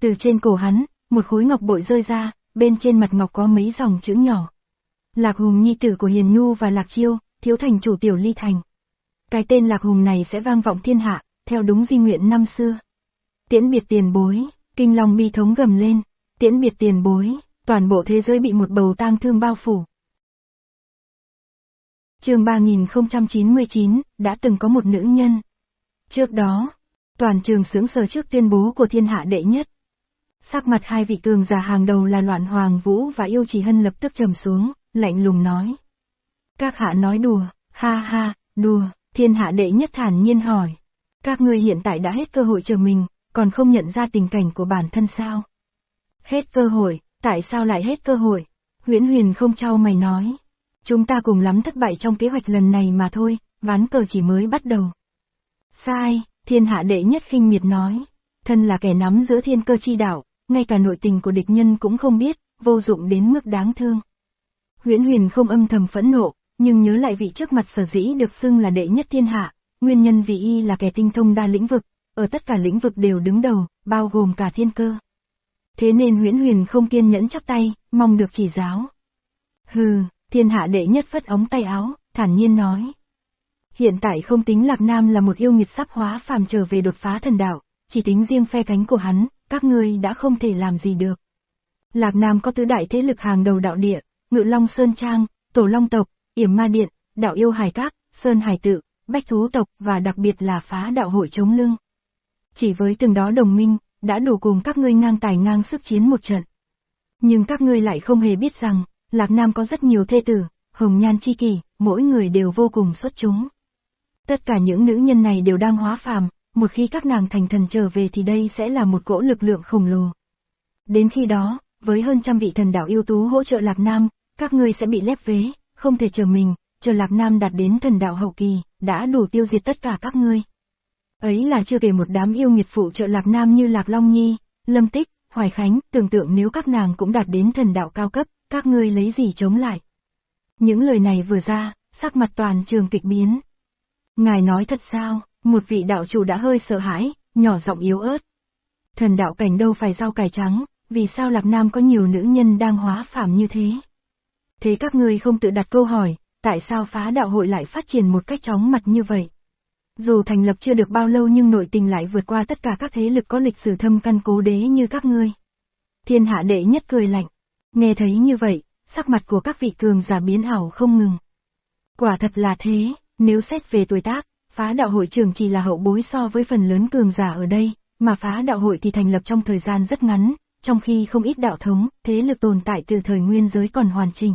Từ trên cổ hắn, một khối ngọc bội rơi ra, bên trên mặt ngọc có mấy dòng chữ nhỏ. Lạc Hùng nhi tử của Hiền Nhu và Lạc Chiêu, thiếu thành chủ tiểu ly thành. Cái tên Lạc Hùng này sẽ vang vọng thiên hạ, theo đúng di nguyện năm xưa. Tiễn biệt tiền bối, kinh long bi thống gầm lên, tiễn biệt tiền bối, toàn bộ thế giới bị một bầu tang thương bao phủ chương 3099, đã từng có một nữ nhân. Trước đó, toàn trường sướng sờ trước tuyên bố của thiên hạ đệ nhất. Sắc mặt hai vị cường giả hàng đầu là Loạn Hoàng Vũ và Yêu Chỉ Hân lập tức trầm xuống, lạnh lùng nói. Các hạ nói đùa, ha ha, đùa, thiên hạ đệ nhất thản nhiên hỏi. Các ngươi hiện tại đã hết cơ hội chờ mình, còn không nhận ra tình cảnh của bản thân sao? Hết cơ hội, tại sao lại hết cơ hội? Huyễn Huyền không trao mày nói. Chúng ta cùng lắm thất bại trong kế hoạch lần này mà thôi, ván cờ chỉ mới bắt đầu. Sai, thiên hạ đệ nhất khinh miệt nói. Thân là kẻ nắm giữa thiên cơ chi đạo, ngay cả nội tình của địch nhân cũng không biết, vô dụng đến mức đáng thương. Huyễn Huyền không âm thầm phẫn nộ, nhưng nhớ lại vị trước mặt sở dĩ được xưng là đệ nhất thiên hạ, nguyên nhân vì y là kẻ tinh thông đa lĩnh vực, ở tất cả lĩnh vực đều đứng đầu, bao gồm cả thiên cơ. Thế nên Huyễn Huyền không kiên nhẫn chắp tay, mong được chỉ giáo. Hừ, thiên hạ đệ nhất phất ống tay áo, thản nhiên nói. Hiện tại không tính Lạc Nam là một yêu nghiệt sắp hóa phàm trở về đột phá thần đạo, chỉ tính riêng phe cánh của hắn, các ngươi đã không thể làm gì được. Lạc Nam có tứ đại thế lực hàng đầu đạo địa, Ngự Long Sơn Trang, Tổ Long Tộc, Yểm Ma Điện, Đạo Yêu Hải Các, Sơn Hải Tự, Bách Thú Tộc và đặc biệt là phá đạo hội chống lưng. Chỉ với từng đó đồng minh, đã đủ cùng các ngươi ngang tài ngang sức chiến một trận. Nhưng các ngươi lại không hề biết rằng, Lạc Nam có rất nhiều thê tử, hồng nhan chi kỳ, mỗi người đều vô cùng xuất chúng. Tất cả những nữ nhân này đều đang hóa phàm, một khi các nàng thành thần trở về thì đây sẽ là một cỗ lực lượng khổng lồ. Đến khi đó, với hơn trăm vị thần đạo yêu tú hỗ trợ Lạc Nam, các ngươi sẽ bị lép vế, không thể chờ mình, chờ Lạc Nam đạt đến thần đạo hậu kỳ, đã đủ tiêu diệt tất cả các ngươi. Ấy là chưa kể một đám yêu nghiệt phụ trợ Lạc Nam như Lạc Long Nhi, Lâm Tích, Hoài Khánh, tưởng tượng nếu các nàng cũng đạt đến thần đạo cao cấp, các ngươi lấy gì chống lại. Những lời này vừa ra, sắc mặt toàn trường kịch biến. Ngài nói thật sao, một vị đạo chủ đã hơi sợ hãi, nhỏ giọng yếu ớt. Thần đạo cảnh đâu phải rau cải trắng, vì sao Lạc Nam có nhiều nữ nhân đang hóa phàm như thế? Thế các ngươi không tự đặt câu hỏi, tại sao phá đạo hội lại phát triển một cách chóng mặt như vậy? Dù thành lập chưa được bao lâu nhưng nội tình lại vượt qua tất cả các thế lực có lịch sử thâm căn cố đế như các ngươi. Thiên hạ đệ nhất cười lạnh. Nghe thấy như vậy, sắc mặt của các vị cường giả biến ảo không ngừng. Quả thật là thế, nếu xét về tuổi tác, phá đạo hội trưởng chỉ là hậu bối so với phần lớn cường giả ở đây, mà phá đạo hội thì thành lập trong thời gian rất ngắn, trong khi không ít đạo thống, thế lực tồn tại từ thời nguyên giới còn hoàn chỉnh.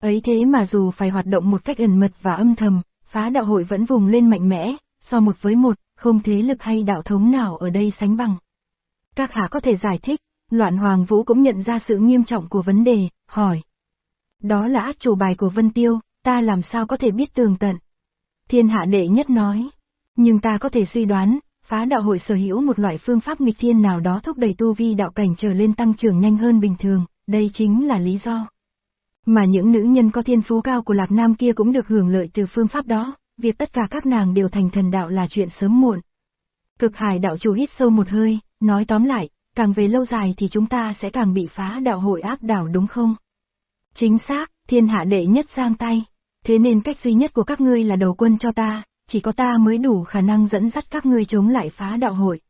Ấy thế mà dù phải hoạt động một cách ẩn mật và âm thầm, phá đạo hội vẫn vùng lên mạnh mẽ, so một với một, không thế lực hay đạo thống nào ở đây sánh bằng. Các hạ có thể giải thích, loạn hoàng vũ cũng nhận ra sự nghiêm trọng của vấn đề, hỏi. Đó là át chủ bài của Vân Tiêu, ta làm sao có thể biết tường tận. Thiên hạ đệ nhất nói. Nhưng ta có thể suy đoán, phá đạo hội sở hữu một loại phương pháp nghịch thiên nào đó thúc đẩy tu vi đạo cảnh trở lên tăng trưởng nhanh hơn bình thường, đây chính là lý do. Mà những nữ nhân có thiên phú cao của Lạc Nam kia cũng được hưởng lợi từ phương pháp đó, việc tất cả các nàng đều thành thần đạo là chuyện sớm muộn. Cực hải đạo chủ hít sâu một hơi, nói tóm lại, càng về lâu dài thì chúng ta sẽ càng bị phá đạo hội áp đảo đúng không? Chính xác, thiên hạ đệ nhất giang tay. Thế nên cách duy nhất của các ngươi là đầu quân cho ta, chỉ có ta mới đủ khả năng dẫn dắt các ngươi chống lại phá đạo hội.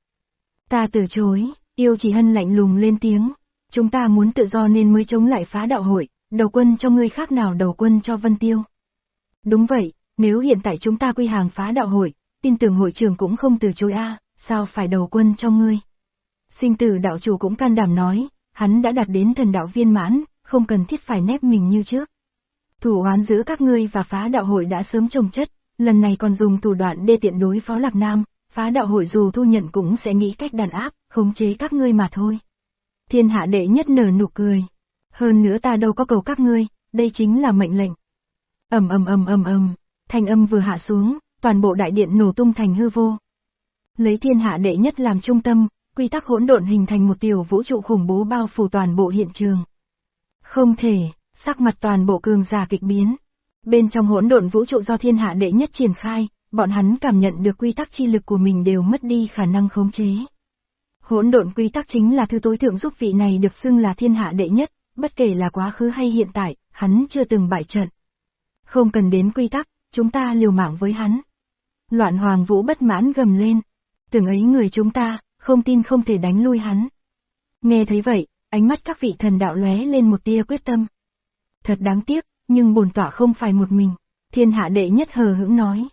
Ta từ chối, yêu chỉ hân lạnh lùng lên tiếng. Chúng ta muốn tự do nên mới chống lại phá đạo hội, đầu quân cho ngươi khác nào đầu quân cho Vân Tiêu. Đúng vậy, nếu hiện tại chúng ta quy hàng phá đạo hội, tin tưởng hội trưởng cũng không từ chối a, sao phải đầu quân cho ngươi. Sinh tử đạo chủ cũng can đảm nói, hắn đã đạt đến thần đạo viên mãn, không cần thiết phải nép mình như trước. Thủ oán giữa các ngươi và phá đạo hội đã sớm trồng chất, lần này còn dùng thủ đoạn đê tiện đối phó Lạc Nam, phá đạo hội dù thu nhận cũng sẽ nghĩ cách đàn áp, khống chế các ngươi mà thôi. Thiên hạ đệ nhất nở nụ cười. Hơn nữa ta đâu có cầu các ngươi, đây chính là mệnh lệnh. ầm ầm ầm ầm ầm, thanh âm vừa hạ xuống, toàn bộ đại điện nổ tung thành hư vô. Lấy thiên hạ đệ nhất làm trung tâm, quy tắc hỗn độn hình thành một tiểu vũ trụ khủng bố bao phủ toàn bộ hiện trường. Không thể, sắc mặt toàn bộ cường giả kịch biến. Bên trong hỗn độn vũ trụ do thiên hạ đệ nhất triển khai, bọn hắn cảm nhận được quy tắc chi lực của mình đều mất đi khả năng khống chế. Hỗn độn quy tắc chính là thứ tối thượng giúp vị này được xưng là thiên hạ đệ nhất, bất kể là quá khứ hay hiện tại, hắn chưa từng bại trận. Không cần đến quy tắc, chúng ta liều mạng với hắn. Loạn hoàng vũ bất mãn gầm lên. Từng ấy người chúng ta, không tin không thể đánh lui hắn. Nghe thấy vậy, ánh mắt các vị thần đạo lóe lên một tia quyết tâm. Thật đáng tiếc, nhưng bổn tọa không phải một mình. Thiên hạ đệ nhất hờ hững nói.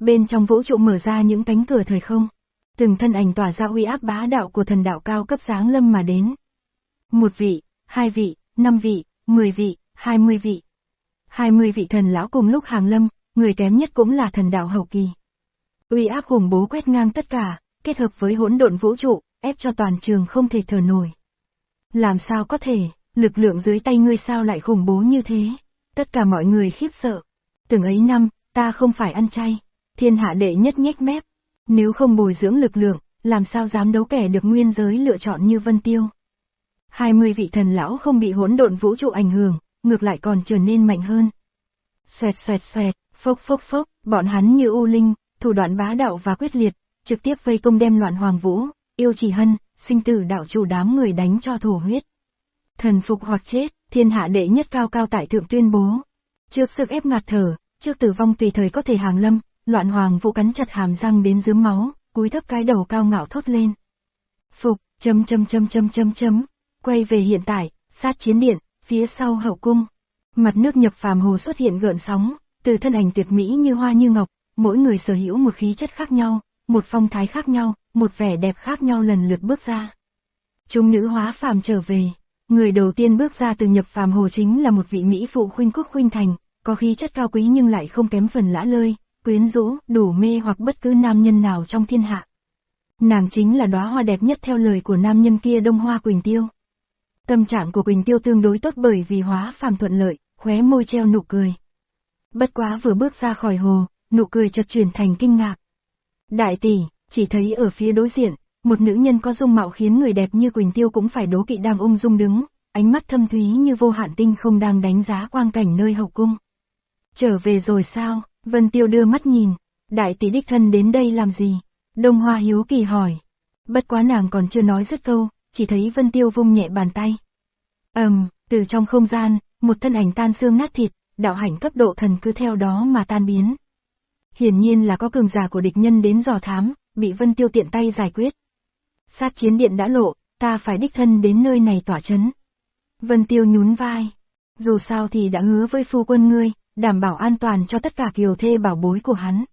Bên trong vũ trụ mở ra những cánh cửa thời không. Từng thân ảnh tỏa ra uy áp bá đạo của thần đạo cao cấp sáng lâm mà đến. Một vị, hai vị, năm vị, mười vị, hai mươi vị. Hai mươi vị thần lão cùng lúc hàng lâm, người kém nhất cũng là thần đạo hậu kỳ. Uy áp khủng bố quét ngang tất cả, kết hợp với hỗn độn vũ trụ, ép cho toàn trường không thể thở nổi. Làm sao có thể, lực lượng dưới tay ngươi sao lại khủng bố như thế? Tất cả mọi người khiếp sợ. Từng ấy năm, ta không phải ăn chay, thiên hạ đệ nhất nhếch mép. Nếu không bồi dưỡng lực lượng, làm sao dám đấu kẻ được nguyên giới lựa chọn như Vân Tiêu? 20 vị thần lão không bị hỗn độn vũ trụ ảnh hưởng, ngược lại còn trở nên mạnh hơn. Xoẹt xoẹt xoẹt, phốc phốc phốc, bọn hắn như u linh, thủ đoạn bá đạo và quyết liệt, trực tiếp vây công đem loạn hoàng vũ, yêu chỉ hân, sinh tử đạo chủ đám người đánh cho thổ huyết. Thần phục hoặc chết, thiên hạ đệ nhất cao cao tại thượng tuyên bố. Trước sức ép ngạt thở, trước tử vong tùy thời có thể hàng lâm, loạn hoàng vũ cắn chặt hàm răng đến dướm máu, cúi thấp cái đầu cao ngạo thốt lên. Phục, chấm chấm chấm chấm chấm chấm, quay về hiện tại, sát chiến điện, phía sau hậu cung. Mặt nước nhập phàm hồ xuất hiện gợn sóng, từ thân ảnh tuyệt mỹ như hoa như ngọc, mỗi người sở hữu một khí chất khác nhau, một phong thái khác nhau, một vẻ đẹp khác nhau lần lượt bước ra. Chúng nữ hóa phàm trở về, người đầu tiên bước ra từ nhập phàm hồ chính là một vị Mỹ phụ khuynh quốc khuynh thành, có khí chất cao quý nhưng lại không kém phần lã lơi, quyến rũ, đủ mê hoặc bất cứ nam nhân nào trong thiên hạ. Nàng chính là đóa hoa đẹp nhất theo lời của nam nhân kia Đông Hoa Quỳnh Tiêu. Tâm trạng của Quỳnh Tiêu tương đối tốt bởi vì hóa phàm thuận lợi, khóe môi treo nụ cười. Bất quá vừa bước ra khỏi hồ, nụ cười chợt chuyển thành kinh ngạc. Đại tỷ, chỉ thấy ở phía đối diện, một nữ nhân có dung mạo khiến người đẹp như Quỳnh Tiêu cũng phải đố kỵ đang ung dung đứng, ánh mắt thâm thúy như vô hạn tinh không đang đánh giá quang cảnh nơi hậu cung. Trở về rồi sao? Vân Tiêu đưa mắt nhìn, đại tỷ đích thân đến đây làm gì? Đông Hoa hiếu kỳ hỏi. Bất quá nàng còn chưa nói dứt câu, chỉ thấy Vân Tiêu vung nhẹ bàn tay. ầm, um, từ trong không gian, một thân ảnh tan xương nát thịt, đạo hành cấp độ thần cứ theo đó mà tan biến. Hiển nhiên là có cường giả của địch nhân đến dò thám, bị Vân Tiêu tiện tay giải quyết. Sát chiến điện đã lộ, ta phải đích thân đến nơi này tỏa chấn. Vân Tiêu nhún vai. Dù sao thì đã hứa với phu quân ngươi, đảm bảo an toàn cho tất cả kiều thê bảo bối của hắn.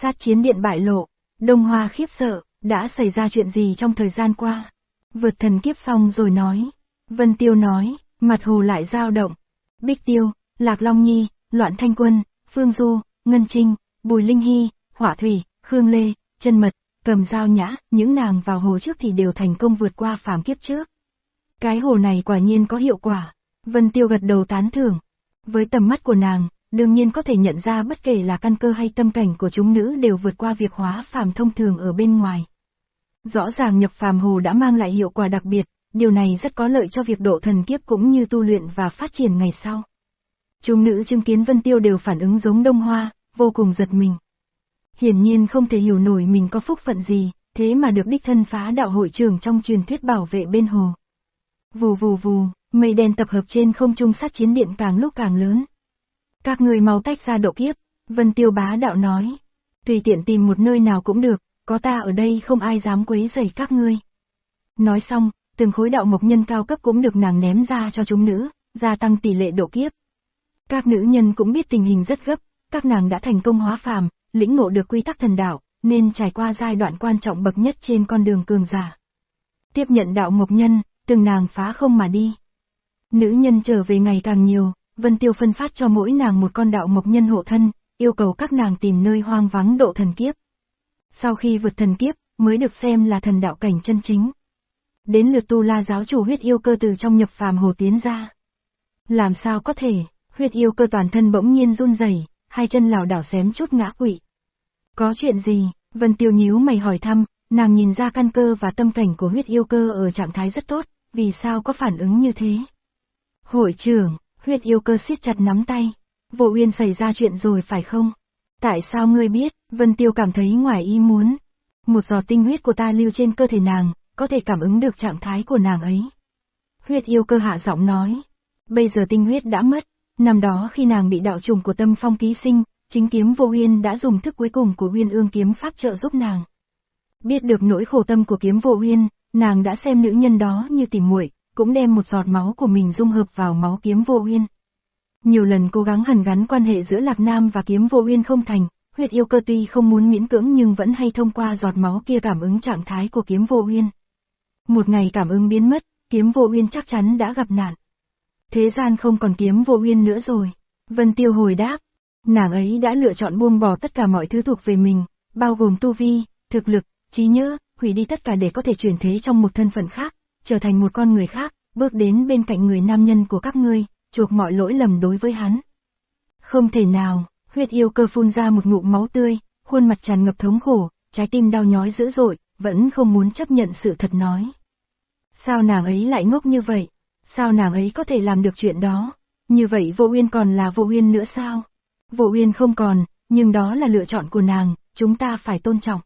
Sát chiến điện bại lộ, Đông Hoa khiếp sợ, đã xảy ra chuyện gì trong thời gian qua. Vượt thần kiếp xong rồi nói. Vân Tiêu nói, mặt hồ lại dao động. Bích Tiêu, Lạc Long Nhi, Loạn Thanh Quân, Phương Du, Ngân Trinh, Bùi Linh Hy, Hỏa Thủy, Khương Lê, Chân Mật, cầm dao nhã, những nàng vào hồ trước thì đều thành công vượt qua phàm kiếp trước. Cái hồ này quả nhiên có hiệu quả. Vân Tiêu gật đầu tán thưởng. Với tầm mắt của nàng, đương nhiên có thể nhận ra bất kể là căn cơ hay tâm cảnh của chúng nữ đều vượt qua việc hóa phàm thông thường ở bên ngoài. Rõ ràng nhập phàm hồ đã mang lại hiệu quả đặc biệt, điều này rất có lợi cho việc độ thần kiếp cũng như tu luyện và phát triển ngày sau. Chúng nữ chứng kiến Vân Tiêu đều phản ứng giống Đông Hoa, vô cùng giật mình. Hiển nhiên không thể hiểu nổi mình có phúc phận gì, thế mà được đích thân phá đạo hội trưởng trong truyền thuyết bảo vệ bên hồ. Vù vù vù, mây đen tập hợp trên không trung sát chiến điện càng lúc càng lớn. Các người mau tách ra độ kiếp, Vân Tiêu bá đạo nói. Tùy tiện tìm một nơi nào cũng được, có ta ở đây không ai dám quấy rầy các ngươi. Nói xong, từng khối đạo mộc nhân cao cấp cũng được nàng ném ra cho chúng nữ, gia tăng tỷ lệ độ kiếp. Các nữ nhân cũng biết tình hình rất gấp, các nàng đã thành công hóa phàm, lĩnh ngộ được quy tắc thần đạo, nên trải qua giai đoạn quan trọng bậc nhất trên con đường cường giả. Tiếp nhận đạo mộc nhân, từng nàng phá không mà đi. Nữ nhân trở về ngày càng nhiều, Vân Tiêu phân phát cho mỗi nàng một con đạo mộc nhân hộ thân, yêu cầu các nàng tìm nơi hoang vắng độ thần kiếp. Sau khi vượt thần kiếp, mới được xem là thần đạo cảnh chân chính. Đến lượt tu la giáo chủ huyết yêu cơ từ trong nhập phàm hồ tiến ra. Làm sao có thể, huyết yêu cơ toàn thân bỗng nhiên run rẩy, hai chân lảo đảo xém chút ngã quỵ. Có chuyện gì? Vân Tiêu nhíu mày hỏi thăm, nàng nhìn ra căn cơ và tâm cảnh của huyết yêu cơ ở trạng thái rất tốt, vì sao có phản ứng như thế? Hội trưởng, huyết yêu cơ siết chặt nắm tay. Vô Uyên xảy ra chuyện rồi phải không? Tại sao ngươi biết? Vân Tiêu cảm thấy ngoài ý muốn. Một giọt tinh huyết của ta lưu trên cơ thể nàng, có thể cảm ứng được trạng thái của nàng ấy. Huyết yêu cơ hạ giọng nói. Bây giờ tinh huyết đã mất, năm đó khi nàng bị đạo trùng của tâm phong ký sinh, chính kiếm vô uyên đã dùng thức cuối cùng của uyên ương kiếm pháp trợ giúp nàng. Biết được nỗi khổ tâm của kiếm vô uyên, nàng đã xem nữ nhân đó như tìm muội, cũng đem một giọt máu của mình dung hợp vào máu kiếm vô uyên. Nhiều lần cố gắng hàn gắn quan hệ giữa Lạc Nam và kiếm vô uyên không thành, huyết yêu cơ tuy không muốn miễn cưỡng nhưng vẫn hay thông qua giọt máu kia cảm ứng trạng thái của kiếm vô uyên. Một ngày cảm ứng biến mất, kiếm vô uyên chắc chắn đã gặp nạn. Thế gian không còn kiếm vô uyên nữa rồi. Vân Tiêu hồi đáp, nàng ấy đã lựa chọn buông bỏ tất cả mọi thứ thuộc về mình, bao gồm tu vi, thực lực, trí nhớ, hủy đi tất cả để có thể chuyển thế trong một thân phận khác, trở thành một con người khác, bước đến bên cạnh người nam nhân của các ngươi, chuộc mọi lỗi lầm đối với hắn. Không thể nào, huyết yêu cơ phun ra một ngụm máu tươi, khuôn mặt tràn ngập thống khổ, trái tim đau nhói dữ dội, vẫn không muốn chấp nhận sự thật nói. Sao nàng ấy lại ngốc như vậy? Sao nàng ấy có thể làm được chuyện đó? Như vậy vô uyên còn là vô uyên nữa sao? Vô uyên không còn, nhưng đó là lựa chọn của nàng, chúng ta phải tôn trọng.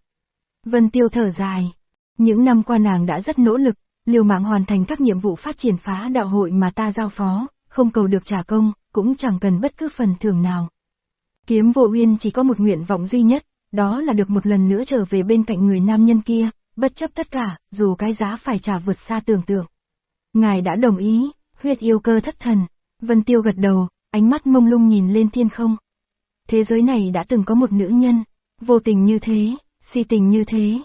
Vân Tiêu thở dài. Những năm qua nàng đã rất nỗ lực, liều mạng hoàn thành các nhiệm vụ phát triển phá đạo hội mà ta giao phó, không cầu được trả công, cũng chẳng cần bất cứ phần thưởng nào. Kiếm vô uyên chỉ có một nguyện vọng duy nhất, đó là được một lần nữa trở về bên cạnh người nam nhân kia, bất chấp tất cả, dù cái giá phải trả vượt xa tưởng tượng. Ngài đã đồng ý, huyết yêu cơ thất thần, Vân Tiêu gật đầu, ánh mắt mông lung nhìn lên thiên không. Thế giới này đã từng có một nữ nhân, vô tình như thế, si tình như thế.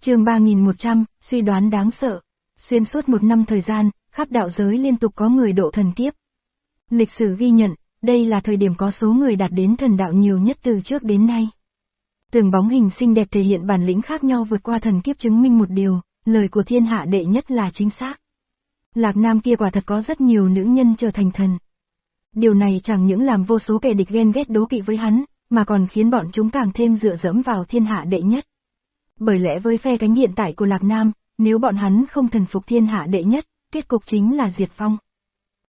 chương 3100, suy đoán đáng sợ. Xuyên suốt một năm thời gian, khắp đạo giới liên tục có người độ thần kiếp. Lịch sử ghi nhận, đây là thời điểm có số người đạt đến thần đạo nhiều nhất từ trước đến nay. Từng bóng hình xinh đẹp thể hiện bản lĩnh khác nhau vượt qua thần kiếp chứng minh một điều, lời của thiên hạ đệ nhất là chính xác. Lạc Nam kia quả thật có rất nhiều nữ nhân trở thành thần. Điều này chẳng những làm vô số kẻ địch ghen ghét đố kỵ với hắn, mà còn khiến bọn chúng càng thêm dựa dẫm vào thiên hạ đệ nhất. Bởi lẽ với phe cánh hiện tại của Lạc Nam, nếu bọn hắn không thần phục thiên hạ đệ nhất, kết cục chính là diệt phong.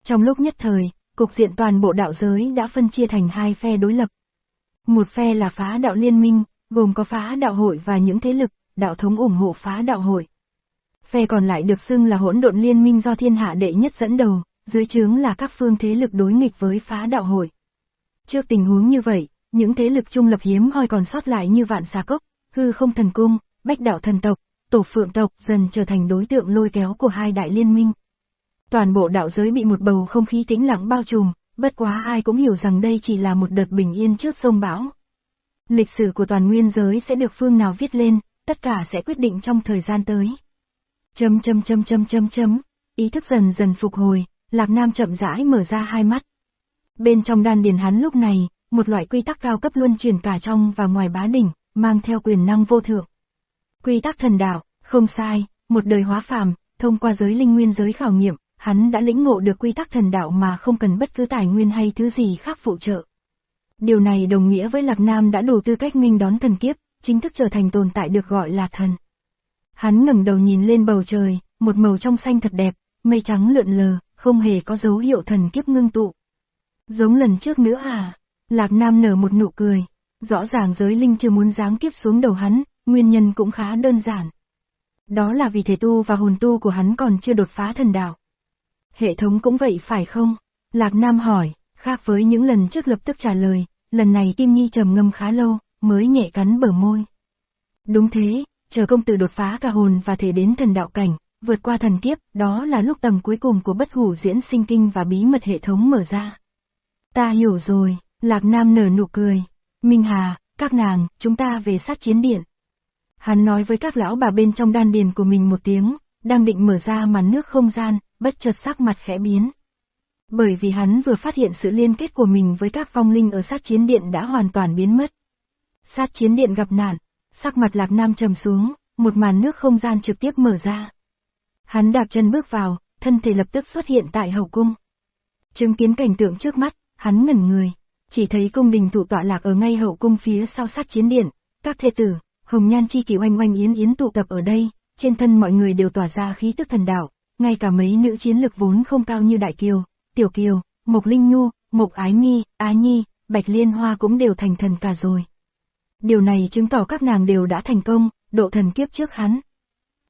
Trong lúc nhất thời, cục diện toàn bộ đạo giới đã phân chia thành hai phe đối lập. Một phe là phá đạo liên minh, gồm có phá đạo hội và những thế lực, đạo thống ủng hộ phá đạo hội. Phe còn lại được xưng là hỗn độn liên minh do thiên hạ đệ nhất dẫn đầu, dưới trướng là các phương thế lực đối nghịch với phá đạo hội. Trước tình huống như vậy, những thế lực trung lập hiếm hoi còn sót lại như vạn xà cốc, hư không thần cung, bách đạo thần tộc, tổ phượng tộc dần trở thành đối tượng lôi kéo của hai đại liên minh. Toàn bộ đạo giới bị một bầu không khí tĩnh lặng bao trùm, bất quá ai cũng hiểu rằng đây chỉ là một đợt bình yên trước sông bão. Lịch sử của toàn nguyên giới sẽ được phương nào viết lên, tất cả sẽ quyết định trong thời gian tới. Chấm chấm chấm chấm chấm chấm, ý thức dần dần phục hồi, Lạc Nam chậm rãi mở ra hai mắt. Bên trong đan điền hắn lúc này, một loại quy tắc cao cấp luân chuyển cả trong và ngoài bá đỉnh, mang theo quyền năng vô thượng. Quy tắc thần đạo, không sai, một đời hóa phàm, thông qua giới linh nguyên giới khảo nghiệm, hắn đã lĩnh ngộ được quy tắc thần đạo mà không cần bất cứ tài nguyên hay thứ gì khác phụ trợ. Điều này đồng nghĩa với Lạc Nam đã đủ tư cách nghênh đón thần kiếp, chính thức trở thành tồn tại được gọi là thần. Hắn ngẩng đầu nhìn lên bầu trời, một màu trong xanh thật đẹp, mây trắng lượn lờ, không hề có dấu hiệu thần kiếp ngưng tụ. Giống lần trước nữa à? Lạc Nam nở một nụ cười. Rõ ràng giới linh chưa muốn giáng kiếp xuống đầu hắn, nguyên nhân cũng khá đơn giản. Đó là vì thể tu và hồn tu của hắn còn chưa đột phá thần đạo. Hệ thống cũng vậy phải không? Lạc Nam hỏi, khác với những lần trước lập tức trả lời, lần này Kim Nhi trầm ngâm khá lâu, mới nhẹ cắn bờ môi. Đúng thế, chờ công tử đột phá cả hồn và thể đến thần đạo cảnh, vượt qua thần kiếp, đó là lúc tầm cuối cùng của bất hủ diễn sinh kinh và bí mật hệ thống mở ra. Ta hiểu rồi, Lạc Nam nở nụ cười. Minh Hà, các nàng, chúng ta về sát chiến điện. Hắn nói với các lão bà bên trong đan điền của mình một tiếng, đang định mở ra màn nước không gian, bất chợt sắc mặt khẽ biến. Bởi vì hắn vừa phát hiện sự liên kết của mình với các vong linh ở sát chiến điện đã hoàn toàn biến mất. Sát chiến điện gặp nạn, sắc mặt lạc nam trầm xuống, một màn nước không gian trực tiếp mở ra. Hắn đạp chân bước vào, thân thể lập tức xuất hiện tại hậu cung. Chứng kiến cảnh tượng trước mắt, hắn ngẩn người, chỉ thấy cung đình tụ tọa lạc ở ngay hậu cung phía sau sát chiến điện, các thê tử, hồng nhan chi kỷ oanh oanh yến yến tụ tập ở đây, trên thân mọi người đều tỏa ra khí tức thần đạo, ngay cả mấy nữ chiến lực vốn không cao như Đại Kiều, Tiểu Kiều, Mộc Linh Nhu, Mộc Ái Mi, Á Nhi, Bạch Liên Hoa cũng đều thành thần cả rồi, điều này chứng tỏ các nàng đều đã thành công, độ thần kiếp trước hắn.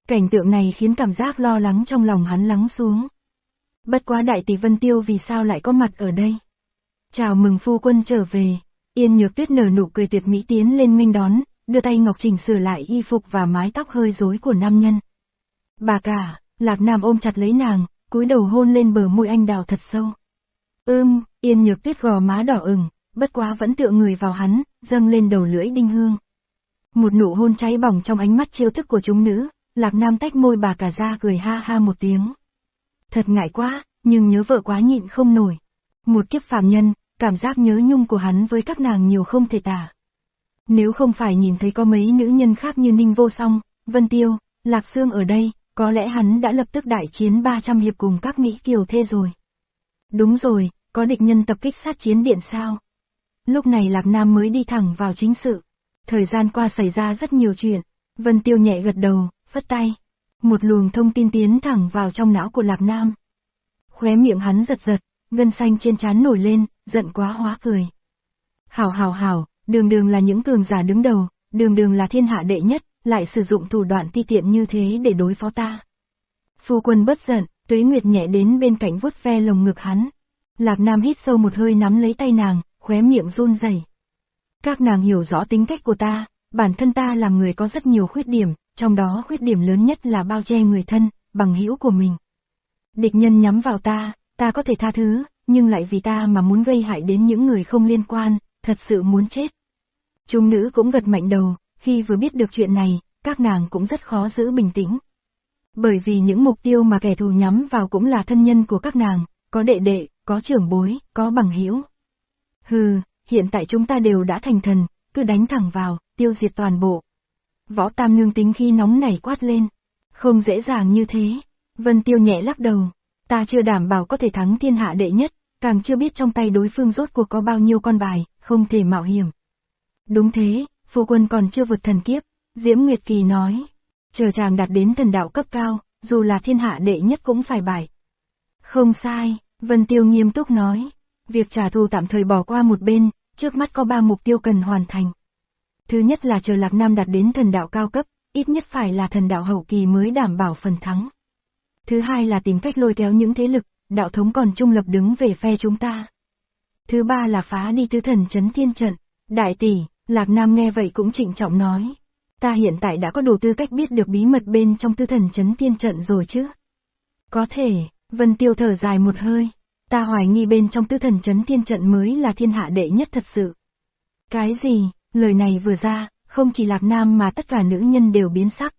Cảnh tượng này khiến cảm giác lo lắng trong lòng hắn lắng xuống. Bất quá đại tỷ Vân Tiêu vì sao lại có mặt ở đây? Chào mừng phu quân trở về, Yên Nhược Tuyết nở nụ cười tuyệt mỹ tiến lên minh đón, đưa tay Ngọc Trình sửa lại y phục và mái tóc hơi rối của nam nhân. Bà cả, Lạc Nam ôm chặt lấy nàng, cúi đầu hôn lên bờ môi anh đào thật sâu. Ưm, Yên Nhược Tuyết gò má đỏ ửng, bất quá vẫn tựa người vào hắn, dâng lên đầu lưỡi đinh hương. Một nụ hôn cháy bỏng trong ánh mắt chiêu thức của chúng nữ, Lạc Nam tách môi bà cả ra cười ha ha một tiếng. Thật ngại quá, nhưng nhớ vợ quá nhịn không nổi. Một kiếp phàm nhân, cảm giác nhớ nhung của hắn với các nàng nhiều không thể tả. Nếu không phải nhìn thấy có mấy nữ nhân khác như Ninh Vô Song, Vân Tiêu, Lạc Sương ở đây, có lẽ hắn đã lập tức đại chiến 300 hiệp cùng các Mỹ Kiều thê rồi. Đúng rồi, có địch nhân tập kích sát chiến điện sao? Lúc này Lạc Nam mới đi thẳng vào chính sự. Thời gian qua xảy ra rất nhiều chuyện, Vân Tiêu nhẹ gật đầu, phất tay. Một luồng thông tin tiến thẳng vào trong não của Lạc Nam. Khóe miệng hắn giật giật, gân xanh trên trán nổi lên, giận quá hóa cười. Hảo hảo hảo, đường đường là những cường giả đứng đầu, đường đường là thiên hạ đệ nhất, lại sử dụng thủ đoạn ti tiện như thế để đối phó ta. Phu quân bất giận, tuế nguyệt nhẹ đến bên cạnh vuốt ve lồng ngực hắn. Lạc Nam hít sâu một hơi nắm lấy tay nàng, khóe miệng run rẩy. Các nàng hiểu rõ tính cách của ta, bản thân ta là người có rất nhiều khuyết điểm, trong đó khuyết điểm lớn nhất là bao che người thân, bằng hữu của mình. Địch nhân nhắm vào ta, ta có thể tha thứ, nhưng lại vì ta mà muốn gây hại đến những người không liên quan, thật sự muốn chết. Trung nữ cũng gật mạnh đầu, khi vừa biết được chuyện này, các nàng cũng rất khó giữ bình tĩnh. Bởi vì những mục tiêu mà kẻ thù nhắm vào cũng là thân nhân của các nàng, có đệ đệ, có trưởng bối, có bằng hữu. Hừ, hiện tại chúng ta đều đã thành thần, cứ đánh thẳng vào, tiêu diệt toàn bộ. Võ Tam Nương tính khi nóng nảy quát lên. Không dễ dàng như thế. Vân Tiêu nhẹ lắc đầu. Ta chưa đảm bảo có thể thắng thiên hạ đệ nhất, càng chưa biết trong tay đối phương rốt cuộc có bao nhiêu con bài, không thể mạo hiểm. Đúng thế, phu quân còn chưa vượt thần kiếp, Diễm Nguyệt Kỳ nói. Chờ chàng đạt đến thần đạo cấp cao, dù là thiên hạ đệ nhất cũng phải bài. Không sai, Vân Tiêu nghiêm túc nói. Việc trả thù tạm thời bỏ qua một bên, trước mắt có ba mục tiêu cần hoàn thành. Thứ nhất là chờ Lạc Nam đạt đến thần đạo cao cấp, ít nhất phải là thần đạo hậu kỳ mới đảm bảo phần thắng. Thứ hai là tìm cách lôi kéo những thế lực, đạo thống còn trung lập đứng về phe chúng ta. Thứ ba là phá đi tứ thần chấn thiên trận. Đại tỷ, Lạc Nam nghe vậy cũng trịnh trọng nói. Ta hiện tại đã có đủ tư cách biết được bí mật bên trong tư thần chấn thiên trận rồi chứ? Có thể, Vân Tiêu thở dài một hơi. Ta hoài nghi bên trong tư thần chấn thiên trận mới là thiên hạ đệ nhất thật sự. Cái gì, lời này vừa ra, không chỉ Lạc Nam mà tất cả nữ nhân đều biến sắc.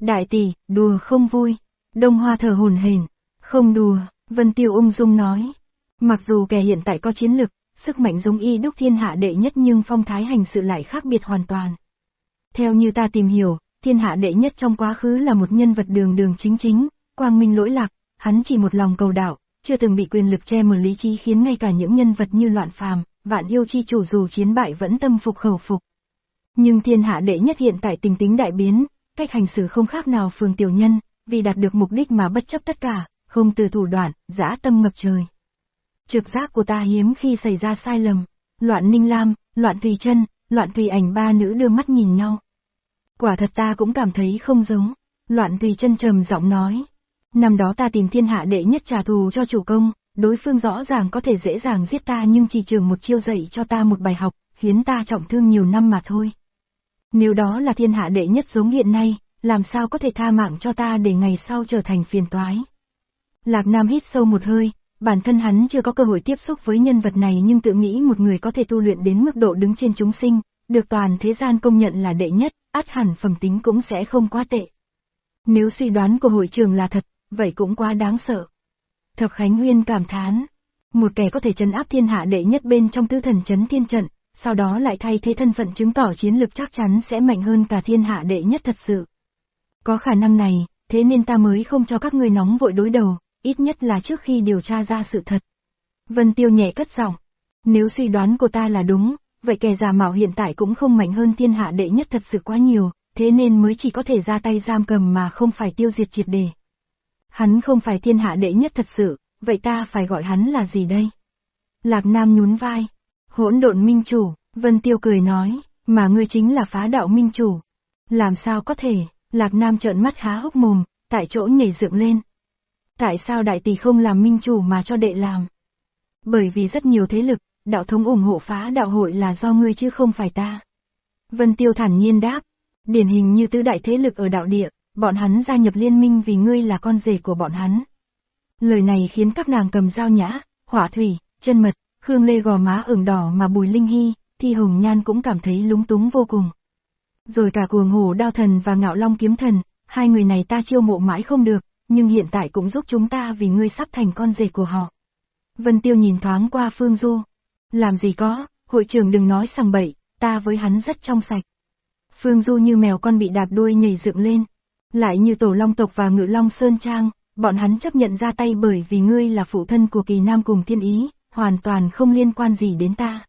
Đại tỷ, đùa không vui. Đông Hoa thở hồn hển, không đùa, Vân Tiêu ung dung nói. Mặc dù kẻ hiện tại có chiến lực, sức mạnh giống y đúc thiên hạ đệ nhất nhưng phong thái hành sự lại khác biệt hoàn toàn. Theo như ta tìm hiểu, thiên hạ đệ nhất trong quá khứ là một nhân vật đường đường chính chính, quang minh lỗi lạc, hắn chỉ một lòng cầu đạo, chưa từng bị quyền lực che mờ lý trí khiến ngay cả những nhân vật như loạn phàm, vạn yêu chi chủ dù chiến bại vẫn tâm phục khẩu phục. Nhưng thiên hạ đệ nhất hiện tại tình tính đại biến, cách hành xử không khác nào phường tiểu nhân, vì đạt được mục đích mà bất chấp tất cả, không từ thủ đoạn, dã tâm ngập trời. Trực giác của ta hiếm khi xảy ra sai lầm, loạn ninh lam, loạn tùy chân, loạn tùy ảnh ba nữ đưa mắt nhìn nhau. Quả thật ta cũng cảm thấy không giống, loạn tùy chân trầm giọng nói. Năm đó ta tìm thiên hạ đệ nhất trả thù cho chủ công, đối phương rõ ràng có thể dễ dàng giết ta nhưng chỉ trường một chiêu dạy cho ta một bài học, khiến ta trọng thương nhiều năm mà thôi. Nếu đó là thiên hạ đệ nhất giống hiện nay, làm sao có thể tha mạng cho ta để ngày sau trở thành phiền toái. Lạc Nam hít sâu một hơi, bản thân hắn chưa có cơ hội tiếp xúc với nhân vật này nhưng tự nghĩ một người có thể tu luyện đến mức độ đứng trên chúng sinh, được toàn thế gian công nhận là đệ nhất, át hẳn phẩm tính cũng sẽ không quá tệ. Nếu suy đoán của hội trường là thật, vậy cũng quá đáng sợ. Thập Khánh Huyên cảm thán, một kẻ có thể chấn áp thiên hạ đệ nhất bên trong tư thần chấn thiên trận, sau đó lại thay thế thân phận chứng tỏ chiến lực chắc chắn sẽ mạnh hơn cả thiên hạ đệ nhất thật sự. Có khả năng này, thế nên ta mới không cho các ngươi nóng vội đối đầu, ít nhất là trước khi điều tra ra sự thật. Vân Tiêu nhẹ cất giọng, nếu suy đoán của ta là đúng, vậy kẻ giả mạo hiện tại cũng không mạnh hơn thiên hạ đệ nhất thật sự quá nhiều, thế nên mới chỉ có thể ra tay giam cầm mà không phải tiêu diệt triệt đề. Hắn không phải thiên hạ đệ nhất thật sự, vậy ta phải gọi hắn là gì đây? Lạc Nam nhún vai. Hỗn độn minh chủ, Vân Tiêu cười nói, Mà ngươi chính là phá đạo minh chủ. Làm sao có thể, Lạc Nam trợn mắt há hốc mồm, tại chỗ nhảy dựng lên. Tại sao đại tỷ không làm minh chủ mà cho đệ làm? Bởi vì rất nhiều thế lực, đạo thống ủng hộ phá đạo hội là do ngươi chứ không phải ta. Vân Tiêu thản nhiên đáp, điển hình như tứ đại thế lực ở đạo địa, bọn hắn gia nhập liên minh vì ngươi là con rể của bọn hắn. Lời này khiến các nàng cầm dao nhã, hỏa thủy, chân mật, Khương Lê gò má ửng đỏ mà Bùi Linh Hy, Thi Hồng Nhan cũng cảm thấy lúng túng vô cùng. Rồi cả cuồng hồ đao thần và ngạo long kiếm thần, hai người này ta chiêu mộ mãi không được, nhưng hiện tại cũng giúp chúng ta vì ngươi sắp thành con rể của họ. Vân Tiêu nhìn thoáng qua Phương Du. Làm gì có, hội trưởng đừng nói sằng bậy, ta với hắn rất trong sạch. Phương Du như mèo con bị đạp đuôi nhảy dựng lên. Lại như tổ long tộc và ngự long sơn trang, bọn hắn chấp nhận ra tay bởi vì ngươi là phụ thân của kỳ nam cùng thiên ý, hoàn toàn không liên quan gì đến ta.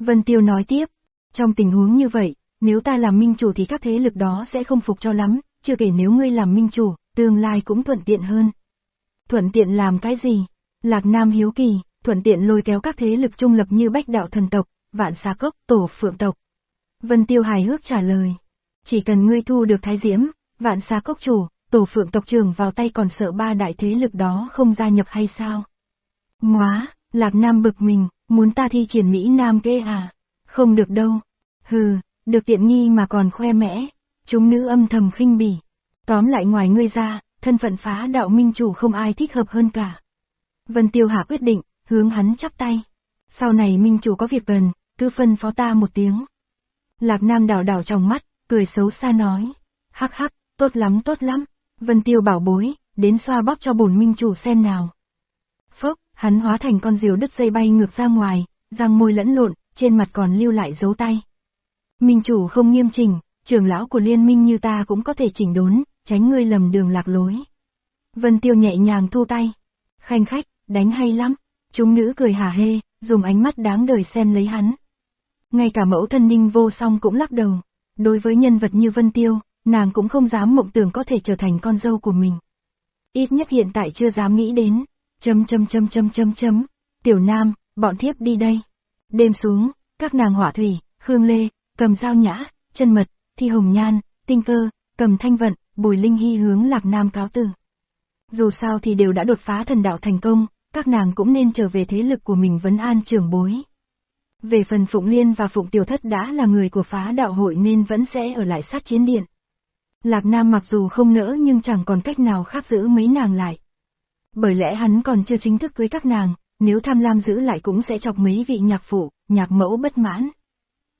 Vân Tiêu nói tiếp, trong tình huống như vậy, nếu ta làm minh chủ thì các thế lực đó sẽ không phục cho lắm, chưa kể nếu ngươi làm minh chủ, tương lai cũng thuận tiện hơn. Thuận tiện làm cái gì? Lạc Nam hiếu kỳ, thuận tiện lôi kéo các thế lực trung lập như bách đạo thần tộc, vạn xà cốc, tổ phượng tộc. Vân Tiêu hài hước trả lời, chỉ cần ngươi thu được thái diễm, vạn xà cốc chủ, tổ phượng tộc trưởng vào tay còn sợ ba đại thế lực đó không gia nhập hay sao? Móa, Lạc Nam bực mình, muốn ta thi triển Mỹ Nam kê à? Không được đâu. Hừ, được tiện nghi mà còn khoe mẽ. Chúng nữ âm thầm khinh bỉ. Tóm lại ngoài ngươi ra, thân phận phá đạo minh chủ không ai thích hợp hơn cả. Vân Tiêu Hà quyết định, hướng hắn chắp tay. Sau này minh chủ có việc cần, cứ phân phó ta một tiếng. Lạc Nam đảo đảo trong mắt, cười xấu xa nói. Hắc hắc, tốt lắm tốt lắm. Vân Tiêu bảo bối, đến xoa bóp cho bổn minh chủ xem nào. Phốc, hắn hóa thành con diều đứt dây bay ngược ra ngoài, răng môi lẫn lộn, trên mặt còn lưu lại dấu tay. Minh chủ không nghiêm chỉnh, trưởng lão của liên minh như ta cũng có thể chỉnh đốn, tránh ngươi lầm đường lạc lối. Vân Tiêu nhẹ nhàng thu tay. Khanh khách, đánh hay lắm. Chúng nữ cười hả hê, dùng ánh mắt đáng đời xem lấy hắn. Ngay cả mẫu thân ninh vô song cũng lắc đầu. Đối với nhân vật như Vân Tiêu, nàng cũng không dám mộng tưởng có thể trở thành con dâu của mình. Ít nhất hiện tại chưa dám nghĩ đến. Chấm chấm chấm chấm chấm chấm. Tiểu Nam, bọn thiếp đi đây. Đêm xuống, các nàng hỏa thủy, Khương Lê, cầm dao nhã, chân mật, thi hồng nhan, tinh cơ, cầm thanh vận, bùi linh hy hướng lạc nam cáo từ. Dù sao thì đều đã đột phá thần đạo thành công, các nàng cũng nên trở về thế lực của mình vấn an trưởng bối. Về phần Phụng Liên và Phụng Tiểu Thất đã là người của phá đạo hội nên vẫn sẽ ở lại sát chiến điện. Lạc Nam mặc dù không nỡ nhưng chẳng còn cách nào khác giữ mấy nàng lại. Bởi lẽ hắn còn chưa chính thức cưới các nàng, nếu tham lam giữ lại cũng sẽ chọc mấy vị nhạc phụ, nhạc mẫu bất mãn.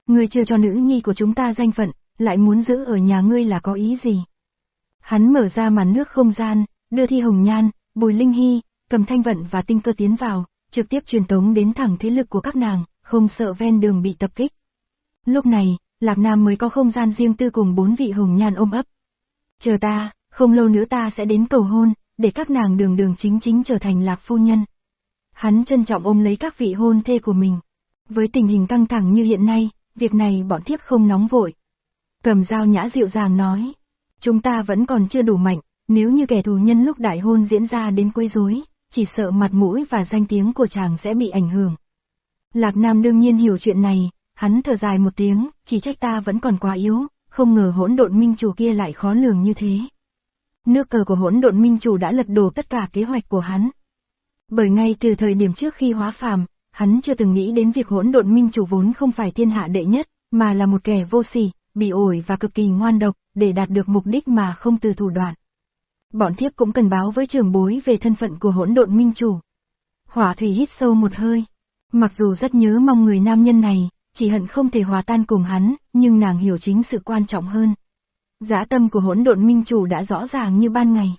Ngươi chưa cho nữ nhi của chúng ta danh phận, lại muốn giữ ở nhà ngươi là có ý gì? Hắn mở ra màn nước không gian, đưa thi hồng nhan, bùi linh hy, cầm thanh vận và tinh cơ tiến vào, trực tiếp truyền tống đến thẳng thế lực của các nàng, không sợ ven đường bị tập kích. Lúc này, Lạc Nam mới có không gian riêng tư cùng bốn vị hồng nhan ôm ấp. Chờ ta, không lâu nữa ta sẽ đến cầu hôn, để các nàng đường đường chính chính trở thành lạc phu nhân. Hắn trân trọng ôm lấy các vị hôn thê của mình. Với tình hình căng thẳng như hiện nay, việc này bọn thiếp không nóng vội. Cầm dao nhã dịu dàng nói, chúng ta vẫn còn chưa đủ mạnh, nếu như kẻ thù nhân lúc đại hôn diễn ra đến quấy rối, chỉ sợ mặt mũi và danh tiếng của chàng sẽ bị ảnh hưởng. Lạc Nam đương nhiên hiểu chuyện này, hắn thở dài một tiếng, chỉ trách ta vẫn còn quá yếu, không ngờ hỗn độn minh chủ kia lại khó lường như thế. Nước cờ của hỗn độn minh chủ đã lật đổ tất cả kế hoạch của hắn. Bởi ngay từ thời điểm trước khi hóa phàm, hắn chưa từng nghĩ đến việc hỗn độn minh chủ vốn không phải thiên hạ đệ nhất, mà là một kẻ vô sỉ, bị ổi và cực kỳ ngoan độc, để đạt được mục đích mà không từ thủ đoạn. Bọn thiếp cũng cần báo với trường bối về thân phận của hỗn độn minh chủ. Hỏa thủy hít sâu một hơi. Mặc dù rất nhớ mong người nam nhân này, chỉ hận không thể hòa tan cùng hắn, nhưng nàng hiểu chính sự quan trọng hơn. Giá tâm của hỗn độn minh chủ đã rõ ràng như ban ngày.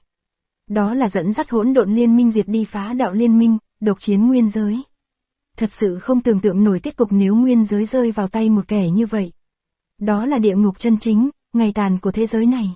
Đó là dẫn dắt hỗn độn liên minh diệt đi phá đạo liên minh, độc chiến nguyên giới. Thật sự không tưởng tượng nổi tiết cục nếu nguyên giới rơi vào tay một kẻ như vậy. Đó là địa ngục chân chính, ngày tàn của thế giới này.